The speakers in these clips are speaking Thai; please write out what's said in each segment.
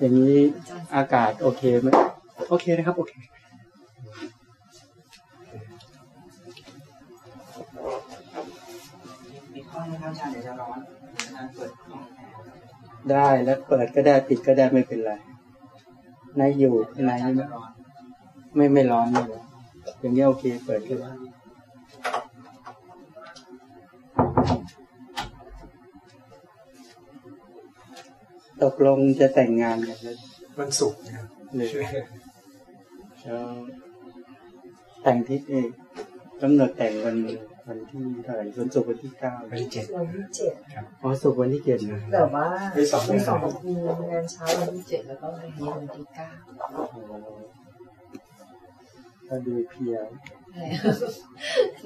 อย่างนี้อากาศโอเคไหมโอเคนะครับ โอเคมีข้อนะครับอาจารย์เดี๋ยวจะร้อนจารย์เปิดได้แล้วเปิดก็ได้ปิดก็ได้ไม่เป็นไรในอยู่ในไม่ไม่ไม่ร้อนไม่อนอย่างนี้โอเคเปิดก็ได้ ตกลงจะแต่งงานกันวันศุกร์นะครับเลยแต่งที่เอกกำหนดแต่งวันวันที่เท่าไหร่วันศุกร์วันที่เก้าวันที่เจ็ดวันที่เจ็ดครับอ๋อศุกร์วันที่เจ็ดนะแต่ว่ามีสองมีสองมีงานเช้าวันที่เจ็ดแล้วก็วันนี้วันที่เก้าก็ดูเพียว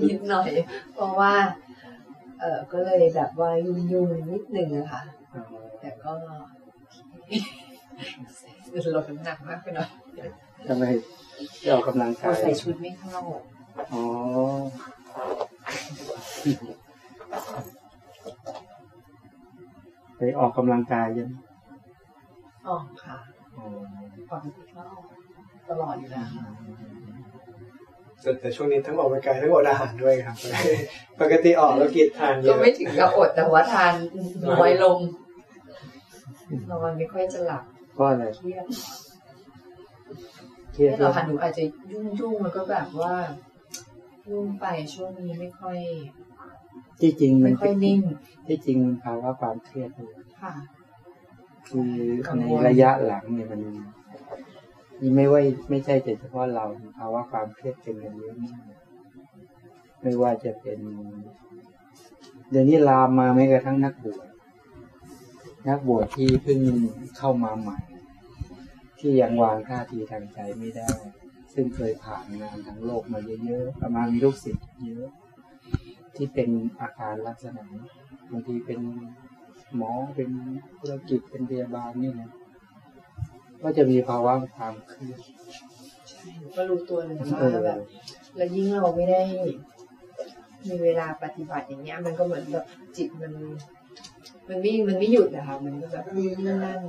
นิดหน่อย เพราะว่า เออก็เลยแบบว่ายุ่งยุ่งนิดหนึ่งอะค่ะแต่ก็ ลดน้ำหนักมากไปหน่อยทำไมออกกำลังกายใส่ชุดไม่เข้าอ๋อไปออกกำลังกายยังออกค่ะปกติก็ออกตลอดอยู่แล้วแต่ช่วงนี้ทั้งออกกำลังกายทั้งอดอาหารด้วยครับ ปกติออกแล้วกินทานเยอะก็ไม่ถึงกับอดแต่ว่าทานน้อยลง นอนไม่ค่อยจะหลับก็อะไรเครียดเครียดเราค่ะหนูอาจจะยุ่งยุ่งมันก็แบบว่ายุ่งไปช่วงนี้ไม่ค่อย ที่จริงไม่ค่อยนิ่ง ที่จริงมันภาวะความเครียดค่ะคือในระยะหลังเนี่ยมันนี่ไม่ว่าไม่ใช่แต่เฉพาะเราภาวะความเครียดเป็นกันเยอะมากไม่ว่าจะเป็น เดี๋ยวนี้ลามมาแม้กระทั่งนักบวช นักบวชที่เพิ่งเข้ามาใหม่ ที่ยังวางท่าทีทางใจไม่ได้ ซึ่งเคยผ่านงานทางโลกมาเยอะๆประมาณมีลูกศิษย์เยอะ ที่เป็นอาการลักษณะบางทีเป็นหมอเป็นธุรกิจเป็นพยาบาลนี่นะก็จะมีภาวะความเครียดใช่ก็รู้ตัวเลยว่าแบบแล้วยิ่งเราไม่ได้มีเวลาปฏิบัติอย่างเงี้ย มันก็เหมือนแบบจิตมัน มันไม่มันไม่หยุดนะคะมันก็แบบนั่น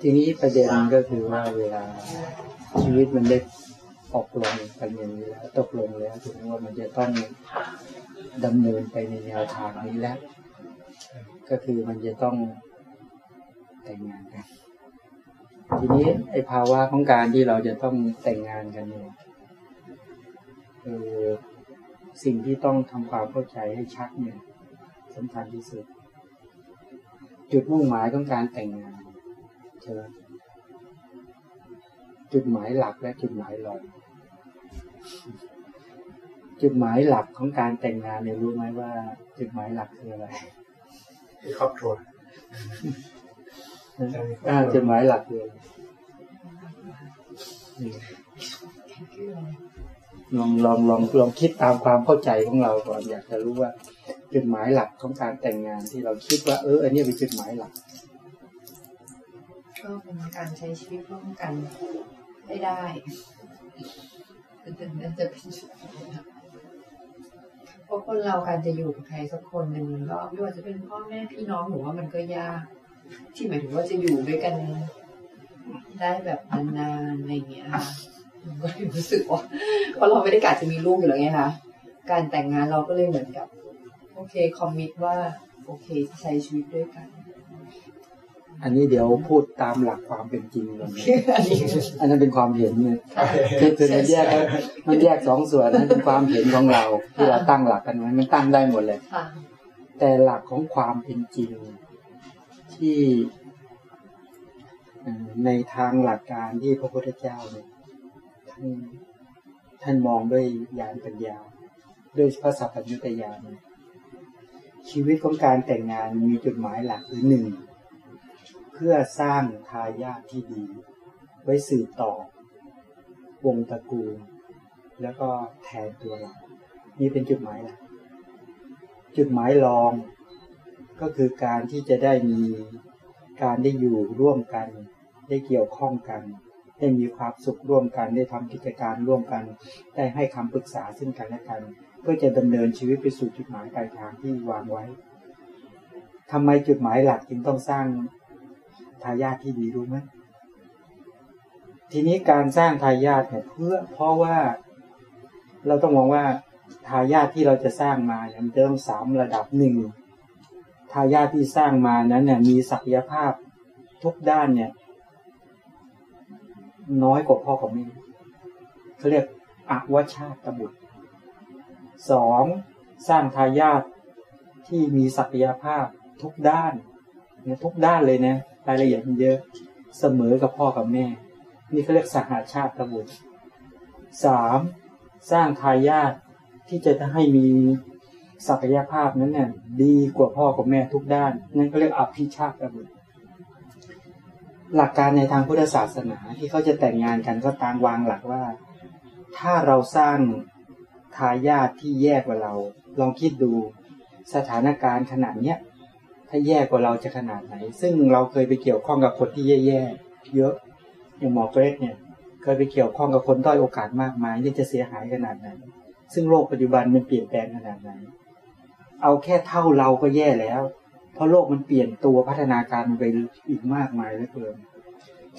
ทีนี้ประเด็นก็คือว่าเวลาชีวิตมันได้ออกลงกันอย่างนี้แล้วตกลงแล้วถึงว่ามันจะต้องดำเนินไปในแนวทางนี้แล้ว ก็คือมันจะต้องแต่งงานกัน ทีนี้ไอ้ภาวะของการที่เราจะต้องแต่งงานกันเนี่ยเออสิ่งที่ต้องทำความเข้าใจให้ชัดเนี่ย สำคัญที่สุด จุดมุ่งหมายของการแต่งงานใช่ไหมจุดหมายหลักและจุดหมายรองจุดหมายหลักของการแต่งงานเนี่ยรู้ไหมว่า จุดหมายหลักคืออะไรครอบครัวจุดหมายหลักคือลองลองลองลองคิดตามความเข้าใจของเราก่อนอยากจะรู้ว่า จุดหมายหลักของการแต่งงานที่เราคิดว่า เอออันนี้เป็นจุดหมายหลัก ก็เป็นการใช้ชีวิตร่วมกันได้ได้นั่นจะเป็นจุดเพราะคนเราการจะอยู่กับใครสักคนหนึ่งก็ไม่ว่าจะเป็นพ่อแม่พี่น้องหรือว่ามันก็ยาก ที่หมายถึงว่าจะอยู่ด้วยกันได้แบบนานๆอะไรเงี้ยค่ะก็รู้สึกว่าเพราะเราไม่ได้กะจะมีลูกอยู่แล้วไงคะการแต่งงานเราก็เลยเหมือนกับ โอเค คอมมิตว่า โอเคใช้ชีวิตด้วยกัน อันนี้เดี๋ยวพูดตามหลักความเป็นจริงเลยอันนั้นเป็นความเห็นเนี่ยคือคือมันแยกมันแยกสองส่วนนั้นเป็นความเห็นของเราที่เราตั้งหลักกันไว้มันตั้งได้หมดเลยแต่หลักของความเป็นจริงที่ในทางหลักการที่พระพุทธเจ้าเนี่ยท่านท่านมองด้วยญาณปัญญา ด้วยพระสัพพัญญุตญาณ ชีวิตของการแต่งงานมีจุดหมายหลักคือหนึ่งเพื่อสร้างทายาทที่ดี ไว้สืบต่อ วงตระกูล แล้วก็แทนตัวเรา นี่เป็นจุดหมายหลักจุดหมายรองก็คือการที่จะได้มีการได้อยู่ร่วมกัน ได้เกี่ยวข้องกัน ได้มีความสุขร่วมกัน ได้ทำกิจการร่วมกัน ได้ให้คำปรึกษาซึ่งกันและกัน พื่อจะดำเนินชีวิตไปสู่จุดหมายปลายทางที่วางไว้ทำไมจุดหมายหลักจึงต้องสร้างทายาทที่ดีรู้ไหมทีนี้การสร้างทายาทเนี่ยเพื่อเพราะว่าเราต้องมองว่าทายาทที่เราจะสร้างมาเนี่ยมันจะต้องสามระดับหนึ่งทายาทที่สร้างมานั้นเนี่ยมีศักยภาพทุกด้านเนี่ย น้อยกว่าพ่อของแม่เขาเรียกอวชาตบุตร สองสร้างทายาทที่มีศักยภาพทุกด้านเนี่ยทุกด้านเลยนะรายละเอียดมันเยอะเสมอกับพ่อกับแม่ นี่เขาเรียกสหาชาติบุตรสามสร้างทายาทที่จะให้มีศักยภาพนั้นเนี่ยดีกว่าพ่อกับแม่ทุกด้าน นั่นก็เรียกอภิชาติบุตรหลักการในทางพุทธศาสนาที่เขาจะแต่งงานกันก็ตางวางหลักว่า ถ้าเราสร้าง ทายาทที่แย่กว่าเรา ลองคิดดูสถานการณ์ขนาดเนี้ยถ้าแย่กว่าเราจะขนาดไหน ซึ่งเราเคยไปเกี่ยวข้องกับคนที่แย่ๆเยอะ อย่างหมอเกรกเนี่ยเคยไปเกี่ยวข้องกับคนด้อยโอกาสมากมายนี่จะเสียหายขนาดไหนซึ่งโลกปัจจุบันมันเปลี่ยนแปลงขนาดไหนเอาแค่เท่าเราก็แย่แล้ว เพราะโลกมันเปลี่ยนตัวพัฒนาการไปอีกมากมายเหลือเกิน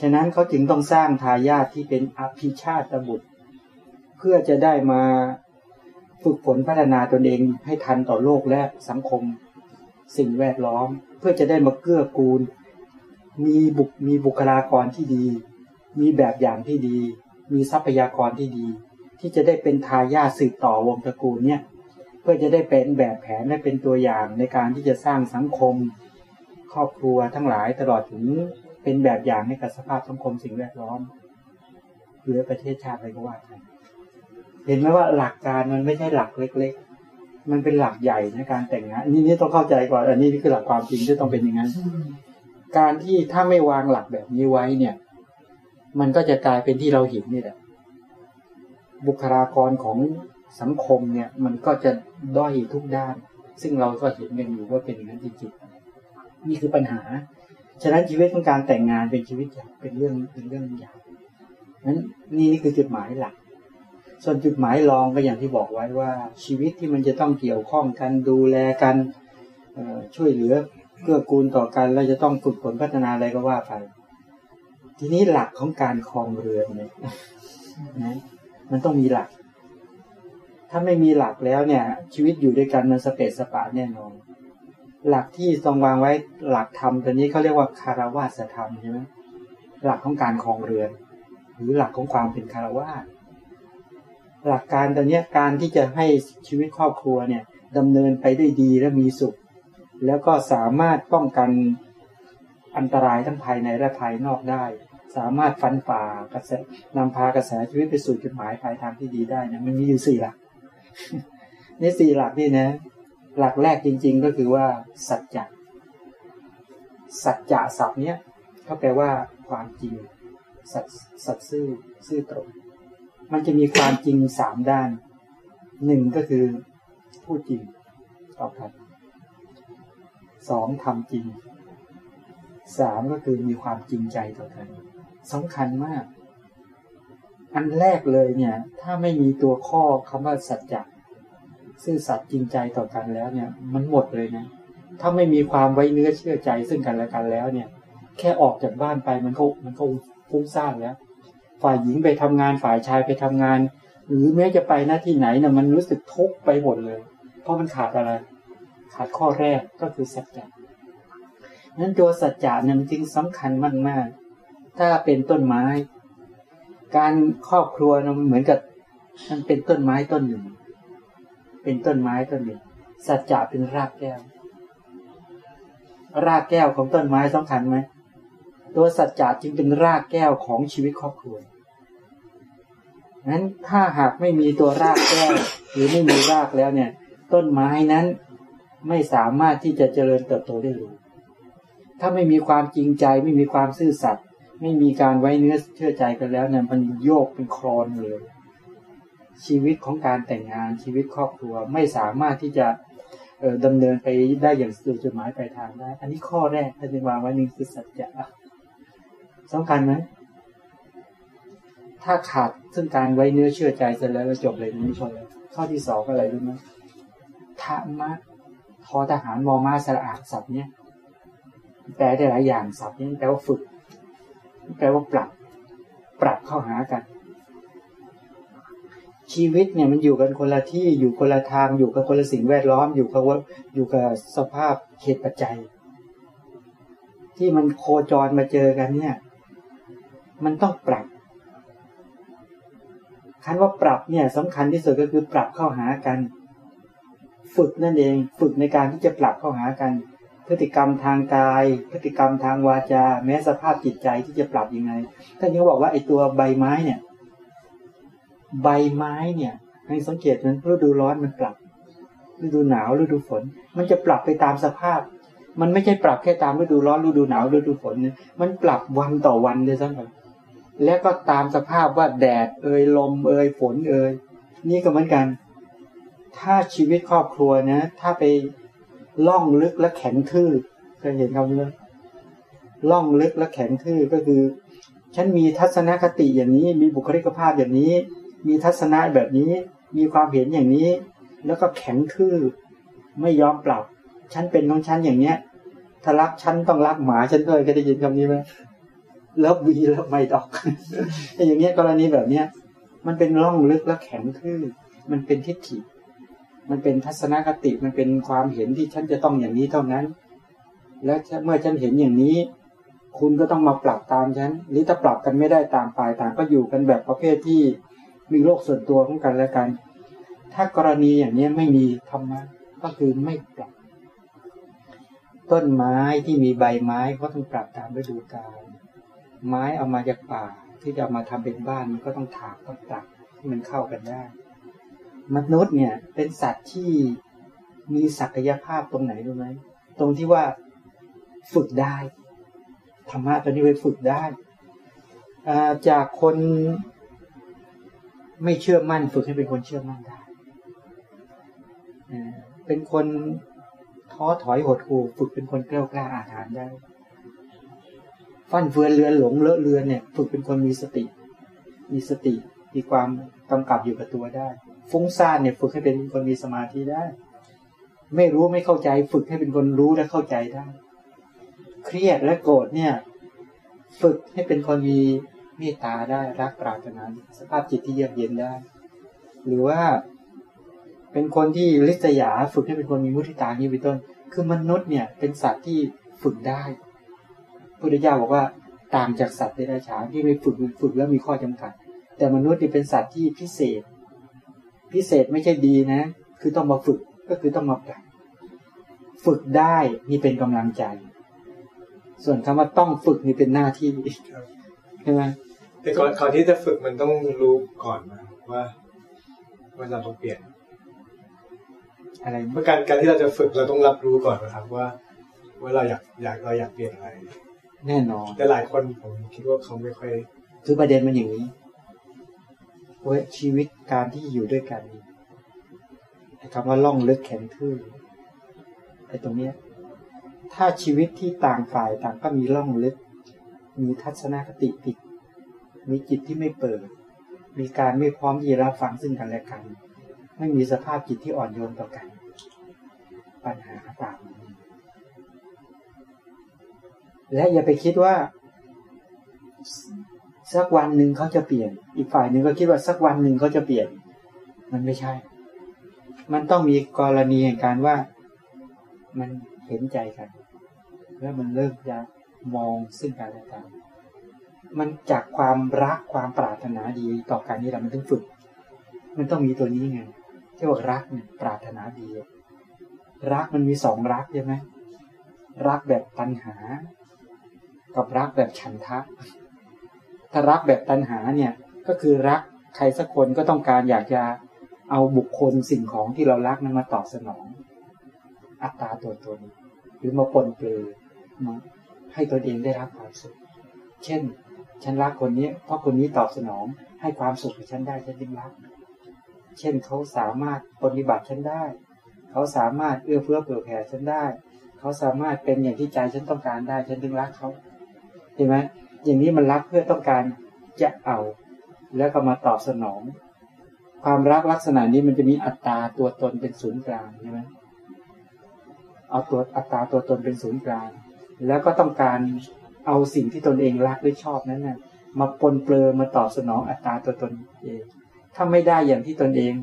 ฉะนั้นเขาจึงต้องสร้างทายาทที่เป็นอภิชาตบุตร เพื่อจะได้มา ฝึกฝนพัฒนาตนเองให้ทันต่อโลกและสังคม สิ่งแวดล้อม เพื่อจะได้มาเกื้อกูล มีบุคมีบุคลากรที่ดี มีแบบอย่างที่ดี มีทรัพยากรที่ดี ที่จะได้เป็นทายาทสืบต่อวงตระกูลเนี่ยเพื่อจะได้เป็นแบบแผนและเป็นตัวอย่างในการที่จะสร้างสังคม ครอบครัวทั้งหลายตลอดถึงเป็นแบบอย่างให้กับสภาพสังคมสิ่งแวดล้อมหรือประเทศชาติอะไรก็ว่าไป เห็นไหมว่าหลักการมันไม่ใช่หลักเล็ก ๆ มันเป็นหลักใหญ่ในการแต่งงานนี่นี่ต้องเข้าใจก่อนอันนี้นี่คือหลักความจริงที่ต้องเป็นอย่างนั้นการที่ถ้าไม่วางหลักแบบนี้ไว้เนี่ย มันก็จะกลายเป็นที่เราเห็นนี่แหละ บุคลากรของสังคมเนี่ย มันก็จะด้อยทุกด้าน ซึ่งเราก็เห็นกันอยู่ว่าเป็นอย่างนั้นจริงๆนี่คือปัญหา ฉะนั้นชีวิตของการแต่งงานเป็นชีวิตใหญ่เป็นเรื่องเป็นเรื่องใหญ่นั้นนี่นี่คือจุดหมายหลัก ส่วนจุดหมายรองก็อย่างที่บอกไว้ว่า ชีวิตที่มันจะต้องเกี่ยวข้องกันดูแลกันช่วยเหลือเกื้อกูลต่อกันเราจะต้องฝึกฝนพัฒนาอะไรก็ว่าไปทีนี้หลักของการคลองเรือนเนี่ยนะมันต้องมีหลัก ถ้าไม่มีหลักแล้วเนี่ย ชีวิตอยู่ด้วยกันมันสเปซสปะแน่นอน หลักที่ทรงวางไว้หลักธรรมตัวนี้เขาเรียกว่าคารวะสธรรมใช่ไหมหลักของการคลองเรือน หรือหลักของความเป็นคารวะ หลักการตอนนี้การที่จะให้ชีวิตครอบครัวเนี่ยดำเนินไปได้ดีและมีสุข แล้วก็สามารถป้องกันอันตรายทั้งภายในและภายนอกได้ สามารถฟันฝ่ากระแสนำพากระแสชีวิตไปสู่จุดหมายปลายทางที่ดีได้นะมันมีอยู่สี่หลักนี่สี่หลักนี่นะ หลักแรกจริง ๆ ก็คือว่า สัจจะสัจจะศัพท์เนี้ยก็แปลว่าความจริง สัตสัตซื่อซื่อตรง มันจะมีความจริงสามด้าน หนึ่งก็คือพูดจริงต่อกันสองทำจริง สามก็คือมีความจริงใจต่อกันสำคัญมาก อันแรกเลยเนี่ย ถ้าไม่มีตัวข้อคำว่าสัจจะซื่อสัตย์จริงใจต่อกันแล้วเนี่ย มันหมดเลยนะ ถ้าไม่มีความไว้เนื้อเชื่อใจซึ่งกันและกันแล้วเนี่ย แค่ออกจากบ้านไปมันก็มันก็ฟุ้งซ่านแล้ว ฝ่ายหญิงไปทำงานฝ่ายชายไปทำงาน หรือแม้จะไปหน้าที่ไหนนี่ยมันรู้สึกทุกข์ไปหมดเลย เพราะมันขาดอะไร ขาดข้อแรกก็คือสัจจะนั้นตัวสัจจะนั้นจึงสำคัญมากๆ ถ้าเป็นต้นไม้ การครอบครัวมันเหมือนกับมันเป็นต้นไม้ต้นหนึ่ง เป็นต้นไม้ต้นหนึ่ง สัจจะเป็นรากแก้ว รากแก้วของต้นไม้สำคัญไหม ตัวสัจจะจึงเป็นรากแก้วของชีวิตครอบครัวนั้นถ้าหากไม่มีตัวรากแก้วหรือไม่มีรากแล้วเนี่ย ต้นไม้นั้นไม่สามารถที่จะเจริญเติบโตได้เลยถ้าไม่มีความจริงใจไม่มีความซื่อสัตย์ไม่มีการไว้เนื้อเชื่อใจกันแล้วเนี่ยมันโยกเป็นคลอนเลย ชีวิตของการแต่งงานชีวิตครอบครัวไม่สามารถที่จะดำเนินไปได้อย่างสู่จุดหมายปลายทางได้ อันนี้ข้อแรกท่านวางไว้หนึ่งคือสัจจะ สำคัญไหม ถ้าขาดซึ่งการไว้เนื้อเชื่อใจเสร็จแล้วจบเลยนี่ชนเลยข้อที่สองอะไรรู้ไหมธรรมะทอทหารมอมาสระอาดสับเนี้ยแปลได้หลายอย่างศัพท์นี้แปลว่าฝึก แปลว่าปรับ ปรับเข้าหากัน ชีวิตเนี่ยมันอยู่กันคนละที่อยู่คนละทางอยู่กับคนละสิ่งแวดล้อม อยู่กับว่าอยู่กับสภาพเหตุปัจจัย ที่มันโคจรมาเจอกันเนี่ย มันต้องปรับคันว่าปรับเนี่ยสำคัญที่สุดก็คือปรับเข้าหากัน ฝึกนั่นเองฝึกในการที่จะปรับเข้าหากัน พฤติกรรมทางกาย พฤติกรรมทางวาจา แม้สภาพจิตใจที่จะปรับยังไงท่านยังบอกว่าไอ้ตัวใบไม้เนี่ย ใบไม้เนี่ย ให้สังเกตมันฤดูร้อนมันปรับฤดูหนาวฤดูฝน มันจะปรับไปตามสภาพ มันไม่ใช่ปรับแค่ตามฤดูร้อนฤดูหนาวฤดูฝน มันปรับวันต่อวันเลยซ้ำไป และก็ตามสภาพว่าแดดเอ่ยลมเอ่ยฝนเอ่ยนี่ก็เหมือนกัน ถ้าชีวิตครอบครัวนะ ถ้าไปล่องลึกและแข็งทื่อเคยเห็นคำนี้ล่องลึกและแข็งทื่อก็คือ ฉันมีทัศนคติอย่างนี้ มีบุคลิกภาพอย่างนี้ มีทัศนะแบบนี้ มีความเห็นอย่างนี้ แล้วก็แข็งทื่อไม่ยอมปรับ ฉันเป็นของฉันอย่างเนี้ยถ้ารักฉันต้องรักหมาฉันด้วยก็ได้ยินคำนี้ไหม แล้ววีแล้วไม่ดอกอย่างเงี้ยกรณีแบบเนี้ย มันเป็นร่องลึกและแข็งทื่อมันเป็นทิฏฐิมันเป็นทัศนคติมันเป็นความเห็นที่ฉันจะต้องอย่างนี้เท่านั้น และเมื่อฉันเห็นอย่างนี้ คุณก็ต้องมาปรับตามฉันหรือถ้าปรับกันไม่ได้ตามฝ่ายต่างก็อยู่กันแบบประเภทที่มีโลกส่วนตัวของกันและกัน ถ้ากรณีอย่างนี้ไม่มีธรรมะก็คือไม่ปรับ ต้นไม้ที่มีใบไม้ก็ต้องปรับตามฤดูกาล ไม้เอามาจากป่าที่จะมาทำเป็นบ้านมันก็ต้องถากต้องตัดให้มันเข้ากันได้ มนุษย์เนี่ย เป็นสัตว์ที่มีศักยภาพตรงไหนรู้ไหมตรงที่ว่าฝึกได้ธรรมะตัวนี้ไปฝึกได้จากคนไม่เชื่อมั่นฝึกให้เป็นคนเชื่อมั่นได้เป็นคนท้อถอยหดหู่ฝึกเป็นคนกล้ากล้าอาถรรพ์ได้ ฟั่นเฟือนเรือนหลงเลอะเลือนเนี่ย ฝึกเป็นคนมีสติ มีสติ มีความกำกับอยู่กับตัวได้ ฟุ้งซ่านเนี่ยฝึกให้เป็นคนมีสมาธิได้ ไม่รู้ไม่เข้าใจ ฝึกให้เป็นคนรู้และเข้าใจได้ เครียดและโกรธเนี่ย ฝึกให้เป็นคนมีเมตตาได้รักปรารถนาสภาพจิตที่เยือกเย็นได้ หรือว่าเป็นคนที่ริษยาฝึกให้เป็นคนมีมุทิตานี้เป็นต้น คือมนุษย์เนี่ยเป็นสัตว์ที่ฝึกได้ พุทธเจ้าบอกว่าต่างจากสัตว์เดรัจฉานที่ไม่ฝึกฝึกแล้วมีข้อจำกัด แต่มนุษย์นี่เป็นสัตว์ที่พิเศษ พิเศษไม่ใช่ดีนะ คือต้องมาฝึกก็คือต้องมาปรับฝึกได้นี่เป็นกำลังใจ ส่วนคำว่าต้องฝึกนี่เป็นหน้าที่ใช่ไหมแต่ก่อนก่อนที่จะฝึกมันต้องรู้ก่อนนะว่าว่าเราต้องเปลี่ยน อะไรเมื่อการการที่เราจะฝึกเราต้องรับรู้ก่อนนะครับว่าว่าเราอยากอยากเราอยากเปลี่ยนอะไร แน่นอน แต่หลายคนผมคิดว่าเขาไม่ค่อย คือประเด็นมันอย่างนี้ว่าชีวิตการที่อยู่ด้วยกันคำว่าล่องลึกแข็งทื่อไอ้ตรงเนี้ย ถ้าชีวิตที่ต่างฝ่ายต่างก็มีล่องลึก มีทัศนคติผิด มีจิตที่ไม่เปิด มีการไม่พร้อมที่จะรับฟังซึ่งกันและกัน ไม่มีสภาพจิตที่อ่อนโยนต่อกัน ปัญหาต่าง และอย่าไปคิดว่า สักวันหนึ่งเขาจะเปลี่ยน อีกฝ่ายหนึ่งก็คิดว่าสักวันหนึ่งเขาจะเปลี่ยน มันไม่ใช่ มันต้องมีกรณีแห่งการว่ามันเห็นใจกัน แล้วมันเริ่มจะมองซึ่งกันและกันมันจากความรักความปรารถนาดีต่อกันนี่แหละมันต้องฝึก มันต้องมีตัวนี้ไงที่ว่ารักเนี่ยปรารถนาดี รักมันมีสองรักใช่ไหมรักแบบตัณหา กับรักแบบฉันทะ ถ้ารักแบบตัณหาเนี่ย ก็คือรักใครสักคนก็ต้องการอยากจะเอาบุคคลสิ่งของที่เรารักนั้นมาตอบสนอง อัตตาตัวตนหรือมาปนเปื้อมาให้ตนเองได้รับความสุข เช่น ฉันรักคนนี้ เพราะคนนี้ตอบสนอง ให้ความสุขกับฉันได้ฉันจึงรัก เช่นเขาสามารถปฏิบัติฉันได้ เขาสามารถเอื้อเฟื้อเผื่อแผ่ฉันได้ เขาสามารถเป็นอย่างที่ใจฉันต้องการได้ฉันจึงรักเขา เห็นไหมอย่างนี้มันรักเพื่อต้องการจะเอา แล้วก็มาตอบสนอง ความรักลักษณะนี้มันจะมีอัตตาตัวตนเป็นศูนย์กลางใช่ไหมเอาตัวอัตตาตัวตนเป็นศูนย์กลาง แล้วก็ต้องการเอาสิ่งที่ตนเองรักหรือชอบนั้นนะ่ะมาปนเปลือมาตอบสนองอัตราตัวตนเอง ถ้าไม่ได้อย่างที่ตนเอง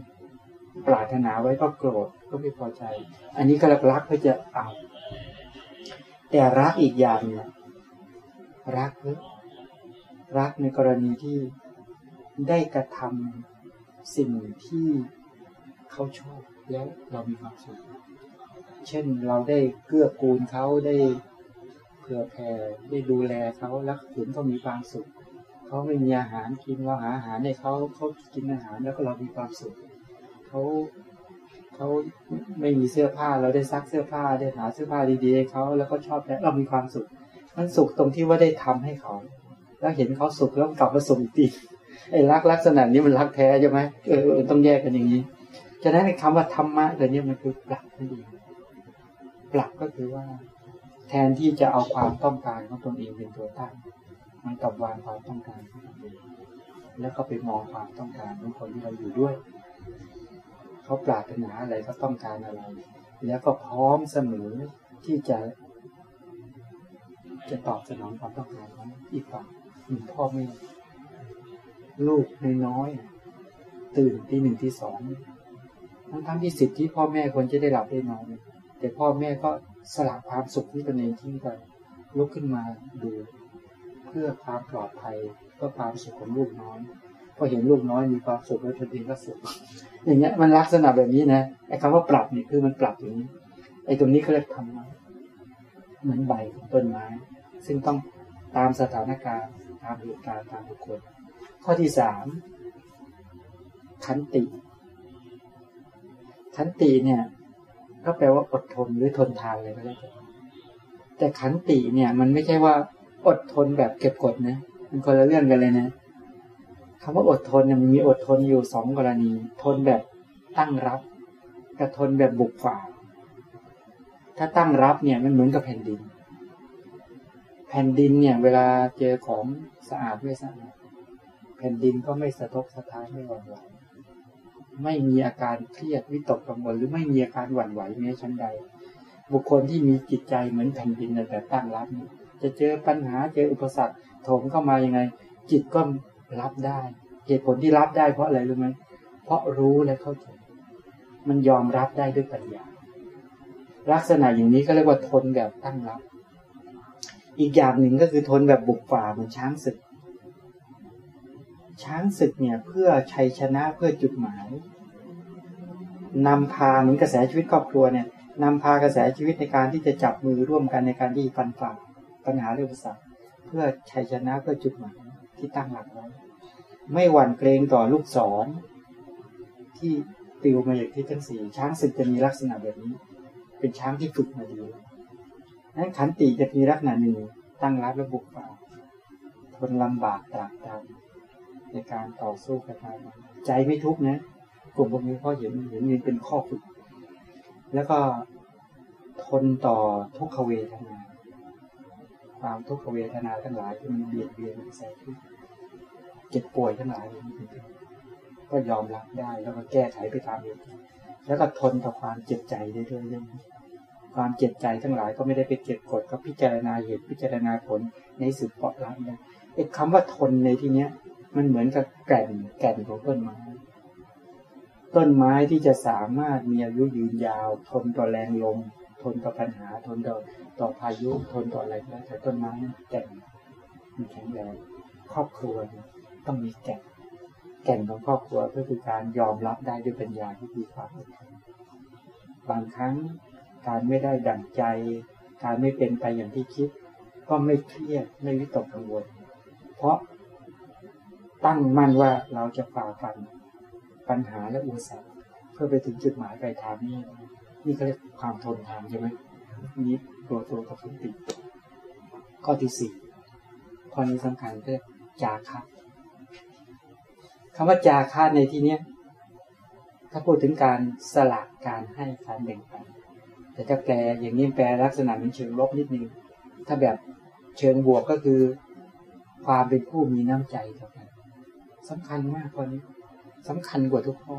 ปรารถนาไว้ก็โกรธก็ไม่พอใจ อันนี้ก็รักเพื่อจะเอา แต่รักอีกอย่างเนี่ย รักรักในกรณีที่ได้กระทำสิ่งที่เขาชอบแล้วเรามีความสุขเช่นเราได้เกื้อกูลเขาได้เผื่อแผ่ได้ดูแลเขาแล้วเห็นเขามีความสุขเขาไม่มีอาหารกินเราหาอาหารให้เขาเขากินอาหารแล้วก็เรามีความสุขเขาเขาไม่มีเสื้อผ้าเราได้ซักเสื้อผ้าได้หาเสื้อผ้าดีๆให้เขาแล้วก็ชอบแล้วเรามีความสุข มันสุขตรงที่ว่าได้ทำให้เขา แล้วเห็นเขาสุขแล้วกลับมาสุขอีกทีไอ้รักลักษณะนี้มันรักแท้ใช่ไหมเออต้องแยกกันอย่างนี้ฉะนั้นคำว่าธรรมะตัวนี้มันคือปรับนั่นเองปรับก็คือว่า แทนที่จะเอาความต้องการของตนเองเป็นตัวตั้งมันกลับวางความต้องการของตนเองแล้วก็ไปมองความต้องการของคนที่เราอยู่ด้วยเขาปรารถนาอะไรเขาต้องการอะไร แล้วก็พร้อมเสมอที่จะ จะตอบสนองความต้องการของอีกฝ่ายพ่อแม่ลูกนน้อยตื่นที่หนึ่งที่สองทั้งทั้งที่สิทธิที่พ่อแม่ควรจะได้หลับได้นอนแต่พ่อแม่ก็สละความสุขที่ตนเองทิ้งไปลุกขึ้นมาดู เพื่อความปลอดภัยเพื่อความสุขของลูกน้อยพอเห็นลูกน้อยมีความสุขแล้วตนเองก็สุขอย่างเงี้ยมันลักษณะแบบนี้นะไอ้คำว่าปรับนี่คือมันปรับอย่างนี้ไอ้ตรงนี้เขาเรียกทำมาเหมือนใบของต้นไม้ ซึ่งต้องตามสถานการณ์ตามเหตุการณ์ตามบุคคล ข้อที่สามขันติ ขันติเนี่ย ก็แปลว่าอดทนหรือทนทานอะไรก็ได้แต่ขันติเนี่ย มันไม่ใช่ว่าอดทนแบบเก็บกดนะมันคนละเรื่องกันเลยนะคำว่าอดทนเนี่ยมันมีอดทนอยู่สองกรณี ทนแบบตั้งรับกับทนแบบบุกฝ่า ถ้าตั้งรับเนี่ยมันเหมือนกับแผ่นดิน ผ่นดินเนี่ย เวลาเจอของสะอาดไม่สะอาดแผ่นดินก็ไม่สะทกสะท้านไม่หวั่นไหวไม่มีอาการเครียดวิตกกังวลหรือไม่มีอาการหวั่นไหวแม้ชั้นใด บุคคลที่มีจิตใจเหมือนแผ่นดินแต่ตั้งรับจะเจอปัญหาเจออุปสรรคโถมเข้ามายังไง จิตก็รับได้ เหตุผลที่รับได้เพราะอะไรรู้ไหมเพราะรู้และเข้าใจมันยอมรับได้ด้วยปัญญาลักษณะอย่างนี้ก็เรียกว่าทนแบบตั้งรับ อีกอย่างหนึ่งก็คือทนแบบบุกฝ่าเหมือนช้างศึก ช้างศึกเนี่ยเพื่อชัยชนะเพื่อจุดหมายนำพาเหมือนกระแสชีวิตครอบครัวเนี่ยนำพากระแสชีวิตในการที่จะจับมือร่วมกันในการที่ฟันฝ่าปัญหาเรื่องภาษาเพื่อชัยชนะเพื่อจุดหมายที่ตั้งหลักไว้ไม่หวั่นเกรงต่อลูกศร ที่ติวมาอย่างที่ทั้งสี่ช้างศึกจะมีลักษณะแบบนี้ เป็นช้างที่ฝึกมาดี นั้นขันติจะมีลักษณะหนึ่งตั้งรับและบุกฝ่าทนลำบากตรากตรำในการต่อสู้กับการใจไม่ทุกข์นะกลุ่มพวกนี้เขาเห็นเห็นมันเป็นข้อฝึก แล้วก็ทนต่อทุกขเวทนา ความทุกขเวทนาทั้งหลายที่มันเบียดเบียนใส่ที่เจ็บป่วยทั้งหลายก็ยอมรับได้แล้วก็แก้ไขไปตามเหตุแล้วก็ทนต่อความเจ็บใจได้ด้วยเรื่อง ความเจ็บใจทั้งหลายก็ไม่ได้ไปเก็บกดก็พิจารณาเหตุพิจารณาผลในสุดเปาะรับนะไอ้คำว่าทนในที่เนี้ย มันเหมือนกับแก่นแก่นของต้นไม้ ต้นไม้ที่จะสามารถมีอายุยืนยาว ทนต่อแรงลม ทนต่อปัญหา ทนต่อต่อพายุทนต่ออะไรก็ได้แต่ต้นไม้แก่นมันแข็งแรงครอบครัวต้องมีแก่นแก่นของครอบครัวก็คือการยอมรับได้ด้วยปัญญาที่มีความบางครั้ง การไม่ได้ดั่งใจ การไม่เป็นไปอย่างที่คิด ก็ไม่เครียดไม่วิตกกังวล เพราะตั้งมั่นว่าเราจะฝ่าฟัน ปัญหาและอุปสรรคเพื่อไปถึงจุดหมายปลายทางนี้นี่ก็เรียกความทนทานใช่ไหมนี่ตัวตัวกับขันติข้อที่สี่ข้อนี้สำคัญคือจาคะคำว่าจาคะในที่เนี้ยถ้าพูดถึงการสละการให้การแบ่งปัน แต่ถ้าแปลอย่างนี้แปลลักษณะเป็นเชิงลบนิดนึง ถ้าแบบเชิงบวกก็คือ ความเป็นผู้มีน้ำใจต่อกันสำคัญมากกว่านี้สำคัญกว่าทุกข้อ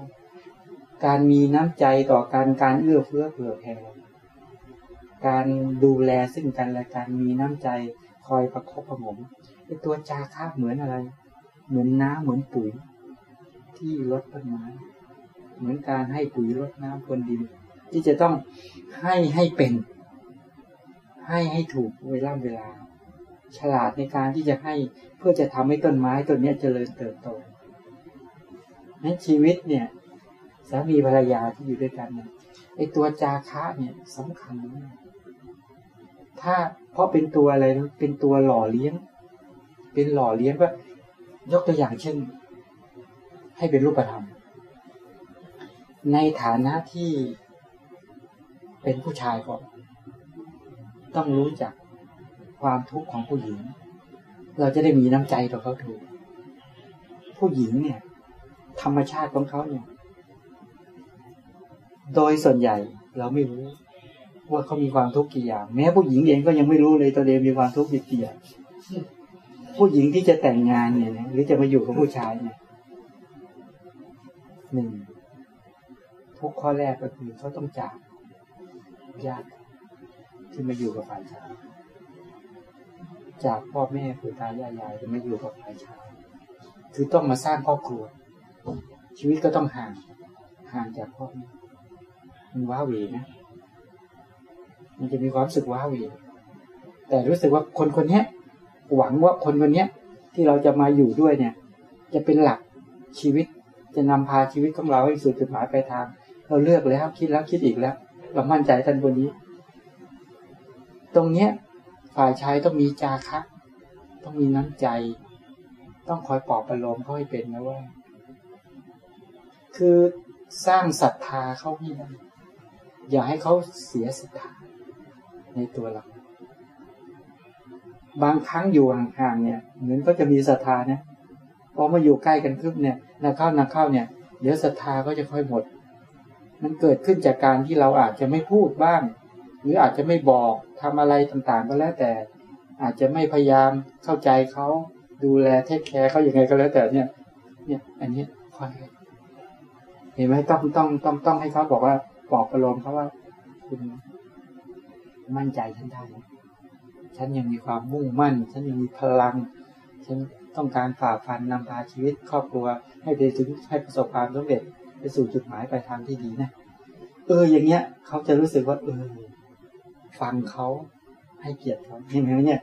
การมีน้ำใจต่อการการเอื้อเฟื้อเผื่อแผ่การดูแลซึ่งกันและกันมีน้ำใจคอยประคบประงมไอตัวจาคะเหมือนอะไร เหมือนน้ำเหมือนปุ๋ย ที่ลดต้นไม้เหมือนการให้ปุ๋ยลดน้ำพรวนดิน ที่จะต้องให้ให้เป็น ให้ให้ถูกเวลาเวลา ฉลาดในการที่จะให้เพื่อจะทำให้ต้นไม้ต้นนี้เจริญเติบโตนั้นชีวิตเนี่ยสามีภรรยาที่อยู่ด้วยกันเนี่ยไอตัวจาคะเนี่ยสำคัญมากถ้าเพราะเป็นตัวอะไรนะเป็นตัวหล่อเลี้ยง เป็นหล่อเลี้ยงว่ายกตัวอย่างเช่น ให้เป็นรูปธรรม ในฐานะที่ เป็นผู้ชายก่อนต้องรู้จักความทุกข์ของผู้หญิง เราจะได้มีน้ำใจต่อเขาถูก ผู้หญิงเนี่ย ธรรมชาติของเขาเนี่ย โดยส่วนใหญ่เราไม่รู้ ว่าเขามีความทุกข์กี่อย่าง แม้ผู้หญิงเองก็ยังไม่รู้เลยตัวเองมีความทุกข์กี่อย่างผู้หญิงที่จะแต่งงานเนี่ยนะหรือจะมาอยู่กับผู้ชายเนี่ยหนึ่งทุกข้อแรกก็คือเขาต้องจาก ญาติที่มาอยู่กับฝ่ายชายจากพ่อแม่ปู่ตายายยายจะมาอยู่กับฝ่ายชายคือต้องมาสร้างครอบครัว ชีวิตก็ต้องห่างห่างจากพ่อแม่มันว้าเหวนะมันจะมีความรู้สึกว้าเหวแต่รู้สึกว่าคนคนนี้หวังว่าคนคนนี้ที่เราจะมาอยู่ด้วยเนี่ย จะเป็นหลักชีวิตจะนำพาชีวิตของเราให้สู่จุดหมายปลายทาง เราเลือกแล้วคิดแล้วคิดอีกแล้ว เรามั่นใจท่านคนนี้ ตรงเนี้ย ฝ่ายชายต้องมีจาคะต้องมีน้ำใจ ต้องคอยปลอบประโลมเขาให้เป็นนะว่า คือสร้างศรัทธาเขาให้ได้อย่าให้เขาเสียศรัทธาในตัวเรา บางครั้งอยู่ห่างๆเนี่ย เหมือนก็จะมีศรัทธาเนี่ยพอมาอยู่ใกล้กันคึบเนี่ยนาเข้านาเข้าเนี่ย เดี๋ยวศรัทธาก็จะค่อยหมด มันเกิดขึ้นจากการที่เราอาจจะไม่พูดบ้าง หรืออาจจะไม่บอกทำอะไรต่างๆ ก็แล้วแต่ อาจจะไม่พยายามเข้าใจเขาดูแลเทคแคร์เขาอย่างไงก็แล้วแต่เนี่ย เนี่ย อันนี้คอยเห็นไหมต้องต้องต้องต้องให้เขาบอกว่าปลอบประโลมเขาว่าคุณมั่นใจฉันได้ฉันยังมีความมุ่งมั่น ฉันยังมีพลัง ฉันต้องการฝ่าฟันนำพาชีวิตครอบครัว ให้ไปถึงให้ประสบความสำเร็จ สู่จุดหมายปลายทางที่ดีนะเออ อย่างเงี้ยเขาจะรู้สึกว่า เออ ฟังเขาให้เกียรติเขาเห็นไหมเนี่ย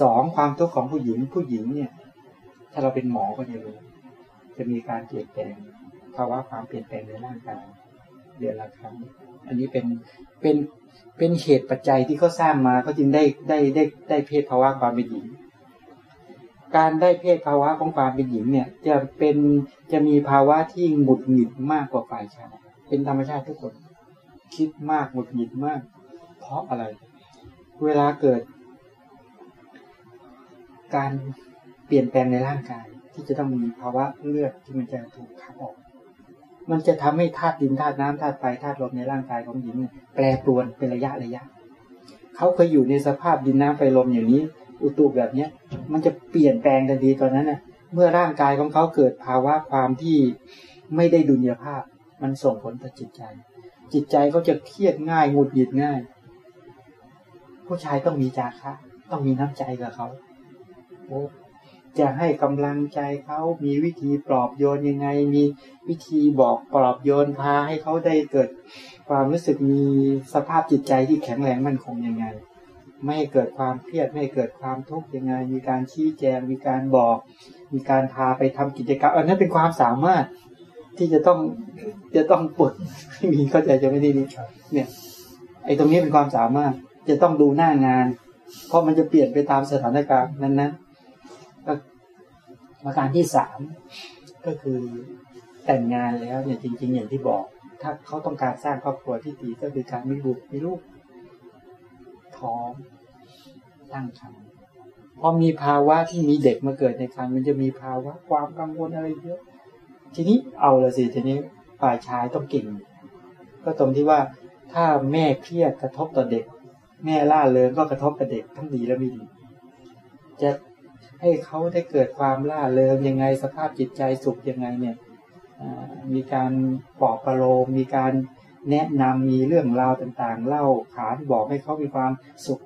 สองความทุกข์ของผู้หญิงผู้หญิงเนี่ย ถ้าเราเป็นหมอก็จะรู้จะมีการเปลี่ยนแปลงภาวะความเปลี่ยนแปลงในร่างกายเดือนละครั้ง อันนี้เป็นเป็นเป็นเหตุปัจจัยที่เขาสร้างมาเขาจึงได้ได้ได้ได้เพศภาวะความเป็นหญิง การได้เพศภาวะของความเป็นหญิงเนี่ย จะเป็นจะมีภาวะที่หงุดหงิดมากกว่าฝ่ายชายเป็นธรรมชาติทุกคน คิดมากหงุดหงิดมาก เพราะอะไร เวลาเกิด การเปลี่ยนแปลงในร่างกาย ที่จะต้องมีภาวะเลือดที่มันจะถูกขับออก มันจะทำให้ธาตุดินธาตุน้ำธาตุไฟธาตุลมในร่างกายของหญิง แปรปรวนเป็นระยะระยะเขาเคยอยู่ในสภาพดินน้ำไฟลมอย่างนี้ อุตุแบบเนี้ย มันจะเปลี่ยนแปลงทันทีตอนนั้นน่ะ เมื่อร่างกายของเขาเกิดภาวะความที่ไม่ได้ดุลยภาพ มันส่งผลต่อจิตใจ จิตใจเขาจะเครียดง่ายหงุดหงิดง่าย ผู้ชายต้องมีจาคะต้องมีน้ำใจกับเขาโอ้จะให้กำลังใจเขามีวิธีปลอบโยนยังไง มีวิธีบอกปลอบโยนพาให้เขาได้เกิด ความรู้สึกมีสภาพจิตใจที่แข็งแรงมั่นคงยังไง ไม่ให้เกิดความเครียดไม่ให้เกิดความทุกข์ยังไง มีการชี้แจง มีการบอก มีการพาไปทำกิจกรรมอันนั้นเป็นความสามารถที่จะต้องจะต้องปลดมีเข้าใจจะไม่ได้นี่เนี่ยไอ้ตรงนี้เป็นความสามารถจะต้องดูหน้างาน เพราะมันจะเปลี่ยนไปตามสถานการณ์นั้นๆก็ประการที่สามก็คือแต่งงานแล้วเนี่ยจริง ๆ อย่างที่บอก ถ้าเขาต้องการสร้างครอบครัวที่ดีก็คือการมีบุตรมีลูก ท้องตั้งครรภ์พอมีภาวะที่มีเด็กมาเกิดในครรภ์มันจะมีภาวะความกังวลอะไรเยอะ ทีนี้เอาละสิทีนี้ฝ่ายชายต้องเก่ง ก็ตรงที่ว่าถ้าแม่เครียดกระทบต่อเด็ก แม่ล่าเริงก็กระทบกับเด็กทั้งดีและไม่ดี จะให้เขาได้เกิดความล่าเริงยังไงสภาพจิตใจสุขยังไงเนี่ยมีการปลอบประโลมมีการ แนะนำมีเรื่องราวต่างๆ เล่าขานบอกให้เขามีความสุข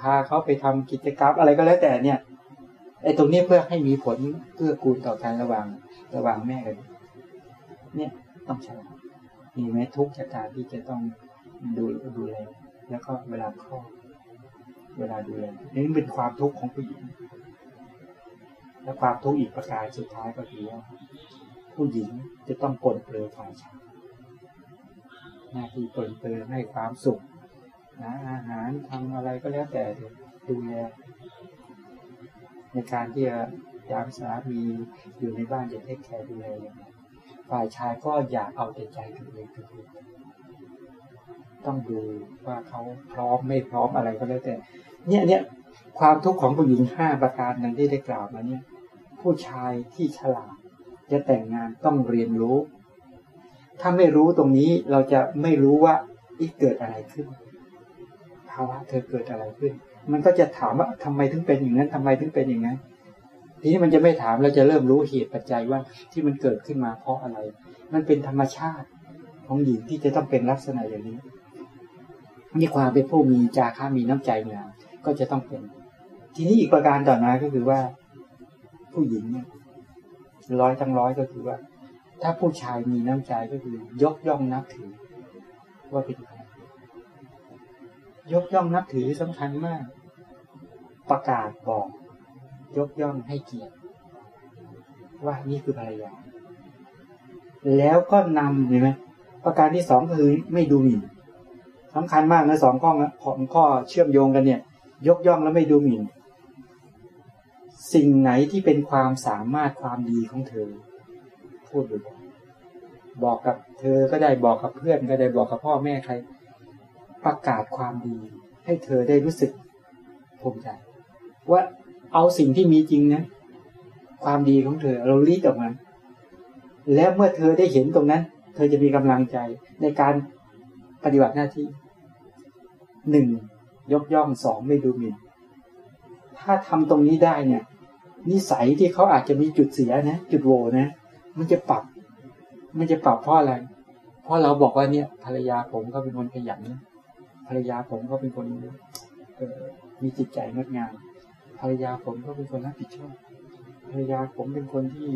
พาเขาไปทำกิจกรรมอะไรก็แล้วแต่เนี่ยไอ้ตรงนี้เพื่อให้มีผลเพื่อกูลต่อการระหว่างระหว่างแม่กันเนี่ยต้องฉลาดมีไหมทุกจากกาที่จะต้องดูดูแลแล้วก็เวลาคลอดเวลาดูแลนี่เป็นความทุกข์ของผู้หญิง และความทุกข์อีกประการสุดท้ายก็คือว่าผู้หญิงจะต้องปนเปื้อนฝ่ายชาย หน้าที่ปนเปื้อนให้ความสุขนะอาหารทำอะไรก็แล้วแต่ดูแลในการที่จะยามสามีอยู่ในบ้านจะเทคแคร์ดูแลอย่างไรฝ่ายชายก็อยากเอาแต่ใจตัวเองตัวเองต้องดูว่าเขาพร้อมไม่พร้อมอะไรก็แล้วแต่ เนี่ยเนี่ยความทุกข์ของผู้หญิงห้าประการนั้นที่ได้กล่าวมาเนี่ย ผู้ชายที่ฉลาดจะแต่งงานต้องเรียนรู้ ถ้าไม่รู้ตรงนี้เราจะไม่รู้ว่าอีเกิดอะไรขึ้นภาวะเธอเกิดอะไรขึ้น มันก็จะถามว่าทำไมถึงเป็นอย่างนั้นทำไมถึงเป็นอย่างนั้น ทีนี้มันจะไม่ถามเราจะเริ่มรู้เหตุปัจจัยว่าที่มันเกิดขึ้นมาเพราะอะไร มันเป็นธรรมชาติของหญิงที่จะต้องเป็นลักษณะอย่างนี้นี่ความเป็นผู้มีจาค่ามีน้ำใจงามก็จะต้องเป็น ทีนี้อีกประการต่อมาก็คือว่า ผู้หญิงเนี่ยร้อยทั้งร้อยก็คือว่า ถ้าผู้ชายมีน้ำใจก็คือยกย่องนับถือ ว่าเป็นใครยกย่องนับถือสำคัญมาก ประกาศบอก ยกย่องให้เกียรติว่านี่คือภรรยา แล้วก็นำเห็นไหมประการที่สองก็คือไม่ดูหมิ่นสำคัญมากนะสองข้อของข้อเชื่อมโยงกันเนี่ย ยกย่องแล้วไม่ดูหมิ่น สิ่งไหนที่เป็นความสามารถความดีของเธอ พูดบ่อยบอกกับเธอก็ได้บอกกับเพื่อนก็ได้บอกกับพ่อแม่ใคร ประกาศความดี ให้เธอได้รู้สึกภูมิใจ ว่าเอาสิ่งที่มีจริงนะความดีของเธอเราลีดออกมาแล้วเมื่อเธอได้เห็นตรงนั้น เธอจะมีกำลังใจในการปฏิบัติหน้าที่หนึ่งยกย่องสองไม่ดูหมิ่น ถ้าทำตรงนี้ได้เนี่ย นิสัยที่เขาอาจจะมีจุดเสียนะ จุดโวนะ มันจะปรับ มันจะปรับเพราะอะไร เพราะเราบอกว่าเนี่ย ภรรยาผมก็เป็นคนขยันภรรยาผมก็เป็นคนมีจิตใจงดงามภรรยาผมก็เป็นคนรับผิดชอบภรรยาผมเป็นคนที่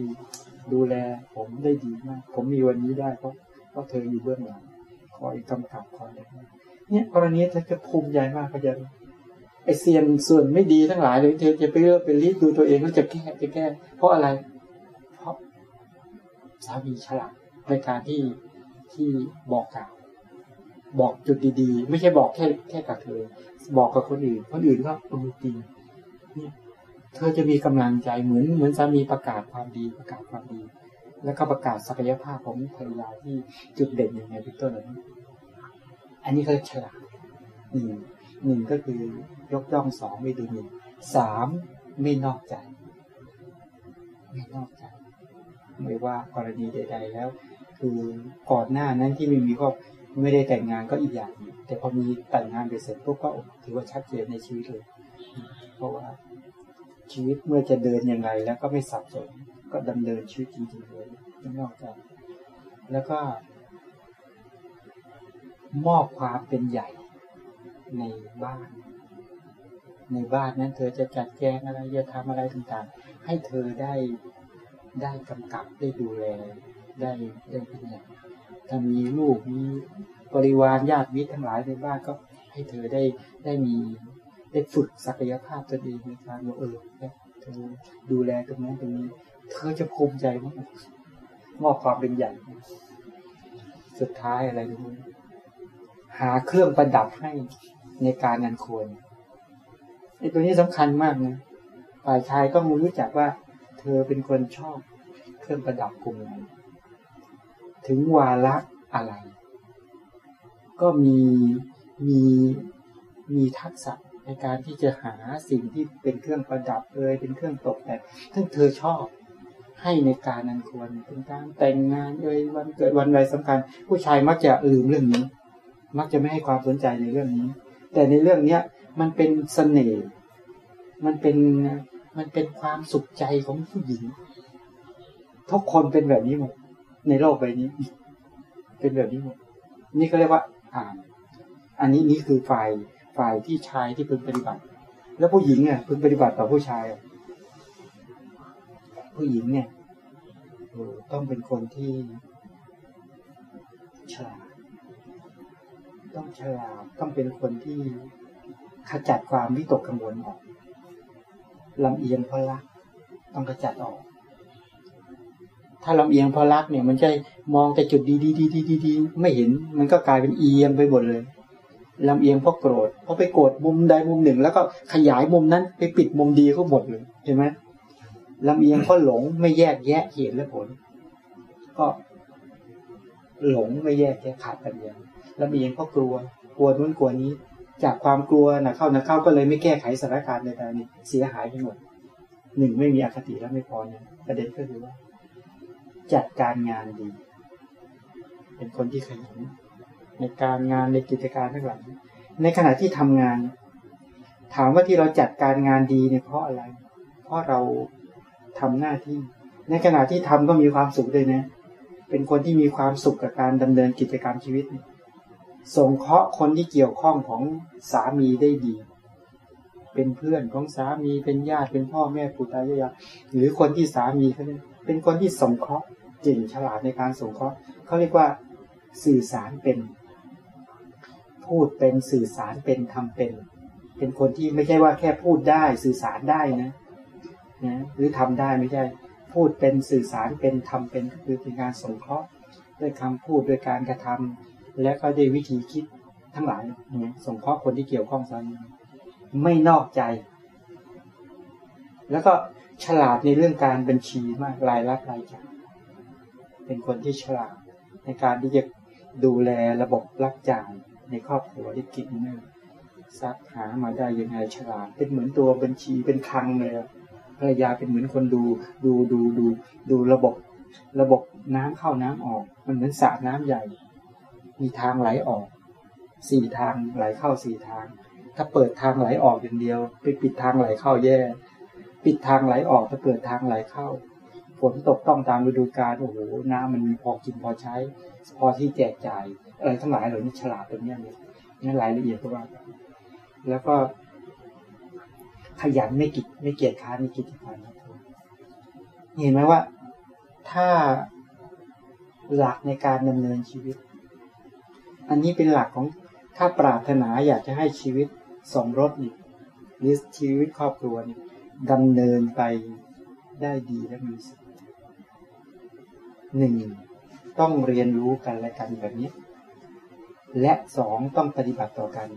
ดูแลผมได้ดีมาก ผมมีวันนี้ได้เพราะเพราะเธออยู่เบื้องหลังคอยกำกับคอยอะไรเนี่ยกรณีเธอจะภูมิใจมากเขาจะไอเซียนส่วนไม่ดีทั้งหลายเลยเธอจะไปเลือกไปรีดดูตัวเองแล้วจะแก้จะแก้ เพราะอะไร สามีฉลาดในการที่ที่บอกกล่าวบอกจุดดีๆ ไม่ใช่บอกแค่แค่กับเธอ บอกกับคนอื่น คนอื่นก็เออจริงเนี่ยเธอจะมีกำลังใจเหมือนเหมือนสามีประกาศความดีประกาศความดี แล้วก็ประกาศศักยภาพของภรรยาที่จุดเด่นอย่างไรเป็นต้นนี้อันนี้เขาฉลาดหนึ่งหนึ่งก็คือยกย่องสองไม่ดูหมิ่นสามไม่นอกใจ ไม่นอกใจ ไม่ว่ากรณีใด ๆ แล้ว คือก่อนหน้านั้นที่ไม่มีก็ไม่ได้แต่งงานก็อีกอย่างแต่พอมีแต่งงานไปเสร็จปุ๊บก็ถือว่าชัดเจนในชีวิตเลย เพราะว่าชีวิตเมื่อจะเดินยังไงแล้วก็ไม่สับสนก็ดำเนินชีวิตจริงๆเลยไม่นอกใจแล้วก็ มอบความเป็นใหญ่ในบ้าน ในบ้านนั้น เธอจะจัดแจงอะไรจะทำอะไรต่างๆ ให้เธอได้ ได้กำกับได้ดูแลได้ได้เป็นอย่างถ้ามีลูกมีบริวารญาติมิตรทั้งหลายในบ้านก็ให้เธอได้ได้มีได้ฝึกศักยภาพตัวเองในการว่าเออเธอดูแลตรงนั้นตรงนี้ เธอจะภูมิใจมากมอบความเป็นใหญ่ สุดท้ายอะไรรู้หาเครื่องประดับให้ในการนันควรไอ้ตัวนี้สำคัญมากนะฝ่ายชายก็รู้จักว่า อเป็นคนชอบเครื่องประดับกลุ่มไหนถึงวาระอะไร ก็มีมีมีทักษะในการที่จะหาสิ่งที่เป็นเครื่องประดับเอยเป็นเครื่องตกแต่งซึ่งเธอชอบให้ในการนันควรเป็นการแต่งงานเอยวันเกิดวันอะไรสำคัญ ผู้ชายมักจะลืมเรื่องนี้ มักจะไม่ให้ความสนใจในเรื่องนี้ แต่ในเรื่องเนี้ยมันเป็นเสน่ห์มันเป็น มันเป็นความสุขใจของผู้หญิง ทุกคนเป็นแบบนี้หมดในโลกใบนี้ เป็นแบบนี้หมดนี่ก็เรียกว่า อ่าน อันนี้นี่คือฝ่ายฝ่ายที่ชายที่พึงปฏิบัติ แล้วผู้หญิงเนี่ยพึงปฏิบัติต่อผู้ชาย ผู้หญิงเนี่ยต้องเป็นคนที่ฉลาดต้องฉลาดต้องเป็นคนที่ขจัดความวิตกกังวลออก ลำเอียงเพราะรัก ต้องขจัดออก ถ้าลำเอียงเพราะรักเนี่ย มันจะมองแต่จุดดีดีดีดีดีดีไม่เห็น มันก็กลายเป็นเอียงไปหมดเลยลำเอียงเพราะโกรธเพราะไปโกรธมุมใดมุมหนึ่ง แล้วก็ขยายมุมนั้น ไปปิดมุมดีก็หมดเลยเห็นไหมลำเอียงเพราะหลงไม่แยกแยะเหตุและผล ก็หลงไม่แยกแยะขาดปัญญาลำเอียงเพราะกลัว กลัวนู้นกลัวนี้ จากความกลัวนะเข้านะเข้าก็เลยไม่แก้ไขสถานการณ์ใดๆนี่เสียหายไปหมดหนึ่งไม่มีอคติแล้วไม่พอเนี่ยประเด็นก็คือว่า จัดการงานดี เป็นคนที่ขยันในการงานในกิจการทั้งหลายในขณะที่ทำงาน ถามว่าที่เราจัดการงานดีเนี่ยเพราะอะไร เพราะเราทำหน้าที่ ในขณะที่ทำก็มีความสุขด้วยนะ เป็นคนที่มีความสุขกับการดำเนินกิจกรรมชีวิต ส่งเคราะห์คนที่เกี่ยวข้องของสามีได้ดี เป็นเพื่อนของสามีเป็นญาติเป็นพ่อแม่ปู่ตายายหรือคนที่สามีเขาเนี่ยเป็นคนที่สงเคราะห์เก่งฉลาดในการสงเคราะห์เขาเรียกว่าสื่อสารเป็น พูดเป็นสื่อสารเป็นทำเป็น เป็นคนที่ไม่ใช่ว่าแค่พูดได้สื่อสารได้นะนะหรือทำได้ไม่ใช่ พูดเป็นสื่อสารเป็นทำเป็นก็คือเป็นการสงเคราะห์ด้วยคำพูดด้วยการกระทำ และก็ด้วยวิธีคิดทั้งหลายเนี่ยสงเคราะห์คนที่เกี่ยวข้องซันไม่นอกใจ แล้วก็ฉลาดในเรื่องการบัญชีมากรายรับรายจ่ายเป็นคนที่ฉลาดในการที่จะดูแลระบบรับจ่ายในครอบครัวที่กินเนี่ยซักหามาได้ยังไงฉลาด เป็นเหมือนตัวบัญชีเป็นคลังเลยภรรยาเป็นเหมือนคนดูดูดูดูดูระบบ ระบบน้ำเข้าน้ำออก มันเหมือนสระน้ำใหญ่ มีทางไหลออกสี่ทางไหลเข้าสี่ทาง ถ้าเปิดทางไหลออกอย่างเดียว ไปปิดทางไหลเข้าแย่ ปิดทางไหลออกถ้าเปิดทางไหลเข้าฝนตกต้องตามฤดูกาลโอ้โหน้ำมันมีพอกินพอใช้ พอที่แจกจ่ายอะไรทั้งหลายเหล่านี้ฉลาดตรงนี้เนี่ยนี่รายละเอียดก็ว่า แล้วก็ ขยันไม่กิจไม่เกียจค้านในกิจการเห็นไหมว่าถ้าหลักในการดำเนินชีวิต อันนี้เป็นหลักของถ้าปรารถนาอยากจะให้ชีวิตสมรสนี่หรือชีวิตครอบครัวนี่ดำเนินไปได้ดีและมีสุขหนึ่งต้องเรียนรู้กันและกันแบบนี้ และสองต้องปฏิบัติต่อกัน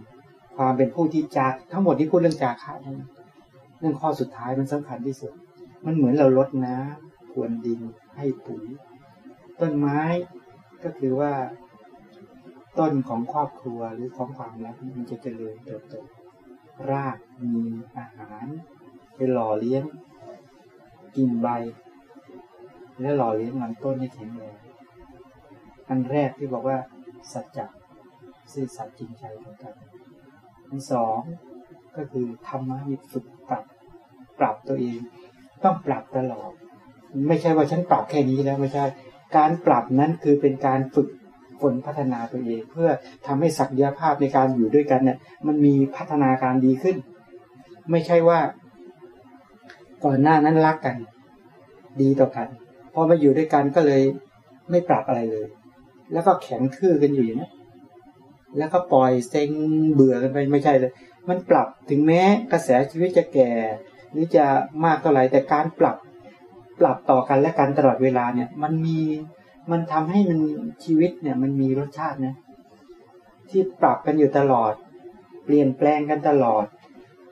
ความเป็นผู้ที่จากทั้งหมดที่พูดเรื่องจาคะนั่นเรื่องข้อสุดท้ายมันสำคัญที่สุด มันเหมือนเราลดน้ำพรวนดินให้ปุ๋ย ต้นไม้ก็คือว่า ต้นของครอบครัวหรือของความรักมันจะเจริญเติบโตรากมีอาหารไปหล่อเลี้ยงกินใบ และหล่อเลี้ยงลำต้นให้แข็งแรงอันแรกที่บอกว่า สัจจะซื่อสัตย์จริงใจต่อกันอันสองก็คือธรรมะมีฝึกปรับปรับตัวเอง ต้องปรับตลอด ไม่ใช่ว่าฉันปรับแค่นี้แล้วไม่ใช่ การปรับนั้นคือเป็นการฝึก ฝนพัฒนาตัวเอง เพื่อทำให้ศักยภาพในการอยู่ด้วยกันเนี่ย มันมีพัฒนาการดีขึ้น ไม่ใช่ว่า ก่อนหน้านั้นรักกัน ดีต่อกันพอมาอยู่ด้วยกันก็เลยไม่ปรับอะไรเลย แล้วก็แข็งทื่อกันอยู่อย่างนี้แล้วก็ปล่อยเซ็งเบื่อกันไปไม่ใช่เลย มันปรับถึงแม้กระแสชีวิตจะแก่ หรือจะมากเท่าไหร่แต่การปรับ ปรับต่อกันและกันตลอดเวลาเนี่ย มันมี มันทำให้มันชีวิตเนี่ย มันมีรสชาตินะ ที่ปรับกันอยู่ตลอด เปลี่ยนแปลงกันตลอด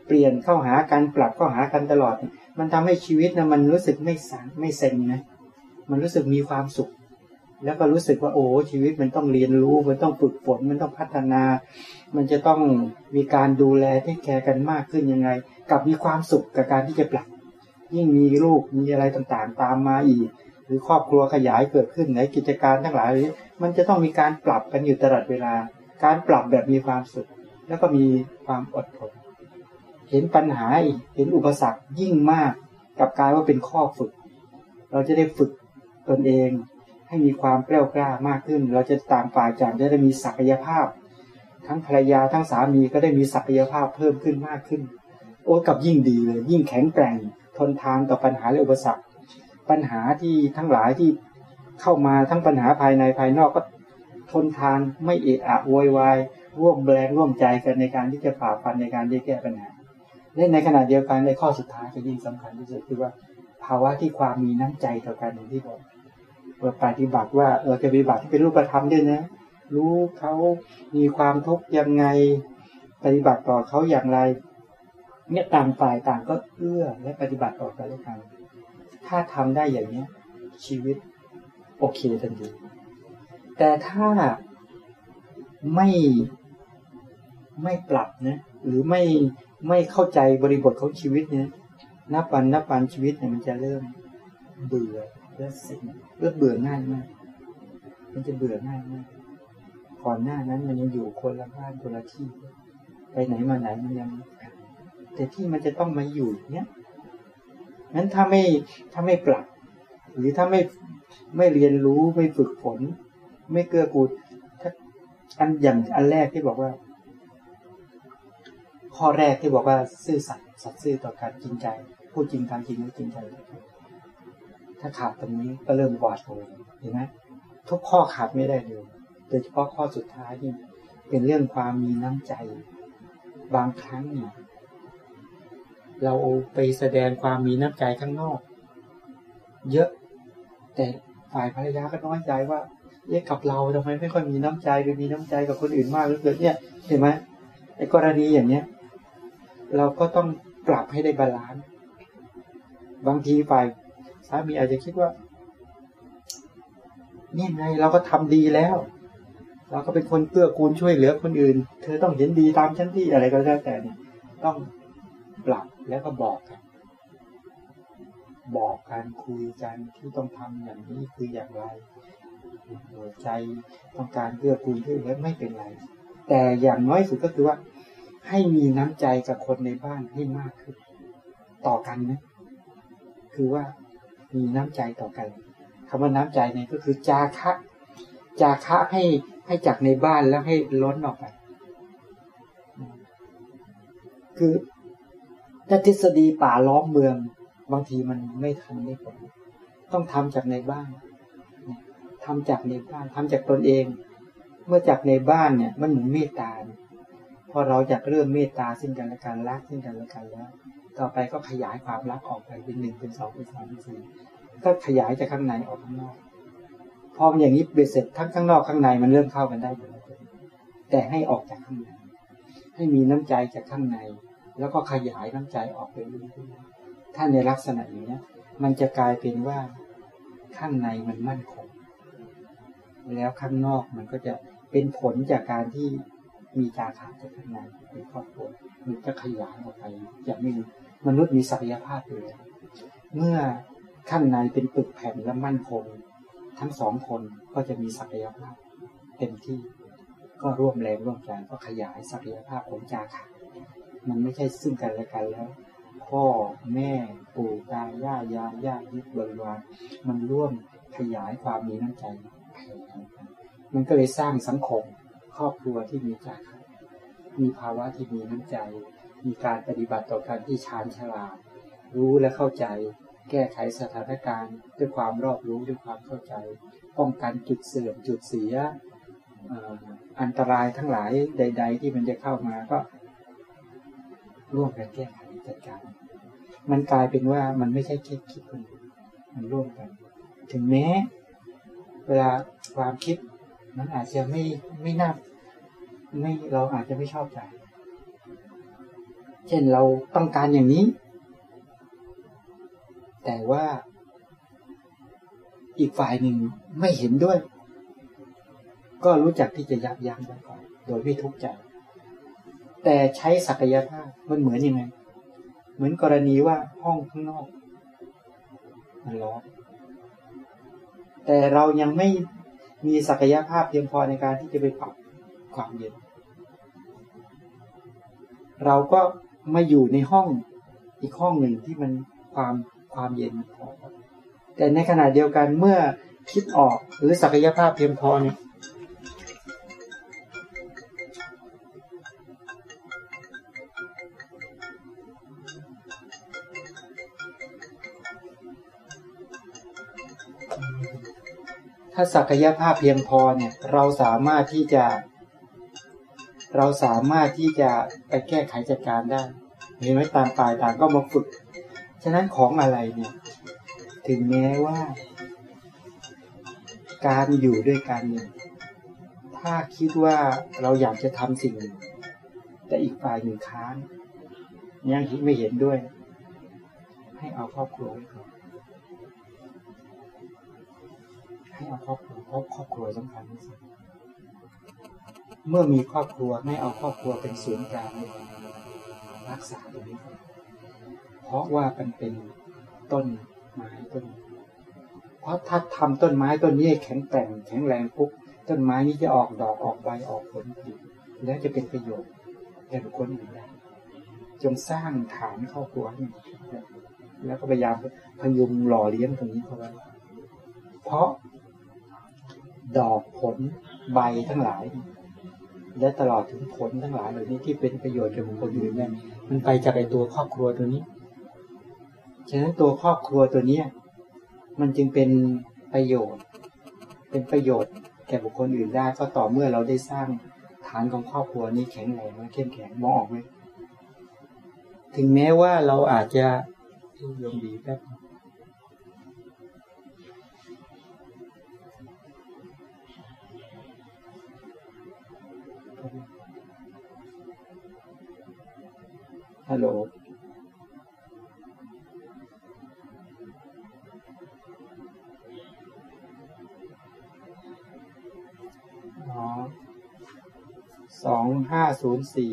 เปลี่ยนเข้าหากันปรับเข้าหากันตลอด มันทำให้ชีวิตนะมันรู้สึกไม่สังไม่เซ็งนะมันรู้สึกมีความสุข แล้วก็รู้สึกว่าโอ้ชีวิตมันต้องเรียนรู้ มันต้องฝึกฝน มันต้องพัฒนา มันจะต้องมีการดูแลที่แคร์กันมากขึ้นยังไง กับมีความสุขกับการที่จะปรับ ยิ่งมีลูกมีอะไรต่างๆ ตามมาอีก หรือครอบครัวขยายเกิดขึ้นในกิจการทั้งหลายมันจะต้องมีการปรับกันอยู่ตลอดเวลา การปรับแบบมีความสุข แล้วก็มีความอดทน เห็นปัญหาอีกเห็นอุปสรรคยิ่งมากกับกลายว่าเป็นข้อฝึก เราจะได้ฝึกตนเองให้มีความแกล้วกล้ามากขึ้น เราจะต่างฝ่ายจากจะได้มีศักยภาพ ทั้งภรรยาทั้งสามีก็ได้มีศักยภาพเพิ่มขึ้นมากขึ้น โอ้กับยิ่งดีเลยยิ่งแข็งแกร่ง ทนทานต่อปัญหาและอุปสรรค ปัญหาที่ทั้งหลายที่เข้ามาทั้งปัญหาภายในภายนอกก็ทนทานไม่เอะอะโวยวายร่วมแรงร่วมใจกันในการที่จะฝ่าฟันในการที่แก้ปัญหาและในขณะเดียวกันในข้อสุดท้ายจะยิ่งสำคัญที่สุดคือว่า ภาวะที่ความมีน้ำใจต่อกันอย่างที่บอกปฏิบัติว่าเออจะปฏิบัติที่เป็นรูปธรรมด้วยนะ รู้เขามีความทุกข์ยังไงปฏิบัติต่อเขาอย่างไร เนี่ยต่างฝ่ายต่างก็เอื้อและปฏิบัติต่อกันและกัน ถ้าทำได้อย่างเนี้ย ชีวิต โอเคทันทีแต่ถ้าไม่ไม่ปรับนะหรือไม่ไม่เข้าใจบริบทของชีวิตเนี่ยนับวันนับวันชีวิตเนี่ยมันจะเริ่มเบื่อและสิ่งเริ่มเบื่อง่ายมาก มันจะเบื่อง่ายมากก่อนหน้านั้นมันยังอยู่คนละบ้านคนละที่ ไปไหนมาไหนมันยังแต่ที่มันจะต้องมาอยู่เนี่ย นั้นถ้าไม่ถ้าไม่ปรับ หรือถ้าไม่ไม่เรียนรู้ไม่ฝึกฝนไม่เกื้อกูลอันอย่างอันแรกที่บอกว่า ข้อแรกที่บอกว่าซื่อสัตย์สัตย์ซื่อต่อการจริงใจ พูดจริงทำจริงไม่จริงใจ ถ้าขาดตรงนี้ก็เริ่มหวาดกลัวเห็นไหมทุกข้อขาดไม่ได้เลยโดยเฉพาะข้อสุดท้ายนี่เป็นเรื่องความมีน้ำใจ บางครั้งเนี่ย เราไปแสดงความมีน้ำใจข้างนอก เยอะ แต่ฝ่ายภรรยาก็น้อยใจว่าเอ๊ะกับเราทำไมไม่ค่อยมีน้ำใจหรือมีน้ำใจกับคนอื่นมากหรือเกินเนี่ยเห็นไหมไอ้กรณีอย่างเนี้ย เราก็ต้องปรับให้ได้ balance บางทีฝ่ายสามีอาจจะคิดว่านี่ไงเราก็ทำดีแล้ว เราก็เป็นคนเกื้อกูลช่วยเหลือคนอื่น เธอต้องเห็นดีตามฉันที่อะไรก็แล้วแต่เนี่ยต้องปรับ แล้วก็บอกกัน บอกการคุยกันที่ต้องทำอย่างนี้คืออย่างไรหัวใจต้องการเกื้อกูลช่วยเหลือไม่เป็นไร แต่อย่างน้อยสุดก็คือว่า ให้มีน้ำใจกับคนในบ้านให้มากขึ้น ต่อกันนะ คือว่ามีน้ำใจต่อกันคำว่าน้ำใจเนี่ยก็คือจาคะ จาคะให้ให้จากในบ้านแล้วให้ล้นออกไป คือ ถ้าทฤษฎีป่าล้อมเมือง บางทีมันไม่ทำได้ผลต้องทำจากในบ้านทำจากในบ้านทำจากตนเอง เมื่อจากในบ้านเนี่ย มันเหมือนเมตตาพอเราอยากเริ่มเมตตาซึ่งกันและกันรักซึ่งกันและกันแล้ว ต่อไปก็ขยายความรักออกไปเป็นหนึ่งเป็นสองเป็นสามเป็นสี่ก็ขยายจากข้างในออกข้างนอกพออย่างนี้เบ็ดเสร็จทั้งข้างนอกข้างในมันเริ่มเข้ากันได้หมดแต่ให้ออกจากข้างในให้มีน้ำใจจากข้างใน แล้วก็ขยายน้ำใจออกไปเรื่อยๆถ้าในลักษณะอย่างนี้มันจะกลายเป็นว่าข้างในมันมั่นคง แล้วข้างนอกมันก็จะเป็นผลจากการที่มีจาขาจากข้างในเป็นครอบครัวมันจะขยายออกไปอย่างม่มนุษย์มีศักยภาพเลยเมื่อข้างในเป็นปึกแผ่นและมั่นคง ทั้งสองคนก็จะมีศักยภาพ เต็มที่ก็ร่วมแรงร่วมใจก็ขยายศักยภาพของจาขา มันไม่ใช่ซึ่งกันและกันแล้ว พ่อแม่ปู่ตาย่ายายญาติยิบบริวารมันร่วมขยายความมีน้ำใจ มันก็เลยสร้างสังคมครอบครัวที่มีจาระมีภาวะที่มีน้ำใจ มีการปฏิบัติต่อการที่ชาญฉลาด รู้และเข้าใจ แก้ไขสถานการณ์ ด้วยความรอบรู้ด้วยความเข้าใจ ป้องกันจุดเสื่อมจุดเสียอันตรายทั้งหลายใด ๆ ที่มันจะเข้ามาก็ ร่วมกันแก้ไขจัดการ มันกลายเป็นว่ามันไม่ใช่แค่คิดคนเดียวมันร่วมกัน ถึงแม้ เวลาความคิด มันอาจจะไม่ไม่น่าไม่เราอาจจะไม่ชอบใจ เช่นเราต้องการอย่างนี้ แต่ว่าอีกฝ่ายหนึ่งไม่เห็นด้วย ก็รู้จักที่จะยับยั้งไว้ก่อนโดยไม่ทุกข์ใจ แต่ใช้ศักยภาพมันเหมือนยังไง เหมือนกรณีว่าห้องข้างนอก มันร้อนแต่เรายังไม่มีศักยภาพเพียงพอในการที่จะไปปรับความเย็น เราก็มาอยู่ในห้องอีกห้องหนึ่งที่มันความความเย็นพอแต่ในขณะเดียวกันเมื่อคิดออกหรือศักยภาพเพียงพอเนี่ย ถ้าศักยภาพเพียงพอเนี่ย เราสามารถที่จะ เราสามารถที่จะไปแก้ไขจัดการได้เห็นไหมต่างฝ่ายต่างก็มาฝึก ฉะนั้นของอะไรเนี่ย ถึงแม้ว่า การอยู่ด้วยกันเนี่ยถ้าคิดว่าเราอยากจะทำสิ่งหนึ่งแต่อีกฝ่ายหนึ่งค้านยังคิดไม่เห็นด้วย ให้เอาครอบครัวไว้ก่อน ให้เอาครอบครัวเพราะครอบครัวสำคัญที่สุดเมื่อมีครอบครัวไม่เอาครอบครัวเป็นศูนย์กลางเลยรักษาตรงนี้เพราะว่ามันเป็นต้นไม้ต้น เพราะถ้าทำต้นไม้ต้นนี้แข็งแกร่งแข็งแรงปุ๊บต้นไม้นี้จะออกดอกออกใบออกผลผลิตแล้วจะเป็นประโยชน์แก่บุคคลอื่นได้จงสร้างฐานครอบครัวให้แล้วก็พยายามพยุงหล่อเลี้ยงตรงนี้เขาไว้เพราะ ดอกผลใบทั้งหลาย และตลอดถึงผลทั้งหลายเหล่านี้ที่เป็นประโยชน์แก่บุคคลอื่นเนี่ยมันไปจากไอตัวครอบครัวตัวนี้ ฉะนั้นตัวครอบครัวตัวเนี้ยมันจึงเป็นประโยชน์ เป็นประโยชน์แก่บุคคลอื่นได้ก็ต่อเมื่อเราได้สร้างฐานของครอบครัวนี้แข็งแรงและเข้มแข็งมองออกไหมถึงแม้ว่าเราอาจจะยมดีแป๊บ ฮัลโหลอ๋อสองห้าศูนย์สี่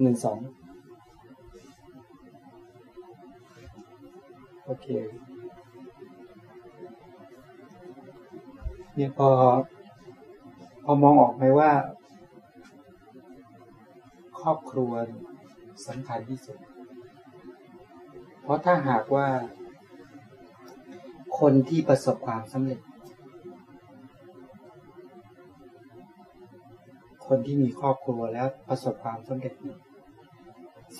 หนึ่งสองโอเคเนี่ยพอ พอมองออกไหมว่า ครอบครัวสำคัญที่สุด เพราะถ้าหากว่า คนที่ประสบความสำเร็จ คนที่มีครอบครัวแล้วประสบความสำเร็จ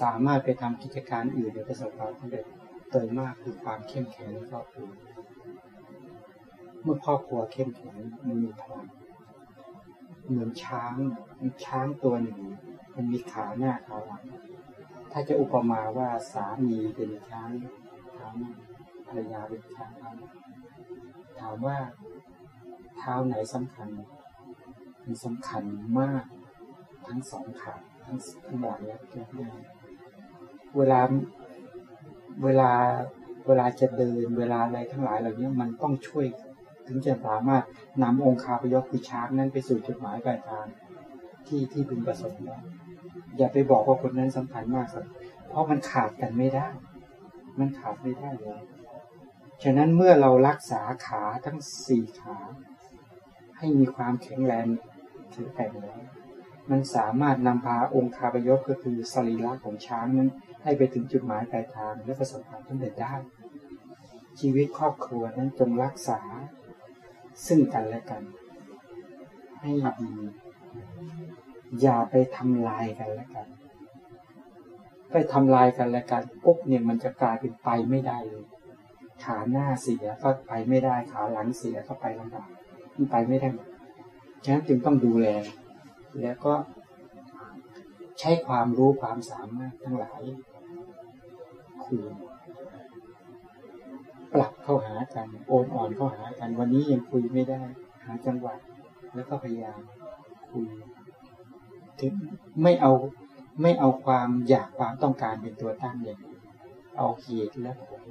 สามารถไปทำกิจการอื่นหรือประสบความสำเร็จโดยมากคือความเข้มแข็งในครอบครัว เมื่อครอบครัวเข้มแข็งมันมีพลัง เหมือนช้างช้างตัวหนึ่ง มันมีขาหน้าขาหลัง ถ้าจะอุปมาว่าสามีเป็นช้างเท้าหน้าภรรยาเป็นช้างเท้าหน้าถามว่าเท้าไหนสำคัญ มันสำคัญมากทั้งสองขาทั้งทั้งหลังและแก้มเวลาเวลาเวลาจะเดิน เวลาอะไรทั้งหลายเหล่านี้มันต้องช่วย ถึงจะสามารถนำองค์คาพยพคือช้างนั้นไปสู่จุดหมายปลายทางที่ที่พึงประสบได้อย่าไปบอกว่าคนนั้นสำคัญมากสักเพราะมันขาดกันไม่ได้ มันขาดไม่ได้เลยฉะนั้นเมื่อเรารักษาขาทั้งสี่ขา ให้มีความแข็งแรงถือแต่งแล้วมันสามารถนำพาองค์คาพยพก็คือสรีระของช้างนั้น ให้ไปถึงจุดหมายปลายทางและประสบความสำเร็จได้ ชีวิตครอบครัวนั้นจงรักษา ซึ่งกันและกัน ให้ดี อย่าไปทำลายกันและกัน ไปทำลายกันและกันปุ๊บเนี่ยมันจะกลายเป็นไปไม่ได้เลยขาหน้าเสียก็ไปไม่ได้ขาหลังเสียก็ไปลำบากมันไปไม่ได้หมดฉะนั้นจึงต้องดูแล แล้วก็ใช้ความรู้ความสามารถทั้งหลายคุย ปรับเข้าหากันโอนอ่อนเข้าหากัน วันนี้ยังคุยไม่ได้ หาจังหวะแล้วก็พยายามคุยถึงไม่เอาไม่เอาความอยากความต้องการเป็นตัวตั้งเลยเอาเหตุและผล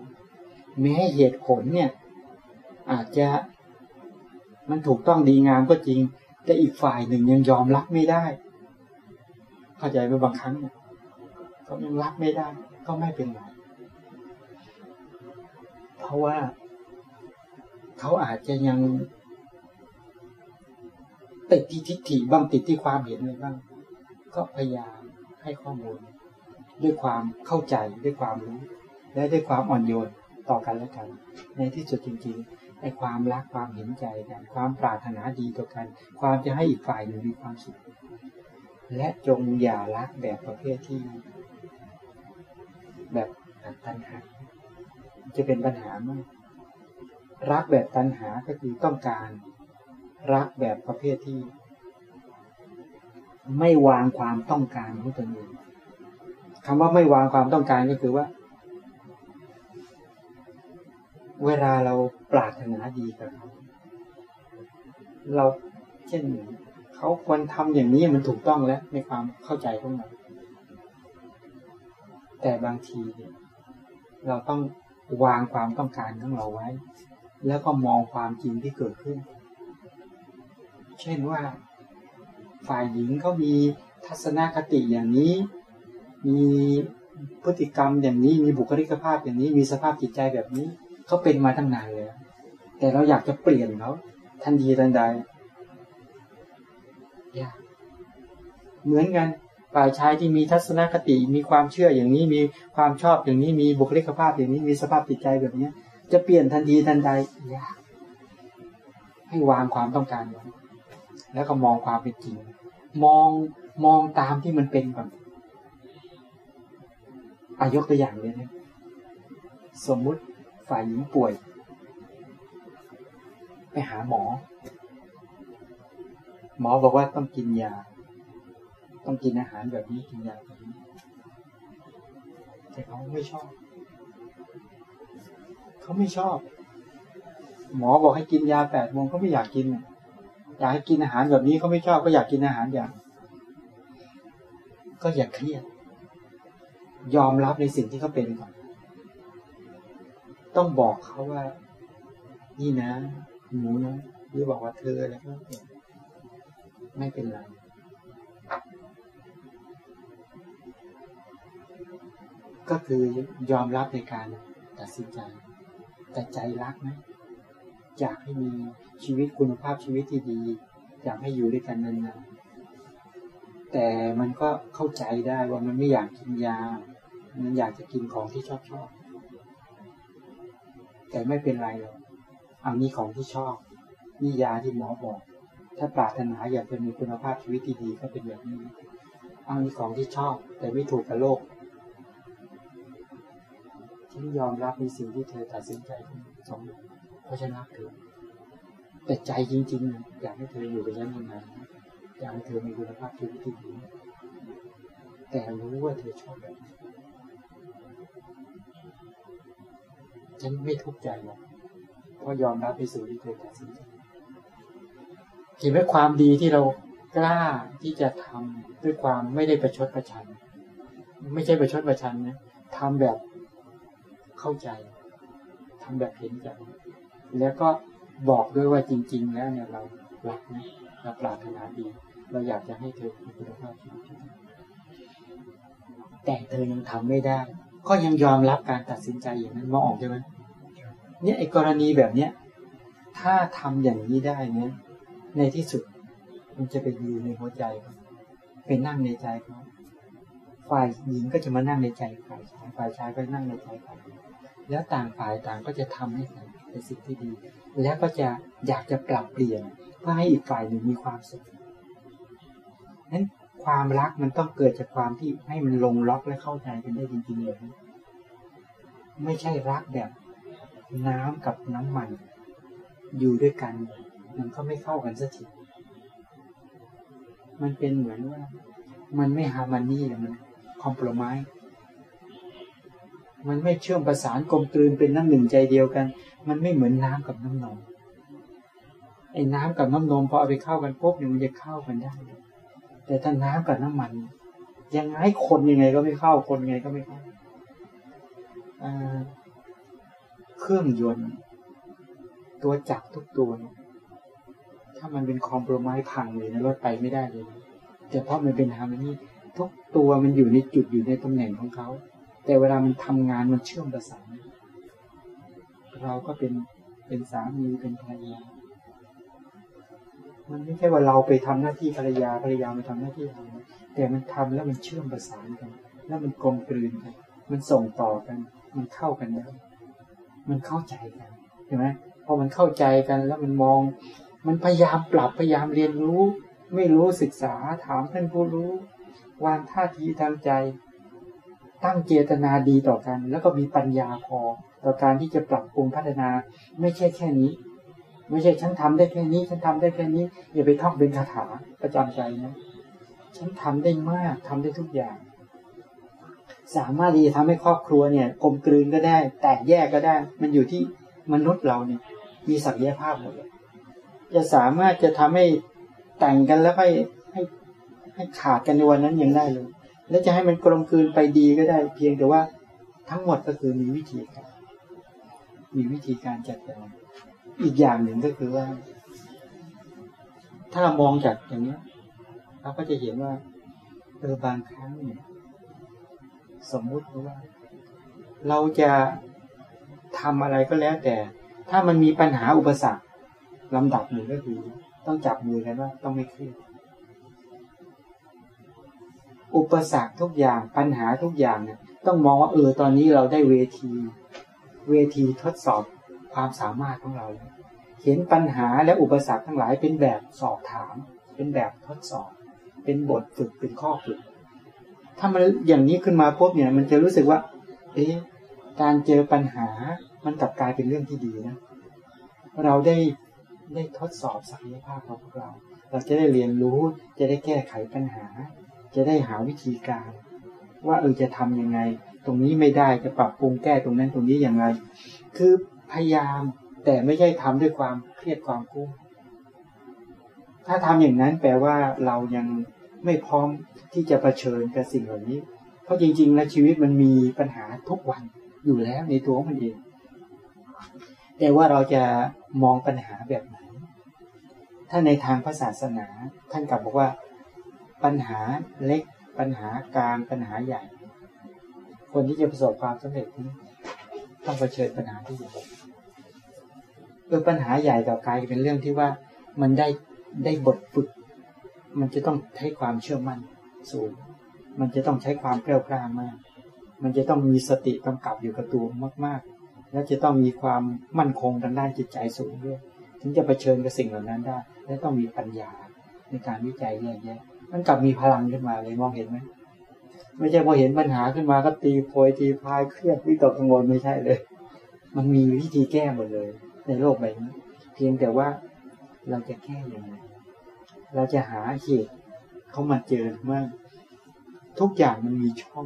แม้เหตุผลเนี่ย อาจจะมันถูกต้องดีงามก็จริง แต่อีกฝ่ายหนึ่งยังยอมรับไม่ได้ เข้าใจไหมบางครั้งเนี่ยเขายังรับไม่ได้ ก็ไม่เป็นไร เพราะว่าเขาอาจจะยังติดที่ทิฏฐิบ้างติดที่ความเห็นอะไรบ้าง ก็พยายามให้ข้อมูล ด้วยความเข้าใจด้วยความรู้ และด้วยความอ่อนโยนต่อกันและกัน ในที่สุดจริงๆไอ้ความรักความเห็นใจกัน ความปรารถนาดีต่อกัน ความจะให้อีกฝ่ายหนึ่งมีความสุขและจงอย่ารักแบบประเภทที่ แบบตัณหา จะเป็นปัญหามาก รักแบบตัณหาก็คือต้องการ รักแบบประเภทที่ ไม่วางความต้องการของตนเองคำว่าไม่วางความต้องการก็คือว่า เวลาเราปรารถนาดีกับเขาเราเช่นเขาควรทำอย่างนี้มันถูกต้องแล้วในความเข้าใจของเราแต่บางทีเราต้อง วางความต้องการของเราไว้ แล้วก็มองความจริงที่เกิดขึ้น เช่นว่า ฝ่ายหญิงเขามีทัศนคติอย่างนี้ มีพฤติกรรมอย่างนี้ มีบุคลิกภาพอย่างนี้ มีสภาพจิตใจแบบนี้เขาเป็นมาตั้งนานแล้ว แต่เราอยากจะเปลี่ยนเขาทันทีทันใดยากเหมือนกัน ฝ่ายชายที่มีทัศนคติมีความเชื่ออย่างนี้มีความชอบอย่างนี้มีบุคลิกภาพอย่างนี้มีสภาพจิตใจแบบนี้จะเปลี่ยนทันทีทันใดยากให้วางความต้องการไว้แล้วก็มองความเป็นจริง มองมองตามที่มันเป็นก่อนอายกตัวอย่างเลยนะสมมุติฝ่ายหญิงป่วย ไปหาหมอ หมอบอกว่าต้องกินยา ต้องกินอาหารแบบนี้กินยาแบบนี้แต่เขาไม่ชอบ เขาไม่ชอบ หมอบอกให้กินยาแปดโมงเขาไม่อยากกินอยากให้กินอาหารแบบนี้เขาไม่ชอบก็อยากกินอาหารอย่าง ก็อย่าเครียดยอมรับในสิ่งที่เขาเป็นก่อน ต้องบอกเขาว่า นี่นะ หนูนะหรือบอกว่าเธอแล้วก็ไม่เป็นไร ก็คือยอมรับในการตัดสินใจ แต่ใจรักไหมอยากให้มีชีวิตคุณภาพชีวิตที่ดี อยากให้อยู่ด้วยกันนานๆแต่มันก็เข้าใจได้ว่ามันไม่อยากกินยา มันอยากจะกินของที่ชอบชอบแต่ไม่เป็นไรหรอกเอานี่ของที่ชอบ นี่ยาที่หมอบอก ถ้าปรารถนาอยากจะมีคุณภาพชีวิตที่ดีก็เป็นแบบนี้ เอานี่ของที่ชอบ แต่ไม่ถูกกับโลก ฉันยอมรับในสิ่งที่เธอตัดสินใจสองเพราะฉันรักเธอแต่ใจจริง ๆ อยากให้เธออยู่กับฉันนานๆอยากให้เธอมีคุณภาพชีวิตที่ดีแต่รู้ว่าเธอชอบแบบนี้ฉันไม่ทุกข์ใจหรอกเพราะยอมรับในสิ่งที่เธอตัดสินใจเห็นไหมความดีที่เรากล้าที่จะทำด้วยความไม่ได้ประชดประชัน ไม่ใช่ประชดประชันนะทำแบบ เข้าใจทำแบบเห็นใจ แล้วก็บอกด้วยว่าจริง ๆ แล้วเนี่ยเรารักนะเราปรารถนาดี เราอยากจะให้เธอมีคุณภาพชีวิตแต่เธอยังทำไม่ได้ ก็ยังยอมรับการตัดสินใจอย่างนั้นมองออกใช่ไหมเนี่ยไอ้กรณีแบบเนี้ยถ้าทำอย่างนี้ได้เนี่ยในที่สุด มันจะไปยืนในหัวใจเขาไปนั่งในใจเขาฝ่ายหญิงก็จะมานั่งในใจฝ่ายชายฝ่ายชายก็นั่งในใจฝ่ายหญิง แล้วต่างฝ่ายต่างก็จะทำให้เป็นสิ่งที่ดี แล้วก็จะอยากจะปรับเปลี่ยนเพื่อให้อีกฝ่ายหนึ่งมีความสุขนั้นความรักมันต้องเกิดจากความที่ให้มันลงล็อกและเข้าใจกันได้จริงๆเลยไม่ใช่รักแบบน้ำกับน้ำมัน อยู่ด้วยกัน มันก็ไม่เข้ากันสักทีมันเป็นเหมือนว่า มันไม่ฮาร์มานีมันคอมโพลไมซ์ มันไม่เชื่อมประสานกลมกลืนเป็นน้ำหนึ่งใจเดียวกัน มันไม่เหมือนน้ำกับน้ำนมไอ้น้ำกับน้ำนมพอเอาไปเข้ากันปุ๊บเนี่ยมันจะเข้ากันได้ แต่ถ้าน้ำกับน้ำมัน ยังไงคนยังไงก็ไม่เข้าคนยังไงก็ไม่เข้าเครื่องยนต์ ตัวจักรทุกตัว ถ้ามันเป็นคอมโพลไมซ์พังเลยนะรถไปไม่ได้เลยแต่เพราะมันเป็นฮาร์มนีทุกตัวมันอยู่ในจุดอยู่ในตำแหน่งของเขา แต่เวลามันทำงานมันเชื่อมประสานเราก็เป็นเป็นสามีเป็นภรรยา มันไม่ใช่ว่าเราไปทำหน้าที่ภรรยาภรรยาไปทำหน้าที่เราแต่มันทำแล้วมันเชื่อมประสานกัน แล้วมันกลมกลืนกัน มันส่งต่อกัน มันเข้ากันได้มันเข้าใจกันใช่ไหมพอมันเข้าใจกันแล้วมันมอง มันพยายามปรับพยายามเรียนรู้ ไม่รู้ศึกษาถามท่านผู้รู้ วางท่าทีทางใจ ตั้งเจตนาดีต่อกัน แล้วก็มีปัญญาพอต่อการที่จะปรับปรุงพัฒนา ไม่ใช่แค่นี้ ไม่ใช่ฉันทำได้แค่นี้ ฉันทำได้แค่นี้อย่าไปท่องเป็นคาถาประจำใจนะฉันทำได้มากทำได้ทุกอย่าง สามารถที่จะทำให้ครอบครัวเนี่ยกลมกลืนก็ได้ แตกแยกก็ได้ มันอยู่ที่มนุษย์เราเนี่ย มีศักยภาพหมดเลยจะสามารถจะทำให้แต่งกันแล้วให้ให้ให้ขาดกันในวันนั้นยังได้เลย แล้วจะให้มันกลมกลืนไปดีก็ได้ เพียงแต่ว่าทั้งหมดก็คือมีวิธีการมีวิธีการจัดการอีกอย่างหนึ่งก็คือว่า ถ้าเรามองจากอย่างนี้เราก็จะเห็นว่าเออบางครั้งเนี่ยสมมุติว่า เราจะทำอะไรก็แล้ว แต่ ถ้ามันมีปัญหาอุปสรรคลำดับหนึ่งก็คือ ต้องจับมือกันว่าต้องไม่เครียด อุปสรรคทุกอย่างปัญหาทุกอย่างเนี่ยต้องมองว่าเออตอนนี้เราได้เวที เวทีทดสอบความสามารถของเรา เห็นปัญหาและอุปสรรคทั้งหลายเป็นแบบสอบถาม เป็นแบบทดสอบ เป็นบทฝึกเป็นข้อฝึก ถ้ามันอย่างนี้ขึ้นมาปุ๊บเนี่ย มันจะรู้สึกว่า เอ๊ะการเจอปัญหามันกลับกลายเป็นเรื่องที่ดีนะ เราได้ได้ทดสอบศักยภาพของพวกเรา เราจะได้เรียนรู้จะได้แก้ไขปัญหา จะได้หาวิธีการ ว่าเออจะทํำยังไง ตรงนี้ไม่ได้จะปรับปรุงแก้ตรงนั้นตรงนี้อย่างไร คือพยายามแต่ไม่ใช่ทำด้วยความเครียดความกุ้มถ้าทำอย่างนั้นแปลว่าเรายังไม่พร้อมที่จะะเผชิญกับสิ่งเหล่านี้ เพราะจริง ๆ แล้วชีวิตมันมีปัญหาทุกวันอยู่แล้วในตัวมันเอง แต่ว่าเราจะมองปัญหาแบบไหน ถ้าในทางพระศาสนาท่านกลับบอกว่า ปัญหาเล็ก ปัญหากลางปัญหาใหญ่ คนที่จะประสบความสำเร็จต้องเผชิญปัญหาที่ใหญ่เออปัญหาใหญ่กับกายเป็นเรื่องที่ว่ามันได้ได้บทฝึก มันจะต้องใช้ความเชื่อมั่นสูง มันจะต้องใช้ความแกล้วกล้ามาก มันจะต้องมีสติกำกับอยู่กับตัวมาก ๆ และจะต้องมีความมั่นคงทางด้านจิตใจสูงด้วย ถึงจะะเผชิญกับสิ่งเหล่านั้นได้ และต้องมีปัญญาในการวิจัยแยกแยะ มันกลับมีพลังขึ้นมาเลยมองเห็นไหมไม่ใช่พอเห็นปัญหาขึ้นมาก็ตีโพยตีพายเครียดวิตกกังวลไม่ใช่เลย มันมีวิธีแก้หมดเลย ในโลกใบนี้ เพียงแต่ว่าเราจะแก้อย่างไรเราจะหาเหตุเขามาเจอว่าทุกอย่างมันมีช่อง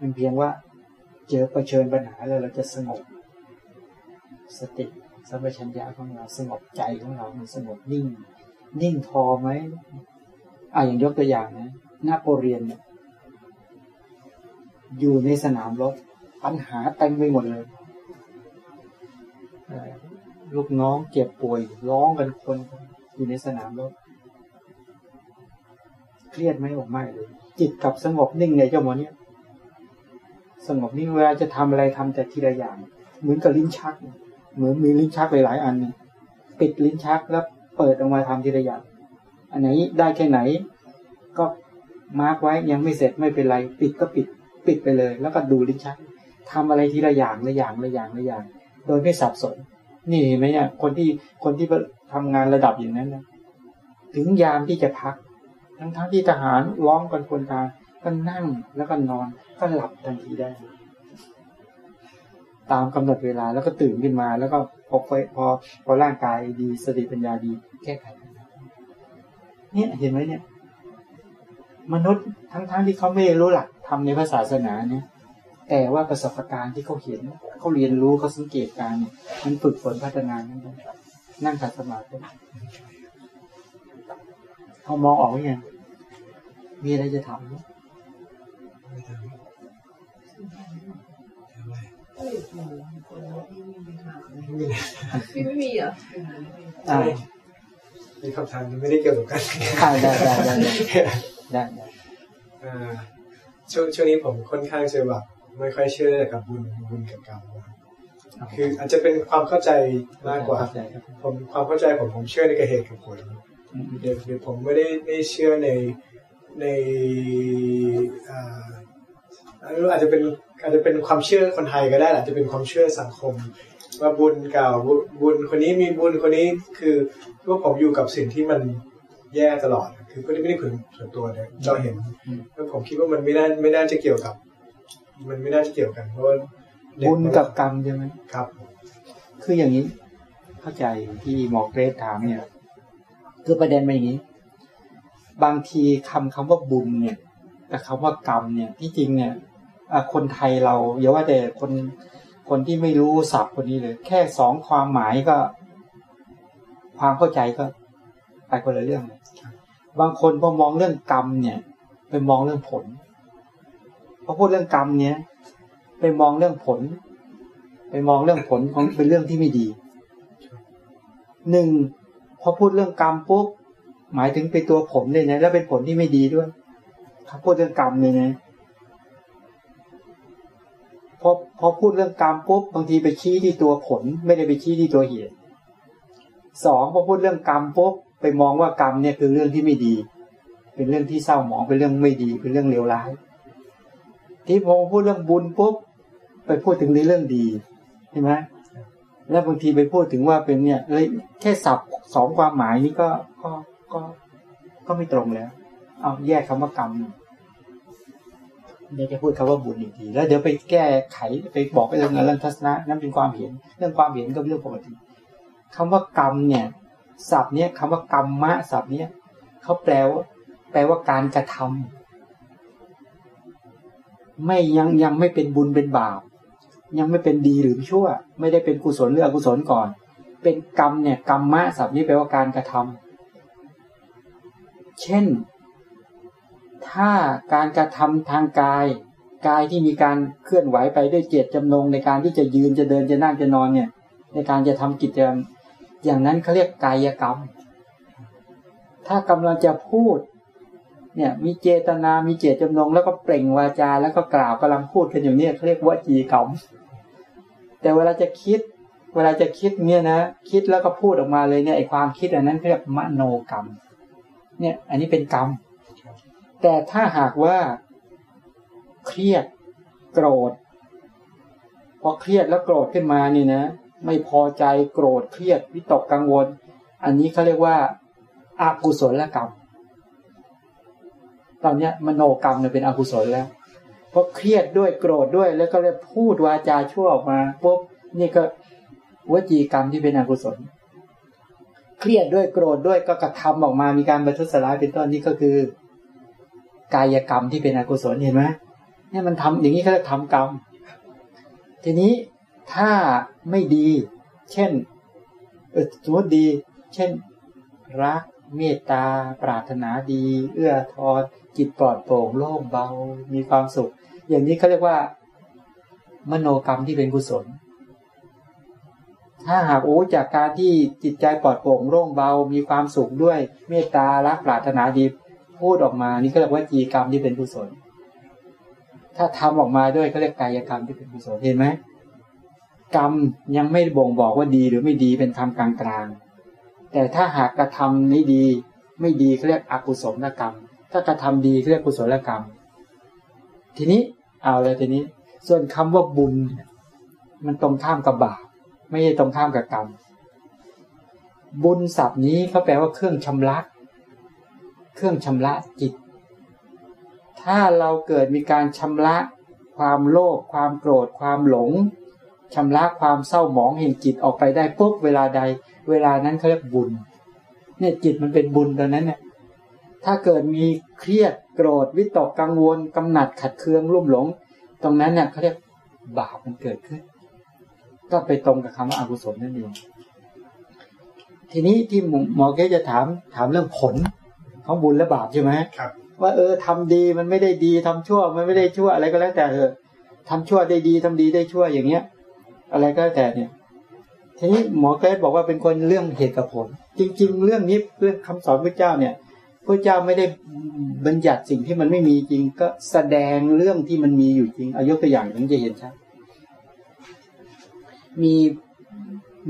มันเพียงว่า เจอประชิญปัญหาแล้วเราจะสงบ สติสัมปชัญญะของเราสงบใจของเรามันสงบนิ่ง นิ่งพอไหม อ่าอย่างยกตัวอย่างนะหน้าโปเรียนเนี่ยอยู่ในสนามรบปัญหาเต็มไปหมดเลยลูกน้องเจ็บป่วยร้องกันคนอยู่ในสนามรบเครียดไหมอกไม่เลยจิตกับสงบนิ่งในเจ้าหมอเนี้ยสงบนิ่งเวลาจะทำอะไรทำแต่ทีละอย่าง เหมือนกับลิ้นชัก เหมือนมีลิ้นชักหลายๆอัน ปิดลิ้นชักแล้วเปิดออกมาทำทีละอย่าง อันไหนได้แค่ไหน ก็มาร์กไว้ยังไม่เสร็จไม่เป็นไร ปิดก็ปิด ปิดไปเลย แล้วก็ดูลิ้นชักทำอะไรทีละอย่างละอย่างละอย่างละอย่าง โดยไม่สับสน นี่เห็นไหมเนี่ยคนที่คนที่ทำงานระดับอย่างนั้นนะถึงยามที่จะพัก ทั้งทั้งที่ทหารร้องกันคนตาก็นั่งแล้วก็นอนก็หลับทันทีได้ ตามกำหนดเวลาแล้วก็ตื่นขึ้นมา แล้วก็พอพอพอร่างกายดีสติปัญญาดีแก้ไข เนี่ยเห็นไหมเนี่ย มนุษย์ทั้งๆทที่เขาไม่รู้หลักทำในภาษาศาสนาเนี่ย แต่ว่าประสบการณ์ที่เขาเห็นเขาเรียนรู้เขาสังเกตการเนี่ยมันฝึกฝนพัฒนานั่นเองนั่งขัดสมาธิเขามองออกไหมยังมีอะไรจะทำไหมไม่ทำพี่ไม่มีเหรออ่า มีคำถามไม่ได้เกี่ยวกับการได้ได้ได้ได้ได้อ่าช่วงช่วงนี้ผมค่อนข้างจะแบบไม่ค่อยเชื่อกับบุญบุญกับกรรมคืออาจจะเป็นความเข้าใจมากกว่าผมความเข้าใจผมผมเชื่อในกระเหตุกับผลเดี๋ยวเดี๋ยวผมไม่ได้ไม่เชื่อในในอ่าอาจจะเป็นอาจจะเป็นความเชื่อคนไทยก็ได้อาจจะเป็นความเชื่อสังคม ว่าบุญเก่าบุบุญคนนี้มีบุญคนนี้คือพวกผมอยู่กับสิ่งที่มันแย่ตลอด คือไม่ได้ไม่ได้ผลส่วนตัวเนี่ยเราเห็นแล้วผมคิดว่ามันไม่น่าไม่น่าจะเกี่ยวกับ มันไม่น่าจะเกี่ยวกัน เพราะว่าเด็บุญกับกรรมใช่ไหมครับ คืออย่างนี้ เข้าใจที่หมอเกรซถามเนี่ย คือประเด็นมันอย่างนี้ บางทีคำคำว่าบุญเนี่ย กับคำว่ากรรมเนี่ยที่จริงเนี่ยอะคนไทยเราอย่าว่าแต่คน คนที่ไม่รู้ศัพท์คนนี้เลย แค่สองความหมายก็ ความเข้าใจก็ไปคนละเรื่องเลยบางคนพอมองเรื่องกรรมเนี่ย ไปมองเรื่องผลพอพูดเรื่องกรรมเนี่ย ไปมองเรื่องผล ไปมองเรื่องผลของเป็นเรื่องที่ไม่ดีหนึ่งพอพูดเรื่องกรรมปุ๊บหมายถึงเป็นตัวผลเลยนะแล้วเป็นผลที่ไม่ดีด้วยเขาพูดเรื่องกรรมเลยนะ อพอพูดเรื่องกรรมปุ๊บบางทีไปชี้ที่ตัวผล ไม่ได้ไปชี้ที่ตัวเหตุสองพอพูดเรื่องกรรมปุ๊บไปมองว่ากรรมเนี่ยคือเรื่องที่ไม่ดี เป็นเรื่องที่เศร้าหมองเป็นเรื่องไม่ดี เป็นเรื่องเลวร้าย ที่พอพูดเรื่องบุญปุ๊บไปพูดถึงในเรื่องดีใช่ไหมแล้วบางทีไปพูดถึงว่าเป็นเนี่ยเลยแค่สับสองความหมายนี้ก็ก็ก็ก็ไม่ตรงแล้ว เอาแยกคำว่ากรรม เดี๋ยวจะพูดคำว่าบุญอีกที แล้วเดี๋ยวไปแก้ไขไปบอกไปเรื่องเรื่องทัศนะนั่นเป็นความเห็น เรื่องความเห็นก็เป็นเรื่องปกติคำว่ากรรมเนี่ยศัพท์เนี้ยคำว่ากรรมมะศัพท์เนี้ยเขาแปลว่าแปลว่าการกระทำไม่ยังยังไม่เป็นบุญเป็นบาป ยังไม่เป็นดีหรือชั่ว ไม่ได้เป็นกุศลหรืออกุศลก่อน เป็นกรรมเนี่ยกรรมมะศัพท์นี้แปลว่าการกระทำเช่น ถ้าการกระทำทางกาย กายที่มีการเคลื่อนไหวไปด้วยเจตจำนงในการที่จะยืนจะเดินจะนั่งจะนอนเนี่ย ในการจะทำกิจกรรมอย่างนั้นเขาเรียกกายกรรม ถ้ากำลังจะพูด เนี่ย มีเจตนา มีเจตจำนง แล้วก็เปล่งวาจา แล้วก็กล่าวกำลังพูดกันอยู่เนี่ยเขาเรียกวจีกรรม แต่เวลาจะคิด เวลาจะคิดเนี่ยนะ คิดแล้วก็พูดออกมาเลยเนี่ยไอความคิดอันนั้นเรียกมโนกรรม เนี่ย อันนี้เป็นกรรม แต่ถ้าหากว่าเครียดโกรธพอเครียดแล้วโกรธขึ้นมานี่นะ ไม่พอใจโกรธเครียดวิตกกังวล อันนี้เขาเรียกว่าอากุศลกรรม ตอนนี้มโนกรรมเนี่ยเป็นอกุศลแล้วเพราะเครียดด้วยโกรธด้วย แล้วก็เลยพูดวาจาชั่วออกมาปุ๊บนี่ก็วจีกรรมที่เป็นอกุศล เครียดด้วยโกรธด้วยก็กระทำออกมามีการบัทุสลายเป็นต้นนี่ก็คือ กายกรรมที่เป็นอกุศลเห็นไหมเนี่ยมันทำอย่างนี้เขาเรียกทำกรรม ทีนี้ถ้าไม่ดี เช่นสมมติดี เช่น รักเมตตา ปรารถนาดี เอื้อทอนจิตปลอดโปร่งโล่งเบา มีความสุข อย่างนี้เขาเรียกว่า มโนกรรมที่เป็นกุศล ถ้าหากโอ้จากการที่จิตใจปลอดโปร่งโล่งเบา มีความสุขด้วย เมตตารักปรารถนาดี พูดออกมา นี่ก็เรียกว่าจีกรรมที่เป็นกุศล ถ้าทำออกมาด้วยเขาเรียกกายกรรมที่เป็นกุศลเห็นไหมกรรมยังไม่บ่งบอกว่าดีหรือไม่ดีเป็นคำกลางๆ แต่ถ้าหากกระทำนี้ดี ไม่ดีเขาเรียกอกุศลกรรม ถ้ากระทำดีเขาเรียกกุศลกรรม ทีนี้เอาเลยทีนี้ ส่วนคำว่าบุญ มันตรงข้ามกับบาปไม่ใช่ตรงข้ามกับกรรม บุญศัพท์นี้เขาแปลว่าเครื่องชำระ เครื่องชำระจิต ถ้าเราเกิดมีการชำระ ความโลภความโกรธ ความหลงชำระความเศร้าหมองแห่งจิตออกไปได้ปุ๊บเวลาใด เวลานั้นเขาเรียกบุญ เนี่ยจิตมันเป็นบุญตอนนั้นเนี่ยถ้าเกิดมีเครียดโกรธวิตกกังวลกำหนัดขัดเคืองรุ่มหลง ตรงนั้นเนี่ยเขาเรียกบาปมันเกิดขึ้น ก็ไปตรงกับคำว่าอากุศลนั่นเองทีนี้ที่หมอแกจะถามถามเรื่องผล ของบุญและบาปใช่ไหมครับว่าเออทำดีมันไม่ได้ดีทำชั่วมันไม่ได้ชั่วอะไรก็แล้วแต่เออทำชั่วได้ดีทำดีได้ชั่วอย่างเงี้ย อะไรก็แล้วแต่เนี่ย ทีนี้หมอเกรซบอกว่าเป็นคนเรื่องเหตุกับผล จริง ๆ เรื่องนี้เรื่องคำสอนพระเจ้าเนี่ยพระเจ้าไม่ได้บัญญัติสิ่งที่มันไม่มีจริง ก็แสดงเรื่องที่มันมีอยู่จริงอายกตัวอย่างถึงจะเห็นชัดมี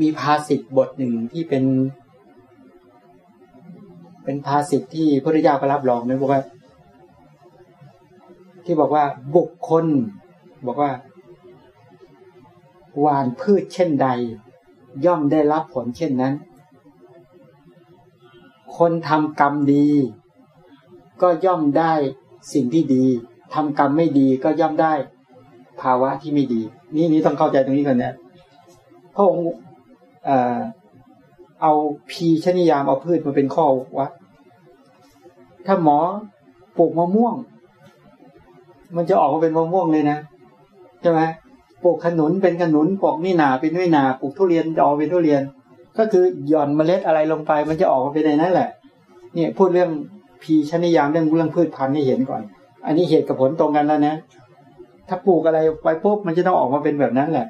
มีภาษิตบทหนึ่งที่เป็น เป็นภาษิตที่พระพุทธเจ้าก็รับรองนะบอกว่า ที่บอกว่าบุคคล บอกว่า หวานพืชเช่นใด ย่อมได้รับผลเช่นนั้น คนทำกรรมดี ก็ย่อมได้สิ่งที่ดีทำกรรมไม่ดีก็ย่อมได้ภาวะที่ไม่ดี นี่นี่ต้องเข้าใจตรงนี้ก่อนนะพระองค์ เอาพีชนิยามเอาพืชมาเป็นข้อวัดถ้าหมอปลูกมะม่วง มันจะออกมาเป็นมะม่วงเลยนะใช่ไหมปลูกขนุนเป็นขนุนปลูกนี่นาเป็นนี่นาปลูกทุเรียนจะออกเป็นทุเรียน ก็คือหย่อนเมล็ดอะไรลงไป มันจะออกมาเป็นในนั้นแหละ เนี่ยพูดเรื่องพีชนิยามเรื่องเรื่องพืชพันธุ์ให้เห็นก่อน อันนี้เหตุกับผลตรงกันแล้วนะถ้าปลูกอะไรไปปุ๊บมันจะต้องออกมาเป็นแบบนั้นแหละ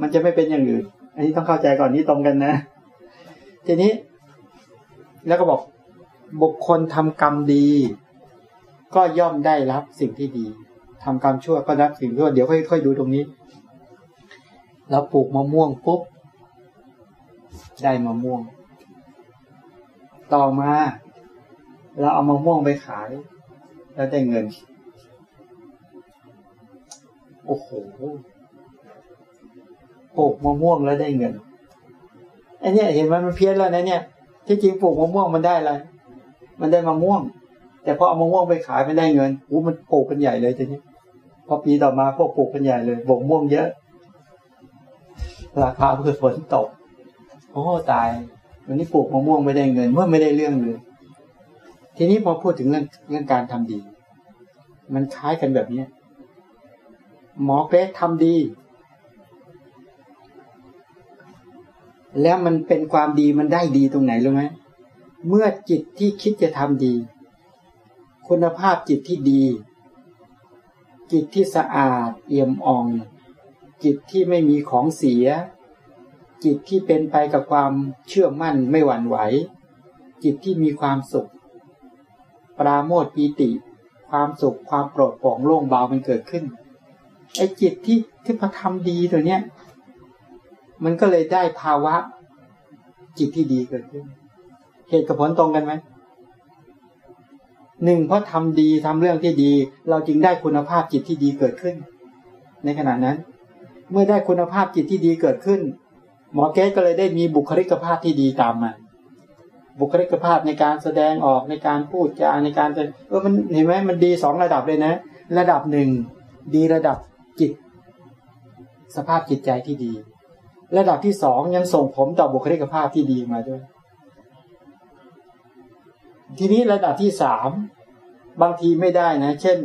มันจะไม่เป็นอย่างอื่น อันนี้ต้องเข้าใจก่อนนี่ตรงกันนะ ทีนี้ แล้วก็บอกบุคคลทำกรรมดี ก็ย่อมได้รับสิ่งที่ดีทำกรรมชั่วก็รับสิ่งชั่วเดี๋ยวค่อยๆดูตรงนี้เราปลูกมะม่วงปุ๊บได้มะม่วง ต่อมา เราเอามะม่วงไปขาย แล้วได้เงิน โอ้โหปลูกมะม่วงแล้วได้เงิน อันนี้เห็นไหมมันเพี้ยนแล้วนะเนี่ย ที่จริงปลูกมะม่วงมันได้อะไร มันได้มะม่วง แต่พอเอามะม่วงไปขายมันได้เงินอู้มันปลูกกันใหญ่เลยทีนี้พอปีต่อมาพวกปลูกกันใหญ่เลยบกม่วงเยอะ ราคาเพื่อฝนตก โอ้ตาย วันนี้ปลูกมะม่วงไม่ได้เงินเมื่อไม่ได้เรื่องเลย ทีนี้พอพูดถึงเรื่องเรื่องการทำดี มันคล้ายกันแบบนี้หมอเกรสทำดี แล้วมันเป็นความดีมันได้ดีตรงไหนรู้ไหมเมื่อจิตที่คิดจะทำดี คุณภาพจิตที่ดี จิตที่สะอาด เอี่ยมอ่อง จิตที่ไม่มีของเสีย จิตที่เป็นไปกับความเชื่อมั่นไม่หวั่นไหว จิตที่มีความสุข ปราโมทปีติ ความสุขความโปรดโปร่งโล่งเบามันเกิดขึ้นไอ้จิตที่ที่พอทำดีตัวเนี้ย มันก็เลยได้ภาวะจิตที่ดีเกิดขึ้น เหตุกับผลตรงกันไหมหนึ่งเพราะทำดีทำเรื่องที่ดี เราจึงได้คุณภาพจิตที่ดีเกิดขึ้น ในขณะนั้น เมื่อได้คุณภาพจิตที่ดีเกิดขึ้น หมอแก้ก็เลยได้มีบุคลิกภาพที่ดีตามมาบุคลิกภาพในการแสดงออกในการพูดจาในการจะเออมันเห็นไหมมันดีสองระดับเลยนะ ระดับหนึ่งดีระดับจิต สภาพจิตใจที่ดี ระดับที่สองยังส่งผมต่อบุคลิกภาพที่ดีมาด้วย ทีนี้ระดับที่สามบางทีไม่ได้นะ เช่น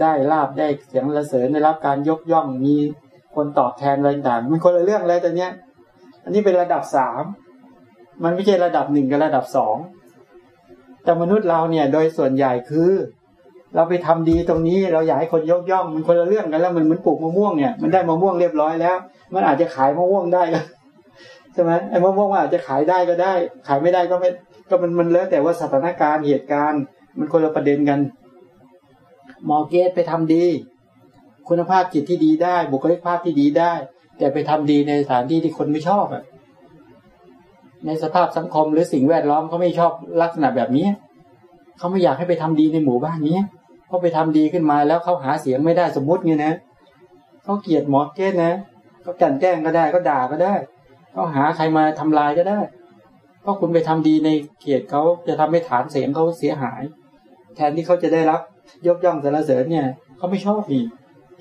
ได้ลาบได้เสียงระเสริญได้รับการยกย่องมีคนตอบแทนอะไรต่างมันคนละเรื่องแล้วแต่เนี้ย อันนี้เป็นระดับสามมันไม่ใช่ระดับหนึ่งกับระดับสองแต่มนุษย์เราเนี่ย โดยส่วนใหญ่คือ เราไปทำดีตรงนี้เราอยากให้คนยกย่องมันคนละเรื่องกันแล้วมันเหมือนปลูกมะม่วงเนี่ยมันได้มะม่วงเรียบร้อยแล้ว มันอาจจะขายมะม่วงได้ก็ใช่ไหมไอ้มะม่วงอาจจะขายได้ก็ได้ ขายไม่ได้ก็ไม่ก็มันมันแล้วแต่ว่าสถานการณ์เหตุการณ์ มันคนละประเด็นกันหมอเกตไปทำดี คุณภาพจิตที่ดีได้ บุคลิกภาพที่ดีได้ แต่ไปทำดีในสถานที่ที่คนไม่ชอบอะในสภาพสังคมหรือสิ่งแวดล้อมเขาไม่ชอบลักษณะแบบนี้เขาไม่อยากให้ไปทำดีในหมู่บ้านนี้ เขาไปทำดีขึ้นมาแล้วเขาหาเสียงไม่ได้สมมติเงี้ยนะเขาเกลียดหมอเกตนะเขากันแกล้งก็ได้ก็ด่าก็ได้เขาหาใครมาทำลายก็ได้ เพราะคุณไปทำดีในเกียรติเขาจะทำให้ฐานเสียงเขาเสียหาย แทนที่เขาจะได้รับ ยกย่องสรรเสริญเนี่ยเขาไม่ชอบอีก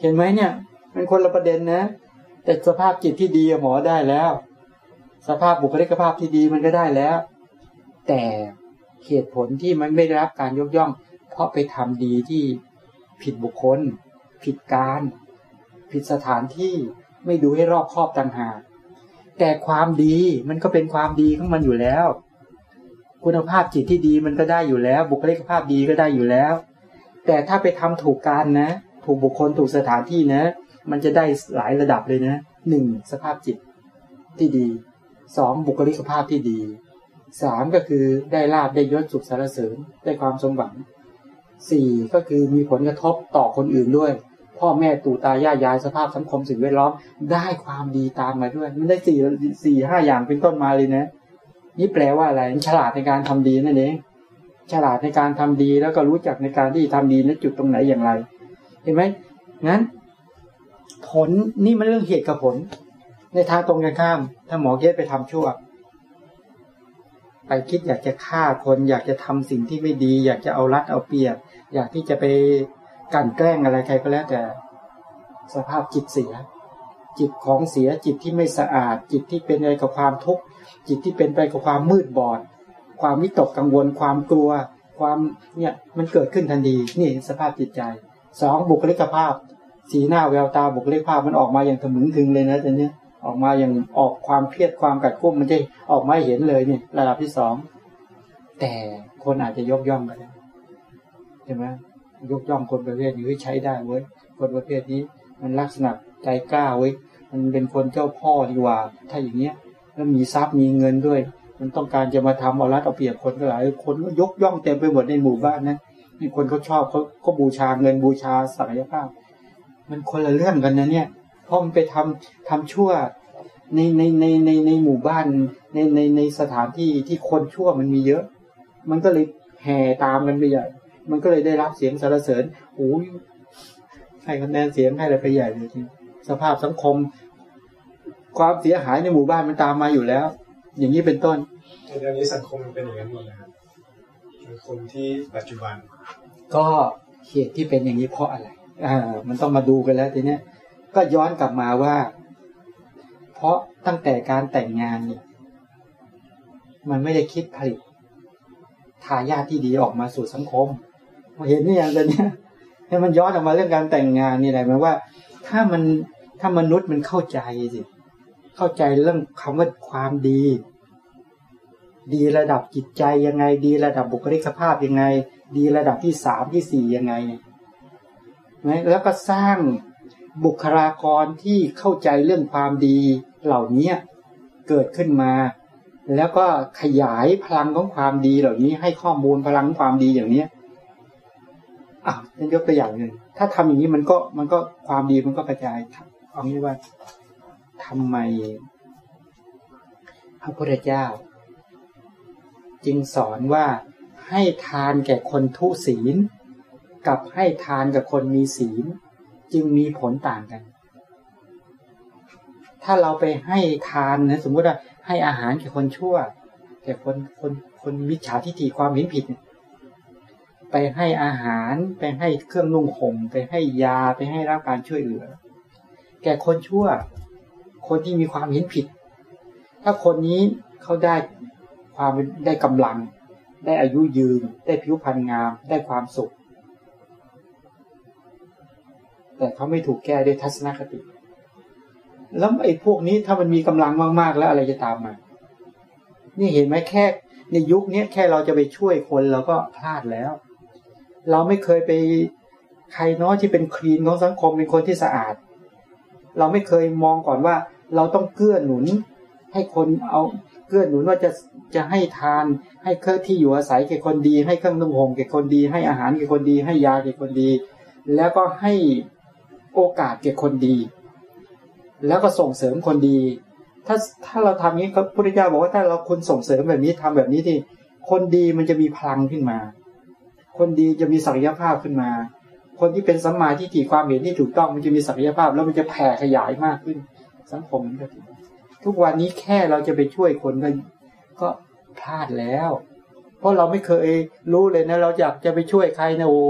เห็นไหมเนี่ยเป็นคนละประเด็นนะ แต่สภาพจิตที่ดีหมอได้แล้ว สภาพบุคลิกภาพที่ดีมันก็ได้แล้ว แต่เหตุผลที่มันไม่ได้รับการยกย่อง เพราะไปทำดีที่ผิดบุคคล ผิดการ ผิดสถานที่ไม่ดูให้รอบครอบต่างหากแต่ความดีมันก็เป็นความดีของมันอยู่แล้ว คุณภาพจิตที่ดีมันก็ได้อยู่แล้ว บุคลิกภาพดีก็ได้อยู่แล้ว แต่ถ้าไปทำถูกการนะ ถูกบุคคลถูกสถานที่นะ มันจะได้หลายระดับเลยนะหนึ่งสภาพจิตที่ดีสองบุคลิกภาพที่ดีสามก็คือได้ลาบได้ยศสุขสารเสริญได้ความสมหวัง สี่ก็คือมีผลกระทบต่อคนอื่นด้วย พ่อแม่ตู่ตายายยายสภาพสังคมสิ่งแวดล้อมได้ความดีตามมาด้วย มันได้สี่สี่ห้าอย่างเป็นต้นมาเลยนะ นี่แปลว่าอะไรฉลาดในการทำดีนั่นเองฉลาดในการทำดีแล้วก็รู้จักในการที่ทำดีในจุดตรงไหนอย่างไร เห็นไหมงั้น ผลนี่มันเรื่องเหตุกับผล ในทางตรงกันข้าม ถ้าหมอเกสไปทำชั่ว ไปคิดอยากจะฆ่าคน อยากจะทำสิ่งที่ไม่ดี อยากจะเอารัดเอาเปรียบ อยากที่จะไปกันแกล้งอะไรใครก็แล้วแต่ สภาพจิตเสีย จิตของเสียจิตที่ไม่สะอาด จิตที่เป็นไปกับความทุกข์จิตที่เป็นไปกับความมืดบอด ความวิตกกังวลความกลัว ความเนี่ยมันเกิดขึ้นทันทีนี่สภาพจิตใจสองบุคลิกภาพ สีหน้าแววตาบุคลิกภาพมันออกมาอย่างถมึงถึงเลยนะตอนนี้ออกมาอย่างออกความเครียดความกัดกุ้มมันจะออกมาเห็นเลยเนี่ยระดับที่สองแต่คนอาจจะยกย่องกัน ใช่ไหมยกย่องคนประเภทนี้ใช้ได้เว้ยคนประเภทนี้ มันลักษณะใจกล้าเว้ยมันเป็นคนเจ้าพ่อดีกว่า ถ้าอย่างเนี้ยแล้วมีทรัพย์มีเงินด้วย มันต้องการจะมาทำเอารัดเอาเปรียบคนก็หลายคนก็ยกย่องเต็มไปหมดในหมู่บ้านนะนี่คนเขาชอบเขาก็บูชาเงินบูชาศักยภาพ มันคนละเรื่องกันนะเนี่ยเพราะมันไปทำทำชั่วในในในในในหมู่บ้านในในในสถานที่ที่คนชั่วมันมีเยอะ มันก็เลยแห่ตามกันไปใหญ่ มันก็เลยได้รับเสียงสรรเสริญโอ้ยให้คะแนนเสียงให้อะไรไปใหญ่เลยทีสภาพสังคม ความเสียหายในหมู่บ้านมันตามมาอยู่แล้ว อย่างนี้เป็นต้นในเดี๋ยวนี้สังคมมันเป็นอย่างนั้นหมดนะครับสังคมที่ปัจจุบัน ก็เหตุที่เป็นอย่างนี้เพราะอะไรอ่ามันต้องมาดูกันแล้วทีเนี้ยก็ย้อนกลับมาว่า เพราะตั้งแต่การแต่งงานเนี่ย มันไม่ได้คิดผลิตทายาทที่ดีออกมาสู่สังคม เห็นนี่อย่างเนี้ยให้มันย้อนออกมาเรื่องการแต่งงานนี่แหละหมายว่า ถ้ามันถ้ามนุษย์มันเข้าใจสิเข้าใจเรื่องคำว่าความดี ดีระดับจิตใจยังไง ดีระดับบุคลิกภาพยังไง ดีระดับที่สามที่สี่ยังไงนะแล้วก็สร้างบุคลากรที่เข้าใจเรื่องความดีเหล่านี้เกิดขึ้นมา แล้วก็ขยายพลังของความดีเหล่านี้ ให้ข้อมูลพลังความดีอย่างเนี้ อะยกตัวอย่างหนึ่งถ้าทำอย่างนี้มันก็มันก็ความดีมันก็กระจายเอางี้ว่าทำไมพระพุทธเจ้า จึงสอนว่าให้ทานแก่คนทุศีล กับให้ทานกับคนมีศีล จึงมีผลต่างกัน ถ้าเราไปให้ทานนะสมมติว่าให้อาหารแก่คนชั่ว แก่คนคนคนมิจฉาทิฏฐิความเห็นผิด ไปให้อาหาร ไปให้เครื่องนุ่งห่มไปให้ยาไปให้รับการช่วยเหลือ แก่คนชั่ว คนที่มีความเห็นผิด ถ้าคนนี้เขาได้ความได้กำลัง ได้อายุยืน ได้ผิวพรรณงาม ได้ความสุข แต่เขาไม่ถูกแก้ด้วยทัศนคติ แล้วไอ้พวกนี้ถ้ามันมีกำลังมากๆแล้วอะไรจะตามมา นี่เห็นไหมแค่ในยุคนี้แค่เราจะไปช่วยคนเราก็พลาดแล้ว เราไม่เคยไปใครเนาะที่เป็นคลีนของสังคมเป็นคนที่สะอาด เราไม่เคยมองก่อนว่า เราต้องเกื้อหนุน ให้คนเอาเกื้อหนุนว่าจะจะให้ทาน ให้เครื่องที่อยู่อาศัยแก่คนดี ให้เครื่องนุ่งห่มแก่คนดี ให้อาหารแก่คนดี ให้ยาแก่คนดี แล้วก็ให้โอกาสแก่คนดี แล้วก็ส่งเสริมคนดี ถ้าถ้าเราทำนี้พระพุทธเจ้าบอกว่าถ้าเราคุณส่งเสริมแบบนี้ทำแบบนี้ที่คนดีมันจะมีพลังขึ้นมา คนดีจะมีศักยภาพขึ้นมา คนที่เป็นสัมมาทิฏฐิความเห็นที่ถูกต้องมันจะมีศักยภาพ แล้วมันจะแผ่ขยายมากขึ้น สังคมก็ทุกวันนี้แค่เราจะไปช่วยคนก็ก็พลาดแล้ว เพราะเราไม่เคยรู้เลยนะ เราอยากจะไปช่วยใครนะโอ้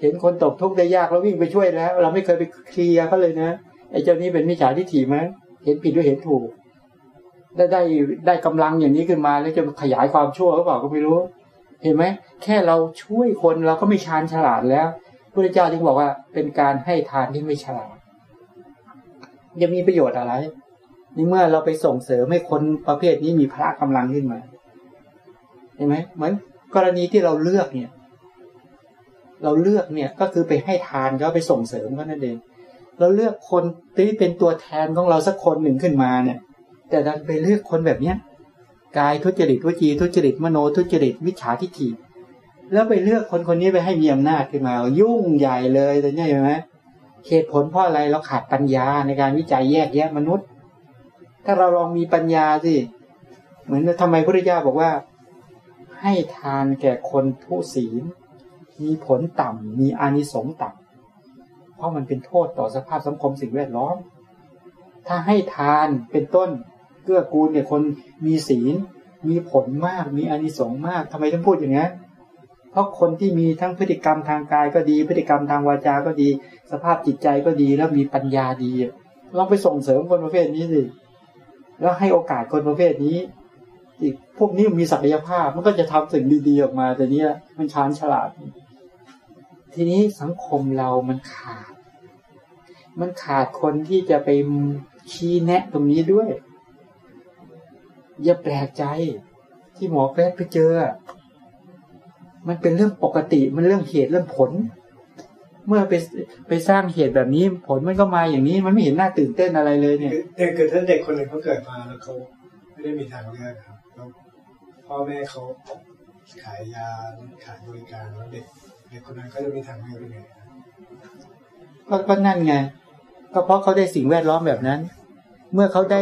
เห็นคนตกทุกข์ได้ยากเราวิ่งไปช่วยแล้ว เราไม่เคยไปเคลียร์เขาเลยนะไอ้เจ้านี้เป็นมิจฉาทิฏฐิไหมเห็นผิดหรือเห็นถูกได้ได้ได้กำลังอย่างนี้ขึ้นมาแล้วจะขยายความชั่วหรือเปล่าก็ไม่รู้ เห็นไหมแค่เราช่วยคนเราก็ไม่ชาญฉลาดแล้วพระเจ้าจึงบอกว่าเป็นการให้ทานที่ไม่ฉลาด จะมีประโยชน์อะไรนี่เมื่อเราไปส่งเสริมให้คนประเภทนี้มีพละกำลังขึ้นมาเห็นไหมเหมือนกรณีที่เราเลือกเนี่ย เราเลือกเนี่ยก็คือไปให้ทานก็ไปส่งเสริมก็นั่นเองเราเลือกคนที่เป็นตัวแทนของเราสักคนหนึ่งขึ้นมาเนี่ย แต่ดันไปเลือกคนแบบเนี้ย กายทุจริตวจีทุจริตมโนทุจริตวิชาทิฏฐิแล้วไปเลือกคนคนนี้ไปให้มีอำนาจขึ้นมา ยุ่งใหญ่เลยแต่เนี่ยเห็นไหมเหตุผลเพราะอะไรเราขาดปัญญาในการวิจัยแยกแยะมนุษย์ ถ้าเราลองมีปัญญาสิเหมือนทำไมพระพุทธเจ้าบอกว่า ให้ทานแก่คนผู้ศีล มีผลต่ำมีอานิสงส์ต่เพราะมันเป็นโทษต่อสภาพสังคมสิ่งแวดล้อม ถ้าให้ทานเป็นต้น กื้อกูลเนี่คนมีศีล มีผลมาก มีอานิสงส์มากทำไมต้องพูดอย่างนี้นเพราะคนที่มีทั้งพฤติกรรมทางกายก็ดี พฤติกรรมทางวาจาก็ดี สภาพจิตใจก็ดีแล้วมีปัญญาดีลองไปส่งเสริมคนประเภทนี้สิแล้วให้โอกาสคนประเภทนี้อีกพวกนี้มีศักยภาพมันก็จะทำสิ่งดีๆออกมา แต่เนี้ยมันชานฉลาด ทีนี้สังคมเรามันขาด มันขาดคนที่จะไปชี้แนะตรงนี้ด้วย อย่าแปลกใจ ที่หมอแกรไปเจอ มันเป็นเรื่องปกติ มันเรื่องเหตุเรื่องผล เมื่อไปไปสร้างเหตุแบบนี้ ผลมันก็มาอย่างนี้ มันไม่เห็นน่าตื่นเต้นอะไรเลยเนี่ยเด็กเกิดถ้าเด็กคนหนึ่งเขาเกิดมาแล้วเขาไม่ได้มีทางเลือกครับแล้วพ่อแม่เขาขายยาขายบริการแล้วเด็กเด็กคนนั้นก็จะมีทางเลือกยังไงครับก็ก็นั่นไงก็เพราะเขาได้สิ่งแวดล้อมแบบนั้น เมื่อเขาได้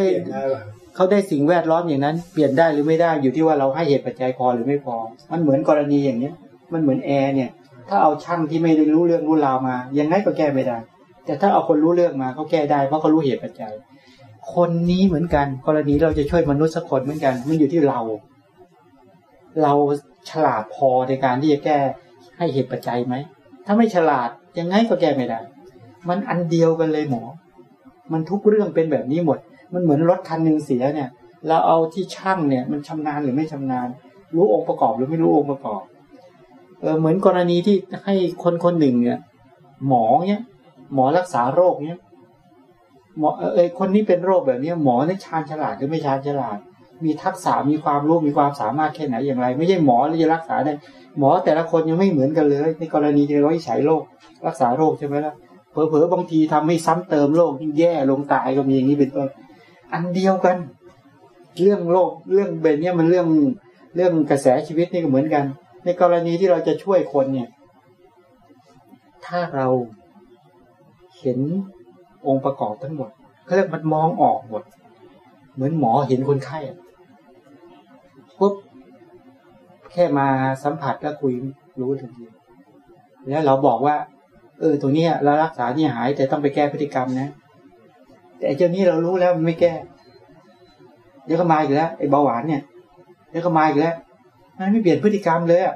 เขาได้สิ่งแวดล้อมอย่างนั้น เปลี่ยนได้หรือไม่ได้อยู่ที่ว่าเราให้เหตุปัจจัยพอหรือไม่พอ มันเหมือนกรณีอย่างเนี้ย มันเหมือนแอร์เนี่ย ถ้าเอาช่างที่ไม่ได้รู้เรื่องรู้ราวมา ยังไงก็แก้ไม่ได้ แต่ถ้าเอาคนรู้เรื่องมาเขาแก้ได้เพราะเขารู้เหตุปัจจัย คนนี้เหมือนกัน กรณีเราจะช่วยมนุษย์สักคนเหมือนกันมันอยู่ที่เรา เราฉลาดพอในการที่จะแก้ให้เหตุปัจจัยไหม ถ้าไม่ฉลาดยังไงก็แก้ไม่ได้ มันอันเดียวกันเลยหมอ มันทุกเรื่องเป็นแบบนี้หมด มันเหมือนรถคันหนึ่งเสียเนี่ยเราเอาที่ช่างเนี่ย มันชำนาญหรือไม่ชำนาญ รู้องค์ประกอบหรือไม่รู้องค์ประกอบ เออเหมือนกรณีที่ให้คนคนหนึ่งเนี่ยหมอเนี่ยหมอรักษาโรคเนี่ยหมอเออคนนี้เป็นโรคแบบนี้หมอเนี่ยชาญฉลาดหรือไม่ชาญฉลาด มีทักษะมีความรู้มีความสามารถแค่ไหนอย่างไร ไม่ใช่หมอแล้วจะรักษาได้ หมอแต่ละคนยังไม่เหมือนกันเลย ในกรณีที่เราวิจัยโรครักษาโรคใช่ไหมล่ะเผลอๆบางทีทำให้ซ้ำเติมโรคยิ่งแย่ลงตายก็มีอย่างนี้เป็นต้น อันเดียวกัน เรื่องโรคเรื่องเบนเนี่ยมันเรื่องเรื่องกระแสชีวิตนี่ก็เหมือนกัน ในกรณีที่เราจะช่วยคนเนี่ย ถ้าเราเห็นองค์ประกอบทั้งหมดเขาเรียกมันมองออกหมด เหมือนหมอเห็นคนไข้ปุ๊บแค่มาสัมผัสก็คุยรู้ทันทีแล้วเราบอกว่า เออ ตรงนี้เรารักษาเนี่ยหายแต่ต้องไปแก้พฤติกรรมนะ แต่เจ้านี้เรารู้แล้วมันไม่แก้ เดี๋ยวก็มาอีกแล้วไอ้เบาหวานเนี่ย เดี๋ยวก็มาอีกแล้วมันไม่เปลี่ยนพฤติกรรมเลยอะ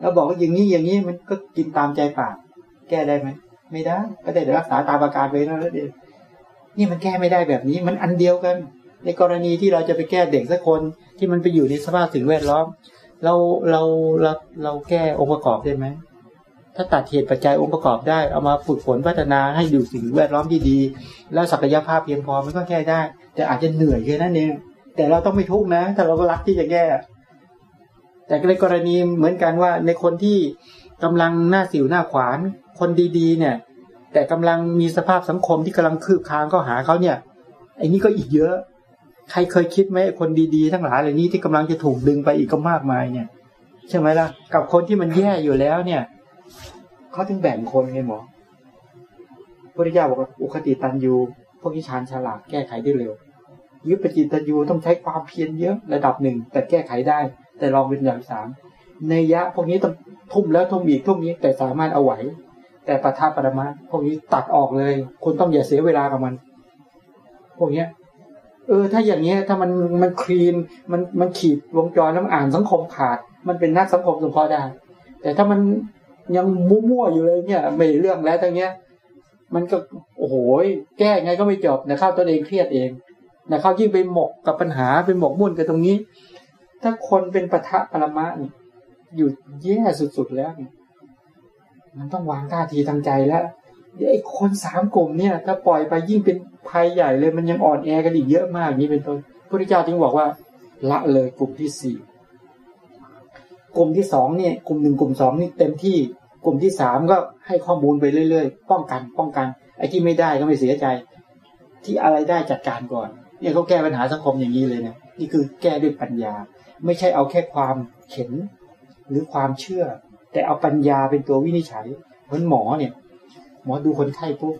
แล้วบอกว่าอย่างนี้อย่างนี้มันก็กินตามใจปาก แก้ได้ไหมไม่ได้ก็ได้แต่รักษาตามอาการไปนั่นแหละเองนี่มันแก้ไม่ได้แบบนี้ มันอันเดียวกัน ในกรณีที่เราจะไปแก้เด็กสักคนที่มันไปอยู่ในสภาพสิ่งแวดล้อม เราเราเราเราแก้องค์ประกอบได้ไหม ถ้าตัดเหตุปัจจัยองค์ประกอบได้เอามาฝึกฝนพัฒนาให้อยู่สิ่งแวดล้อมที่ดี แล้วศักยภาพเพียงพอมันก็แก้ได้ แต่อาจจะเหนื่อยแค่นั้นเองแต่เราต้องไม่ทุกข์นะถ้าเราก็รักที่จะแก้ แต่ในกรณีเหมือนกันว่าในคนที่กำลังหน้าสิวหน้าขวาน คนดีๆ เนี่ย แต่กำลังมีสภาพสังคมที่กำลังคืบคานเข้าหาเขาเนี่ยไอ้นี่ก็อีกเยอะ ใครเคยคิดไหมคนดีๆ ทั้งหลายเหล่านี้ที่กำลังจะถูกดึงไปอีกก็มากมายเนี่ย ใช่ไหมล่ะ กับคนที่มันแย่อยู่แล้วเนี่ย เขาถึงแบ่งคนไงหมอพระพุทธเจ้าบอกว่าอุคติตันยูพวกที่ชาญฉลาดแก้ไขได้เร็วยุปจิตตันยูต้องใช้ความเพียรเยอะระดับหนึ่งแต่แก้ไขได้ แต่ลองเป็นอย่างสามในยะ พวกนี้ต้องทุ่มแล้วทุ่มอีกทุ่มนี้แต่สามารถเอาไหว แต่ปทาปรมาพวกนี้ตัดออกเลย คุณต้องอย่าเสียเวลากับมัน พวกเนี้ย เออ ถ้าอย่างเงี้ย ถ้ามันมันคลีนมันมันขีดวงจรแล้วมันอ่านสังคมขาด มันเป็นนักสังคมสงเคราะห์ได้ แต่ถ้ามัน ยังมั่วๆอยู่เลยเนี่ยไม่เรื่องแล้วทั้งเนี้ย มันก็โอ้โหแก้ไงก็ไม่จบนะเข้าตัวเองเครียดเองนะเข้ายิ่งไปหมกกับปัญหาไปหมกมุ่นกับตรงนี้ ถ้าคนเป็นปะทะปรมะนี่อยู่แย่สุดๆแล้วมันต้องวางท่าทีทางใจแล้วไอ้คนสามกลุ่มเนี่ย ถ้าปล่อยไปยิ่งเป็นภัยใหญ่เลย มันยังอ่อนแอกันอีกเยอะมากนี้เป็นต้นพระพุทธเจ้าจึงบอกว่า ละเลยกลุ่มที่สี่ กลุ่มที่สองเนี่ยกลุ่มหนึ่งกลุ่มสองนี่เต็มที่กลุ่มที่สามก็ให้ข้อมูลไปเรื่อยๆ ป้องกัน ป้องกัน ไอ้ที่ไม่ได้ก็ไม่เสียใจ ที่อะไรได้จัดการก่อน เนี่ยเขาแก้ปัญหาสังคมอย่างนี้เลยเนี่ยนี่คือแก้ด้วยปัญญา ไม่ใช่เอาแค่ความเข็นหรือความเชื่อ แต่เอาปัญญาเป็นตัววินิจฉัยเหมือนหมอเนี่ย หมอดูคนไข้ปุ๊บ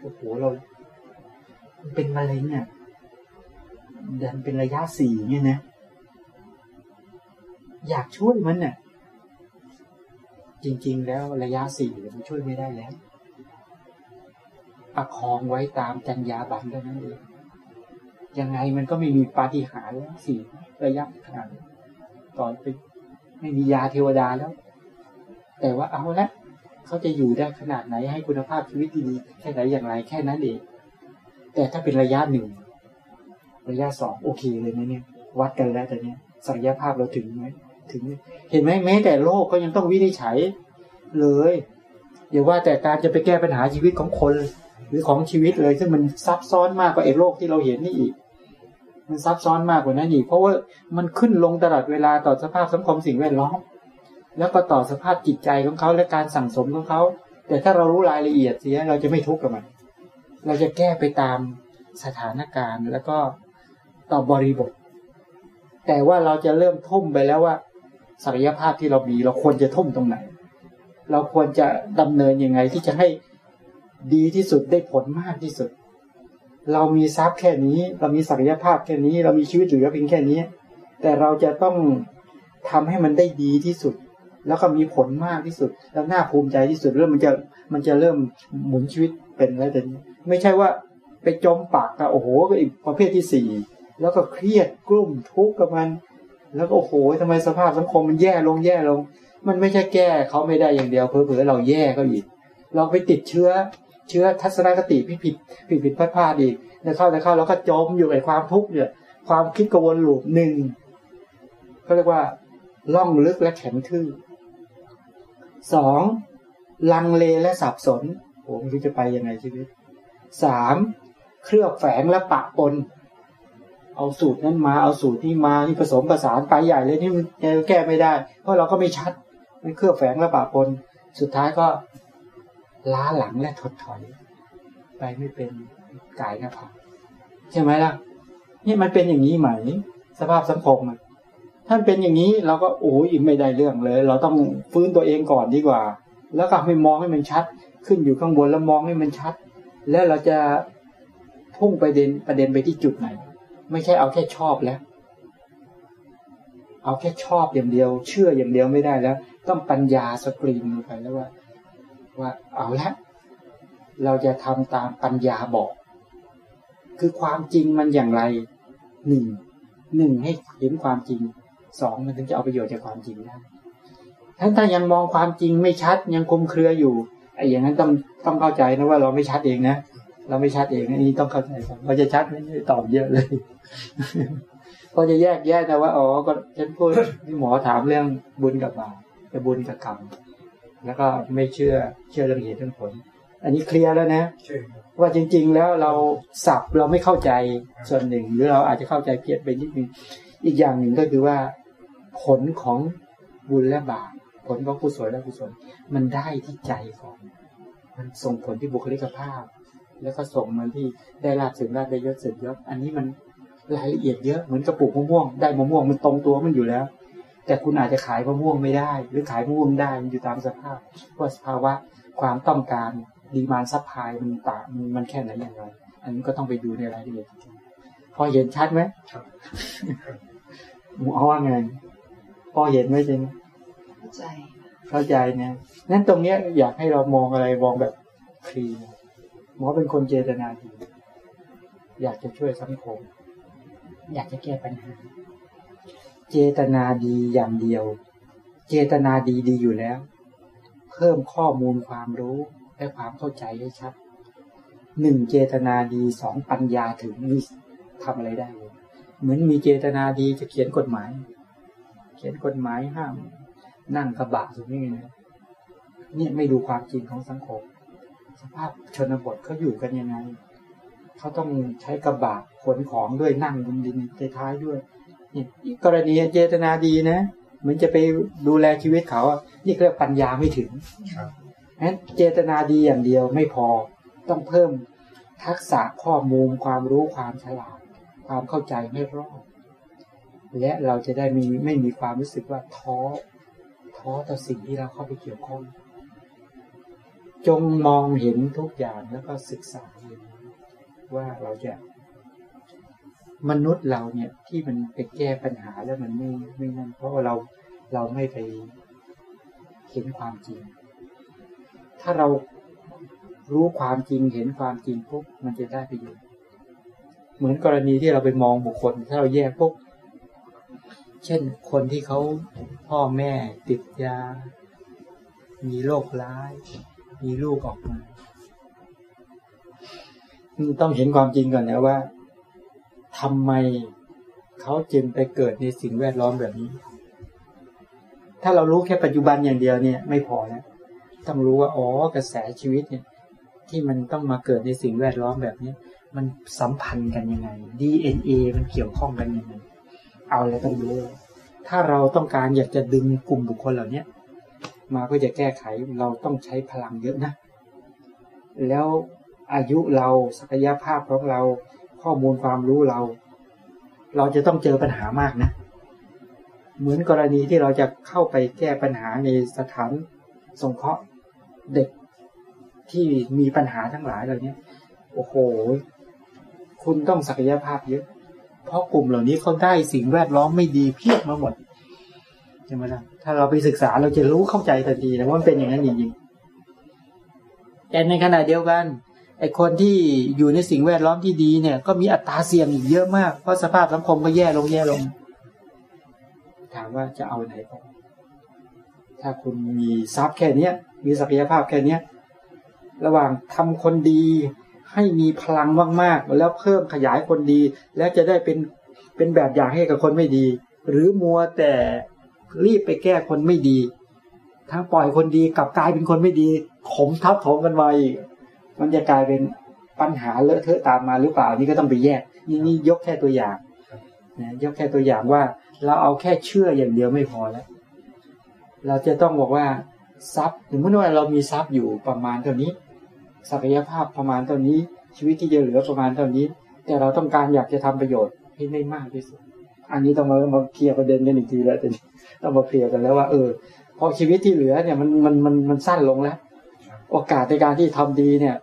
โอ้โหเราเป็นมะเร็งเนี่ยดันเป็นระยะสี่เนี่ยนะ อยากช่วยมันเนี่ยจริง ๆ แล้วระยะสี่มันช่วยไม่ได้แล้ว ประคองไว้ตามจัญญาบันเท่านั้นเองยังไงมันก็ไม่มีปาฏิหาริย์แล้วสี่ระยะขนาดต่อไปไม่มียาเทวดาแล้ว แต่ว่าเอาละเขาจะอยู่ได้ขนาดไหนให้คุณภาพชีวิตดีแค่ไหนอย่างไรแค่นั้นเองแต่ถ้าเป็นระยะหนึ่งระยะสองโอเคเลยนะเนี่ย วัดกันแล้วแต่เนี้ยศักยภาพเราถึงไหม ถึง เห็นไหมแม้แต่โลกก็ยังต้องวินิจฉัยเลยอย่าว่าแต่การจะไปแก้ปัญหาชีวิตของคน หรือของชีวิตเลย ซึ่งมันซับซ้อนมากกว่าไอ้โลกที่เราเห็นนี่อีก มันซับซ้อนมากกว่านั้นอีก เพราะว่ามันขึ้นลงตลอดเวลาต่อสภาพสังคมสิ่งแวดล้อม แล้วก็ต่อสภาพจิตใจของเขาและการสั่งสมของเขา แต่ถ้าเรารู้รายละเอียดเสียเราจะไม่ทุกข์กับมัน เราจะแก้ไปตามสถานการณ์แล้วก็ต่อบริบท แต่ว่าเราจะเริ่มทุ่มไปแล้วว่า ศักยภาพที่เรามี เราควรจะทุ่มตรงไหน เราควรจะดำเนินยังไงที่จะให้ดีที่สุดได้ผลมากที่สุด เรามีทรัพย์แค่นี้ เรามีศักยภาพแค่นี้ เรามีชีวิตเหลือเพียงแค่นี้ แต่เราจะต้องทำให้มันได้ดีที่สุด แล้วก็มีผลมากที่สุด แล้วน่าภูมิใจที่สุดเริ่มมันจะมันจะเริ่มหมุนชีวิตเป็นแล้วแต่นี้ ไม่ใช่ว่าไปจมปากกับโอ้โหก็อีกประเภทที่สี่แล้วก็เครียดกลุ้มทุกข์กับมัน แล้วก็โอ้โหทำไมสภาพสังคมมันแย่ลงแย่ลง มันไม่ใช่แก้เขาไม่ได้อย่างเดียวเผลอๆเราแย่ก็อีก เราไปติดเชื้อเชื้อทัศนคติผิดผิดผิดผิดพลาดพลาดอีกแล้วเข้าแล้วเข้าแล้วก็จมอยู่ในความทุกข์เนี่ยความคิดกวนลูปหนึ่งเขาเรียกว่าล่องลึกและแข็งทื่อสองลังเลและสับสนโอ้ไม่รู้จะไปยังไงชีวิตสามเครือบแฝงและปะปน เอาสูตรนั้นมาเอาสูตรที่มาที่ผสมประสานไปใหญ่เลยนี่มันแก้ไม่ได้ เพราะเราก็ไม่ชัดมันเครือบแฝงและปะปนสุดท้ายก็ล้าหลังและถดถอย ไปไม่เป็นกายหน้าผาใช่ไหมล่ะนี่มันเป็นอย่างนี้ไหม สภาพสังคมมันท่านเป็นอย่างนี้เราก็โอ้ยไม่ได้เรื่องเลย เราต้องฟื้นตัวเองก่อนดีกว่า แล้วก็ไม่มองให้มันชัด ขึ้นอยู่ข้างบนแล้วมองให้มันชัด แล้วเราจะพุ่งไปเด็นประเด็นไปที่จุดไหน ไม่ใช่เอาแค่ชอบแล้ว เอาแค่ชอบอย่างเดียว เชื่ออย่างเดียวไม่ได้แล้ว ต้องปัญญาสกรีนลงไปแล้วว่า ว่าเอาละเราจะทำตามปัญญาบอก คือความจริงมันอย่างไรหนึ่งหนึ่งให้เห็นความจริงสองมันถึงจะเอาประโยชน์จากความจริงได้ถ้าถ้ายังมองความจริงไม่ชัดยังคลุมเครืออยู่ไอ้อย่างนั้นต้องต้องเข้าใจนะว่าเราไม่ชัดเองนะ เราไม่ชัดเองอันนี้ต้องเข้าใจก่อนเราจะชัดไม่ได้ตอบเยอะเลยพอจะแยกแยกนะว่าอ๋อก็ฉันพูดที่หมอถามเรื่องบุญกับบาปจะบุญกับกรรมแล้วก็ไม่เชื่อเชื่อเรื่องเหตุเรื่องผล อันนี้เคลียร์แล้วนะว่าจริง ๆ แล้วเราสับเราไม่เข้าใจส่วนหนึ่ง หรือเราอาจจะเข้าใจเพี้ยนไปนิดนึงอีกอย่างหนึ่งก็คือว่า ผลของบุญและบาปผลของกุศลและกุศลมันได้ที่ใจของ มันส่งผลที่บุคลิกภาพ แล้วก็ส่งมันที่ได้ลาบสึงลาบได้ยศสึงยศอันนี้มันรายละเอียดเยอะเหมือนกับปลูกมะม่วงได้มะม่วงมันตรงตัวมันอยู่แล้ว แต่คุณอาจจะขายมะม่วงไม่ได้ หรือขายมะม่วงได้มันอยู่ตามสภาพว่าสภาวะความต้องการ demand supply มันต่างมันแค่ไหนอย่างไรอันนี้ก็ต้องไปดูในรายละเอียดพอเห็นชัดไหมครับหมอเอาว่าไงพอเห็นไหมจริงเข้าใจเข้าใจเนี่ยนั้นตรงเนี้ยอยากให้เรามองอะไรมองแบบ clean หมอเป็นคนเจตนาดีอยากจะช่วยสังคม อยากจะแก้ปัญหา เจตนาดีอย่างเดียว เจตนาดีดีอยู่แล้ว เพิ่มข้อมูลความรู้และความเข้าใจให้ชัดหนึ่งเจตนาดีสองปัญญาถึงนี่ทำอะไรได้เลยเหมือนมีเจตนาดีจะเขียนกฎหมาย เขียนกฎหมายห้าม นั่งกระบะตรงนี้นะเนี่ยไม่ดูความจริงของสังคม สภาพชนบทเขาอยู่กันยังไงเขาต้องใช้กระบะขนของด้วยนั่งบนดินท้ายด้วยนี่กรณีเจตนาดีนะเหมือนจะไปดูแลชีวิตเขานี่เรียกปัญญาไม่ถึงนั้นเจตนาดีอย่างเดียวไม่พอต้องเพิ่มทักษะข้อมูลความรู้ความฉลาด ความเข้าใจไม่รอบและเราจะได้มีไม่มีความรู้สึกว่าท้อท้อต่อสิ่งที่เราเข้าไปเกี่ยวข้อง จงมองเห็นทุกอย่างแล้วก็ศึกษาว่าเราจะ มนุษย์เราเนี่ยที่มันไปแก้ปัญหาแล้วมันไม่ไม่นั่นเพราะว่าเราเราไม่ไปเห็นความจริง ถ้าเรารู้ความจริงเห็นความจริงปุ๊บมันจะได้ประโยชน์เหมือนกรณีที่เราไปมองบุคคล ถ้าเราแยกปุ๊บเช่นคนที่เขาพ่อแม่ติดยา มีโรคร้าย มีลูกออกมาต้องเห็นความจริงก่อนนะว่าทำไมเขาจึงไปเกิดในสิ่งแวดล้อมแบบนี้ ถ้าเรารู้แค่ปัจจุบันอย่างเดียวเนี่ย ไม่พอนะต้องรู้ว่าอ๋อกระแสชีวิตเนี่ย ที่มันต้องมาเกิดในสิ่งแวดล้อมแบบนี้มันสัมพันธ์กันยังไง DNA มันเกี่ยวข้องกันยังไง เอาแล้วต้องรู้ ถ้าเราต้องการอยากจะดึงกลุ่มบุคคลเหล่านี้ มาเพื่อจะแก้ไขเราต้องใช้พลังเยอะนะ แล้วอายุเราศักยภาพของเราข้อมูลความรู้เรา เราจะต้องเจอปัญหามากนะ เหมือนกรณีที่เราจะเข้าไปแก้ปัญหาในสถานสงเคราะห์เด็กที่มีปัญหาทั้งหลายเหล่านี้โอ้โห คุณต้องศักยภาพเยอะ เพราะกลุ่มเหล่านี้เขาได้สิ่งแวดล้อมไม่ดีเพียบมาหมดใช่ไหมล่ะ ถ้าเราไปศึกษาเราจะรู้เข้าใจทันทีนะว่ามันเป็นอย่างนั้นจริงๆแต่ในขณะเดียวกันไอคนที่อยู่ในสิ่งแวดล้อมที่ดีเนี่ย ก็มีอัตราเสี่ยงอีกเยอะมากเพราะสภาพสังคมก็แย่ลงแย่ลง ถามว่าจะเอาไหนก่อนถ้าคุณมีทรัพย์แค่เนี้ย มีศักยภาพแค่เนี้ย ระหว่างทำคนดีให้มีพลังมากๆ แล้วเพิ่มขยายคนดี แล้วจะได้เป็นเป็นแบบอย่างให้กับคนไม่ดี หรือมัวแต่ รีบไปแก้คนไม่ดีทั้งปล่อยคนดีกลับกลายเป็นคนไม่ดีถมทับถมกันมาอีกมันจะกลายเป็นปัญหาเลอะเทอะตามมาหรือเปล่านี่ก็ต้องไปแยก นี่นี่ยกแค่ตัวอย่างนะยกแค่ตัวอย่างว่า เราเอาแค่เชื่ออย่างเดียวไม่พอแล้ว เราจะต้องบอกว่าทรัพย์ถึงเมื่อว่าเรามีทรัพย์อยู่ประมาณเท่านี้ ศักยภาพประมาณเท่านี้ ชีวิตที่จะเหลือประมาณเท่านี้ แต่เราต้องการอยากจะทำประโยชน์ให้ได้มากที่สุด อันนี้ต้องมามาเคลียร์ประเด็นกันอีกทีแล้วต้ องมาเคลียร์กันแล้วว่า เออพอชีวิตที่เหลือเนี่ยมันมันมันมันสั้นลงแล้ว โอกาสในการที่ทำดีเนี่ย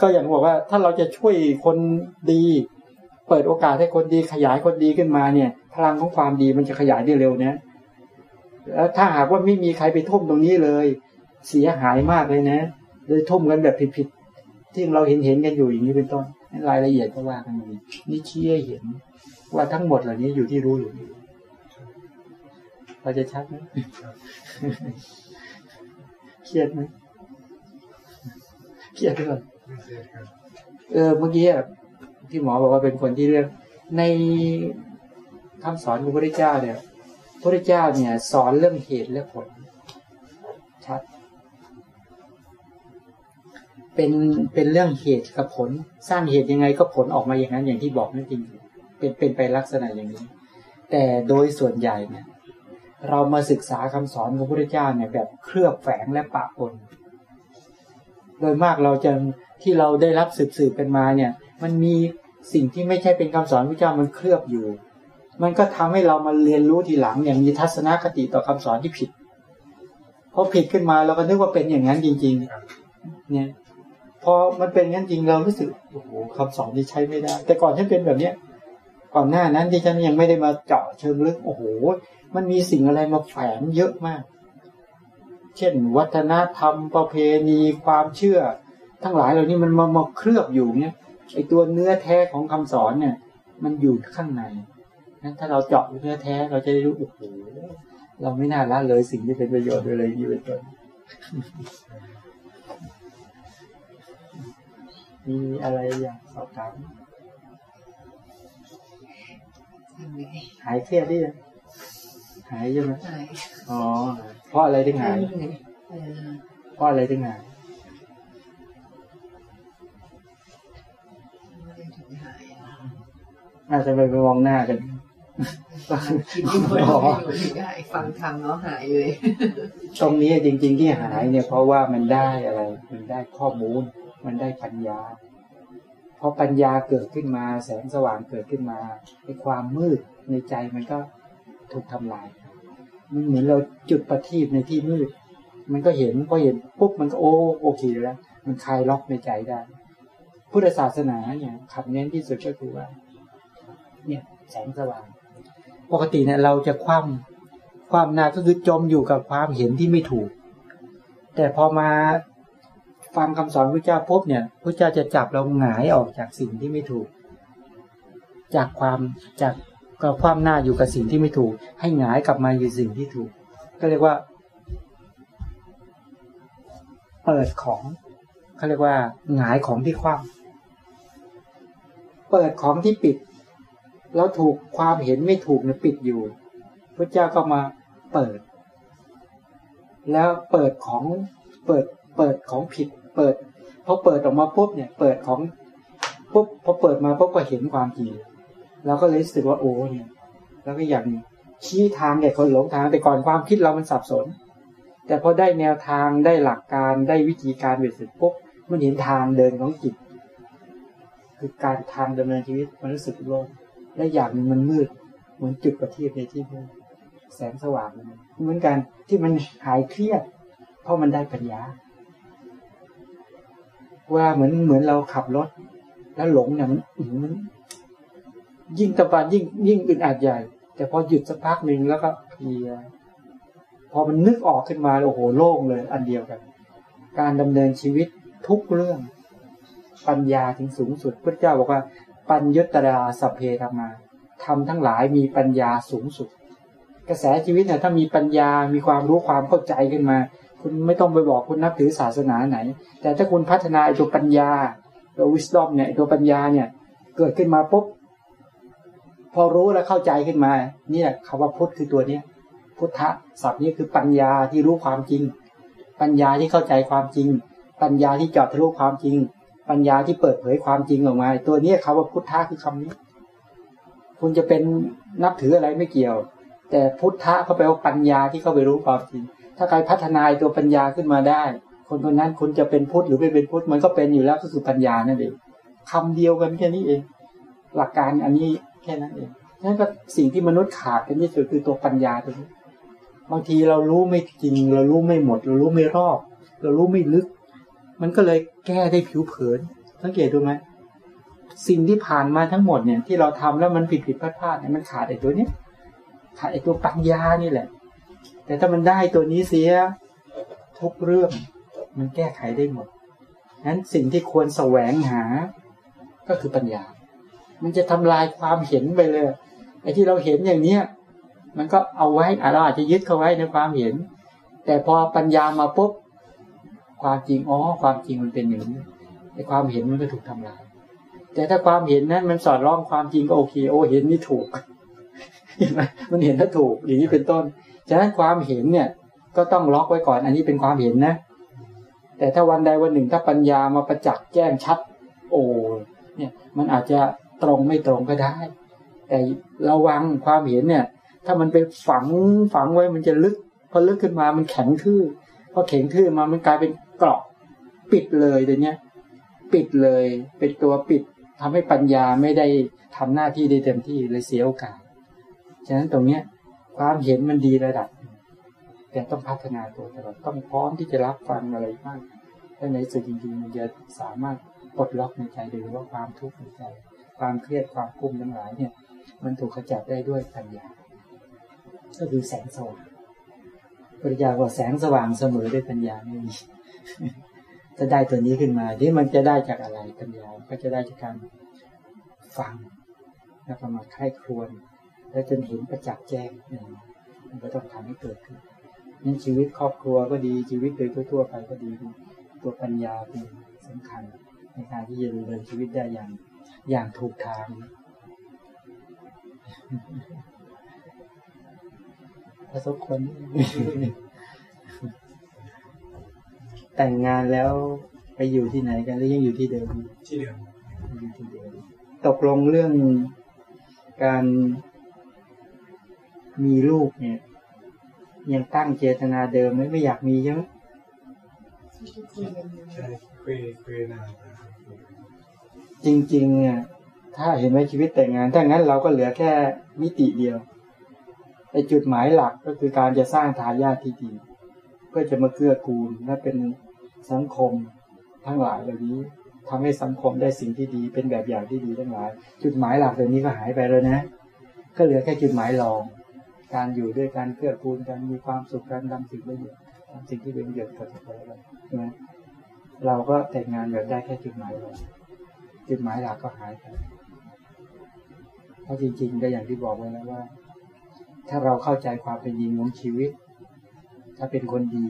ก็อย่างบอกว่าถ้าเราจะช่วยคนดี เปิดโอกาสให้คนดีขยายคนดีขึ้นมาเนี่ย พลังของความดีมันจะขยายได้เร็วนะแล้วถ้าหากว่าไม่มีใครไปทุ่มตรงนี้เลย เสียหายมากเลยนะเลยทุ่มกันแบบผิดๆที่เราเห็นเห็นกันอยู่อย่างนี้เป็นต้นรายละเอียดก็ว่ากันอย่างนี้นี่ชี้ให้เห็นว่าทั้งหมดเหล่านี้อยู่ที่รู้อยู่ พอจะชัดไหมเครียดไหมเครียดด้วยเออเมื่อกี้ที่หมอบอกว่าเป็นคนที่เรื่อง ในคำสอนของพระพุทธเจ้าเนี่ยพระพุทธเจ้าเนี่ย สอนเรื่องเหตุและผล ชัด เป็นเป็นเรื่องเหตุกับผล สร้างเหตุยังไงก็ผลออกมาอย่างนั้นอย่างที่บอกนั่นจริงเป็นเป็นไปลักษณะอย่างนี้ แต่โดยส่วนใหญ่เนี่ย เรามาศึกษาคำสอนของพระพุทธเจ้าเนี่ยแบบเคลือบแฝงและปะปน โดยมากเราจะที่เราได้รับสืบสืบกันมาเนี่ย มันมีสิ่งที่ไม่ใช่เป็นคำสอนพระเจ้ามันเคลือบอยู่ มันก็ทำให้เรามาเรียนรู้ทีหลังอย่างมีทัศนคติต่อคำสอนที่ผิดพอผิดขึ้นมาเราก็นึกว่าเป็นอย่างนั้นจริง ๆ เนี่ยพอมันเป็นงั้นจริงเรารู้สึกโอ้โหคำสอนที่ใช้ไม่ได้ แต่ก่อนฉันเป็นแบบเนี้ย ก่อนหน้านั้นที่ฉันยังไม่ได้มาเจาะเชิงลึกโอ้โห มันมีสิ่งอะไรมาแฝงเยอะมาก เช่น วัฒนธรรมประเพณีความเชื่อ ทั้งหลายเหล่านี้มันมามาเคลือบอยู่เนี่ยไอตัวเนื้อแท้ของคำสอนเนี่ย มันอยู่ข้างในนั้นถ้าเราเจาะเนื้อแท้เราจะได้รู้โอ้โหเราไม่น่าละเลยสิ่งที่เป็นประโยชน์เลยนี่เป็นต้นมีอะไรอยากสอบถาม หายเครียดดิหายใช่ไหมหายอ๋อ เพราะอะไรถึงหายเพราะอะไรถึงหายอาจจะไปไปมองหน้ากันคิดที่คนอยู่ได้ฟังทำเนาะหายเลย ตรงนี้จริง ๆ ที่หายเนี่ยเพราะว่ามันได้อะไร มันได้ข้อมูล มันได้ปัญญา พอปัญญาเกิดขึ้นมา แสงสว่างเกิดขึ้นมาในความมืดในใจมันก็ถูกทำลาย มันเหมือนเราจุดประทีปในที่มืด มันก็เห็นพอเห็นปุ๊บมันก็โอ้โอเคแล้ว มันคลายล็อกในใจได้ พุทธศาสนาเนี่ยขับเน้นที่สุดก็คือว่า เนี่ยแสงสว่าง ปกติเนี่ยเราจะคว่ำความนาก็คือจมอยู่กับความเห็นที่ไม่ถูก แต่พอมา ฟังคำสอนพระเจ้าปุ๊บเนี่ยพระเจ้าจะจับเราหงายออกจากสิ่งที่ไม่ถูก จากความจากก็ความหน้าอยู่กับสิ่งที่ไม่ถูก ให้หงายกลับมาอยู่สิ่งที่ถูก ก็เรียกว่า เปิดของเขาเรียกว่าหงายของที่คว่ำเปิดของที่ปิด แล้วถูกความเห็นไม่ถูกเนี่ยปิดอยู่พระเจ้าก็มาเปิด แล้วเปิดของเปิดเปิดของผิด เปิดพอเปิดออกมาปุ๊บเนี่ย เปิดของปุ๊บพอเปิดมาปุ๊บก็เห็นความจริงเราก็เลยรู้สึกว่าโอ้เนี่ย แล้วก็อย่างชี้ทางแก่คนหลงทางแต่ก่อนความคิดเรามันสับสน แต่พอได้แนวทางได้หลักการได้วิธีการเบ็ดเสร็จปุ๊บมันเห็นทางเดินของจิต คือการทางดำเนินชีวิตมันรู้สึกโล่งและอย่างนึงมันมืด เหมือนจุดประทีปในที่มืดแสงสว่างเหมือนกันที่มันหายเครียด เพราะมันได้ปัญญา ว่าเหมือนเหมือนเราขับรถ แล้วหลงเนี่ยมันมันยิ่งตะบานยิ่งยิ่งอึดอัดใหญ่ แต่พอหยุดสักพักหนึ่งแล้วก็เพียพอมันนึกออกขึ้นมาโอ้โหโล่งเลย อันเดียวกัน การดำเนินชีวิตทุกเรื่อง ปัญญาถึงสูงสุดพระเจ้าบอกว่า ปัญยุตตราสเพธรรมาทำทั้งหลายมีปัญญาสูงสุด กระแสชีวิตเนี่ยถ้ามีปัญญามีความรู้ความเข้าใจขึ้นมา คุณไม่ต้องไปบอกคุณนับถือศาสนาไหน แต่ถ้าคุณพัฒนาตัวปัญญาตัววิสตอมเนี่ยตัวปัญญาเนี่ย เกิดขึ้นมาปุ๊บพอรู้และเข้าใจขึ้นมา เนี่ยคำว่าพุทธคือตัวเนี้ยพุทธศัพท์นี้คือปัญญาที่รู้ความจริง ปัญญาที่เข้าใจความจริง ปัญญาที่จอดทะลุความจริง ปัญญาที่เปิดเผยความจริงออกมา ตัวนี้คำว่าพุทธะคือคำนี้ คุณจะเป็นนับถืออะไรไม่เกี่ยว แต่พุทธะเขาแปลว่าปัญญาที่เข้าไปรู้ความจริง ถ้าใครพัฒนาตัวปัญญาขึ้นมาได้ คนคนนั้นคุณจะเป็นพุทธหรือไม่เป็นพุทธมันก็เป็นอยู่แล้วก็คือปัญญานั่นเองคำเดียวกันแค่นี้เอง หลักการอันนี้แค่นั้นเองนั่นก็สิ่งที่มนุษย์ขาดกันที่สุดคือตัวปัญญาตัวนี้บางทีเรารู้ไม่จริง เรารู้ไม่หมด เรารู้ไม่รอบ เรารู้ไม่ลึก มันก็เลยแก้ได้ผิวเผิน สังเกตดูไหมสิ่งที่ผ่านมาทั้งหมดเนี่ยที่เราทำแล้วมันผิดผิดพลาดพลาดเนี่ยมันขาดไอ้ตัวนี้ขาดไอ้ตัวปัญญานี่แหละ แต่ถ้ามันได้ตัวนี้เสียทุกเรื่องมันแก้ไขได้หมดนั้นสิ่งที่ควรแสวงหา ก็คือปัญญา มันจะทำลายความเห็นไปเลยไอ้ที่เราเห็นอย่างเนี้ยมันก็เอาไว้เราอาจจะยึดเข้าไว้ในความเห็น แต่พอปัญญามาปุ๊บความจริงอ๋อความจริงมันเป็นอย่างนี้ไอ้ความเห็นมันก็ถูกทำลาย แต่ถ้าความเห็นนั้นมันสอดร้องความจริงก็โอเค โอ้เห็นนี่ถูกเห็นไหมมันเห็นถ้าถูกอย่างนี้เป็นต้น ฉะนั้นความเห็นเนี่ย ก็ต้องล็อกไว้ก่อน อันนี้เป็นความเห็นนะ แต่ถ้าวันใดวันหนึ่งถ้าปัญญามาประจักษ์แจ้งชัด โอ้เนี่ยมันอาจจะตรงไม่ตรงก็ได้ แต่ระวังความเห็นเนี่ย ถ้ามันไปฝังฝังไว้มันจะลึกพอลึกขึ้นมามันแข็งทื่อพอแข็งทื่อมามันกลายเป็นเกราะปิดเลยเดี๋ยวนี้ปิดเลยเป็นตัวปิดทำให้ปัญญาไม่ได้ทำหน้าที่ได้เต็มที่เลยเสียโอกาส ฉะนั้นตรงเนี้ย ความเห็นมันดีระดับ แต่ต้องพัฒนาตัวตลอดต้องพร้อมที่จะรับฟังอะไรบ้างถ้าในสุดจริงๆมันจะสามารถปลดล็อกในใจโดยว่าความทุกข์ในใจ ความเครียดความกุ้มทั้งหลายเนี่ย มันถูกขจัดได้ด้วยปัญญา ก็คือแสงสว่างปริยาว่าแสงสว่างเสมอด้วยปัญญาไม่มีจะได้ตัวนี้ขึ้นมาที่มันจะได้จากอะไรปัญญา ก็จะได้จากการฟังแล้วก็มาไข้ครวน แล้วจนเห็นประจักษ์แจ้งเนี่ยมันก็ต้องทำให้เกิดขึ้นนั้นชีวิตครอบครัวก็ดีชีวิตโดยทั่วๆไปก็ดีตัวปัญญาเป็นสำคัญในการที่จะดำเนินชีวิตได้อย่างอย่างถูกทางพระสกคนแต่งงานแล้วไปอยู่ที่ไหนกันหรือยังอยู่ที่เดิมที่เดิมอยู่ที่เดิมตกลงเรื่องการ มีลูกเนี่ย ยังตั้งเจตนาเดิมไหมไม่อยากมีใช่ไหมใช่คุยคุยนานจริงๆเนี่ยถ้าเห็นไหมชีวิตแต่งงาน ถ้างั้นเราก็เหลือแค่มิติเดียวไอจุดหมายหลักก็คือการจะสร้างทายาทที่ดีเพื่อจะมาเกื้อกูลและเป็นสังคมทั้งหลายเหล่านี้ทำให้สังคมได้สิ่งที่ดี เป็นแบบอย่างที่ดีทั้งหลาย จุดหมายหลักเหล่านี้ก็หายไปแล้วนะ ก็เหลือแค่จุดหมายรอง การอยู่ด้วยการเกื้อกูลกันมีความสุขกันทำสิ่งประโยชน์ทำสิ่งที่เป็นประโยชน์กับทุกคนใช่ไหมเราก็แต่งงานแบบได้แค่จุดหมายเราจุดหมายหลักก็หายไปเพราะจริงๆก็อย่างที่บอกไว้แล้วว่า ถ้าเราเข้าใจความเป็นจริงของชีวิต ถ้าเป็นคนดี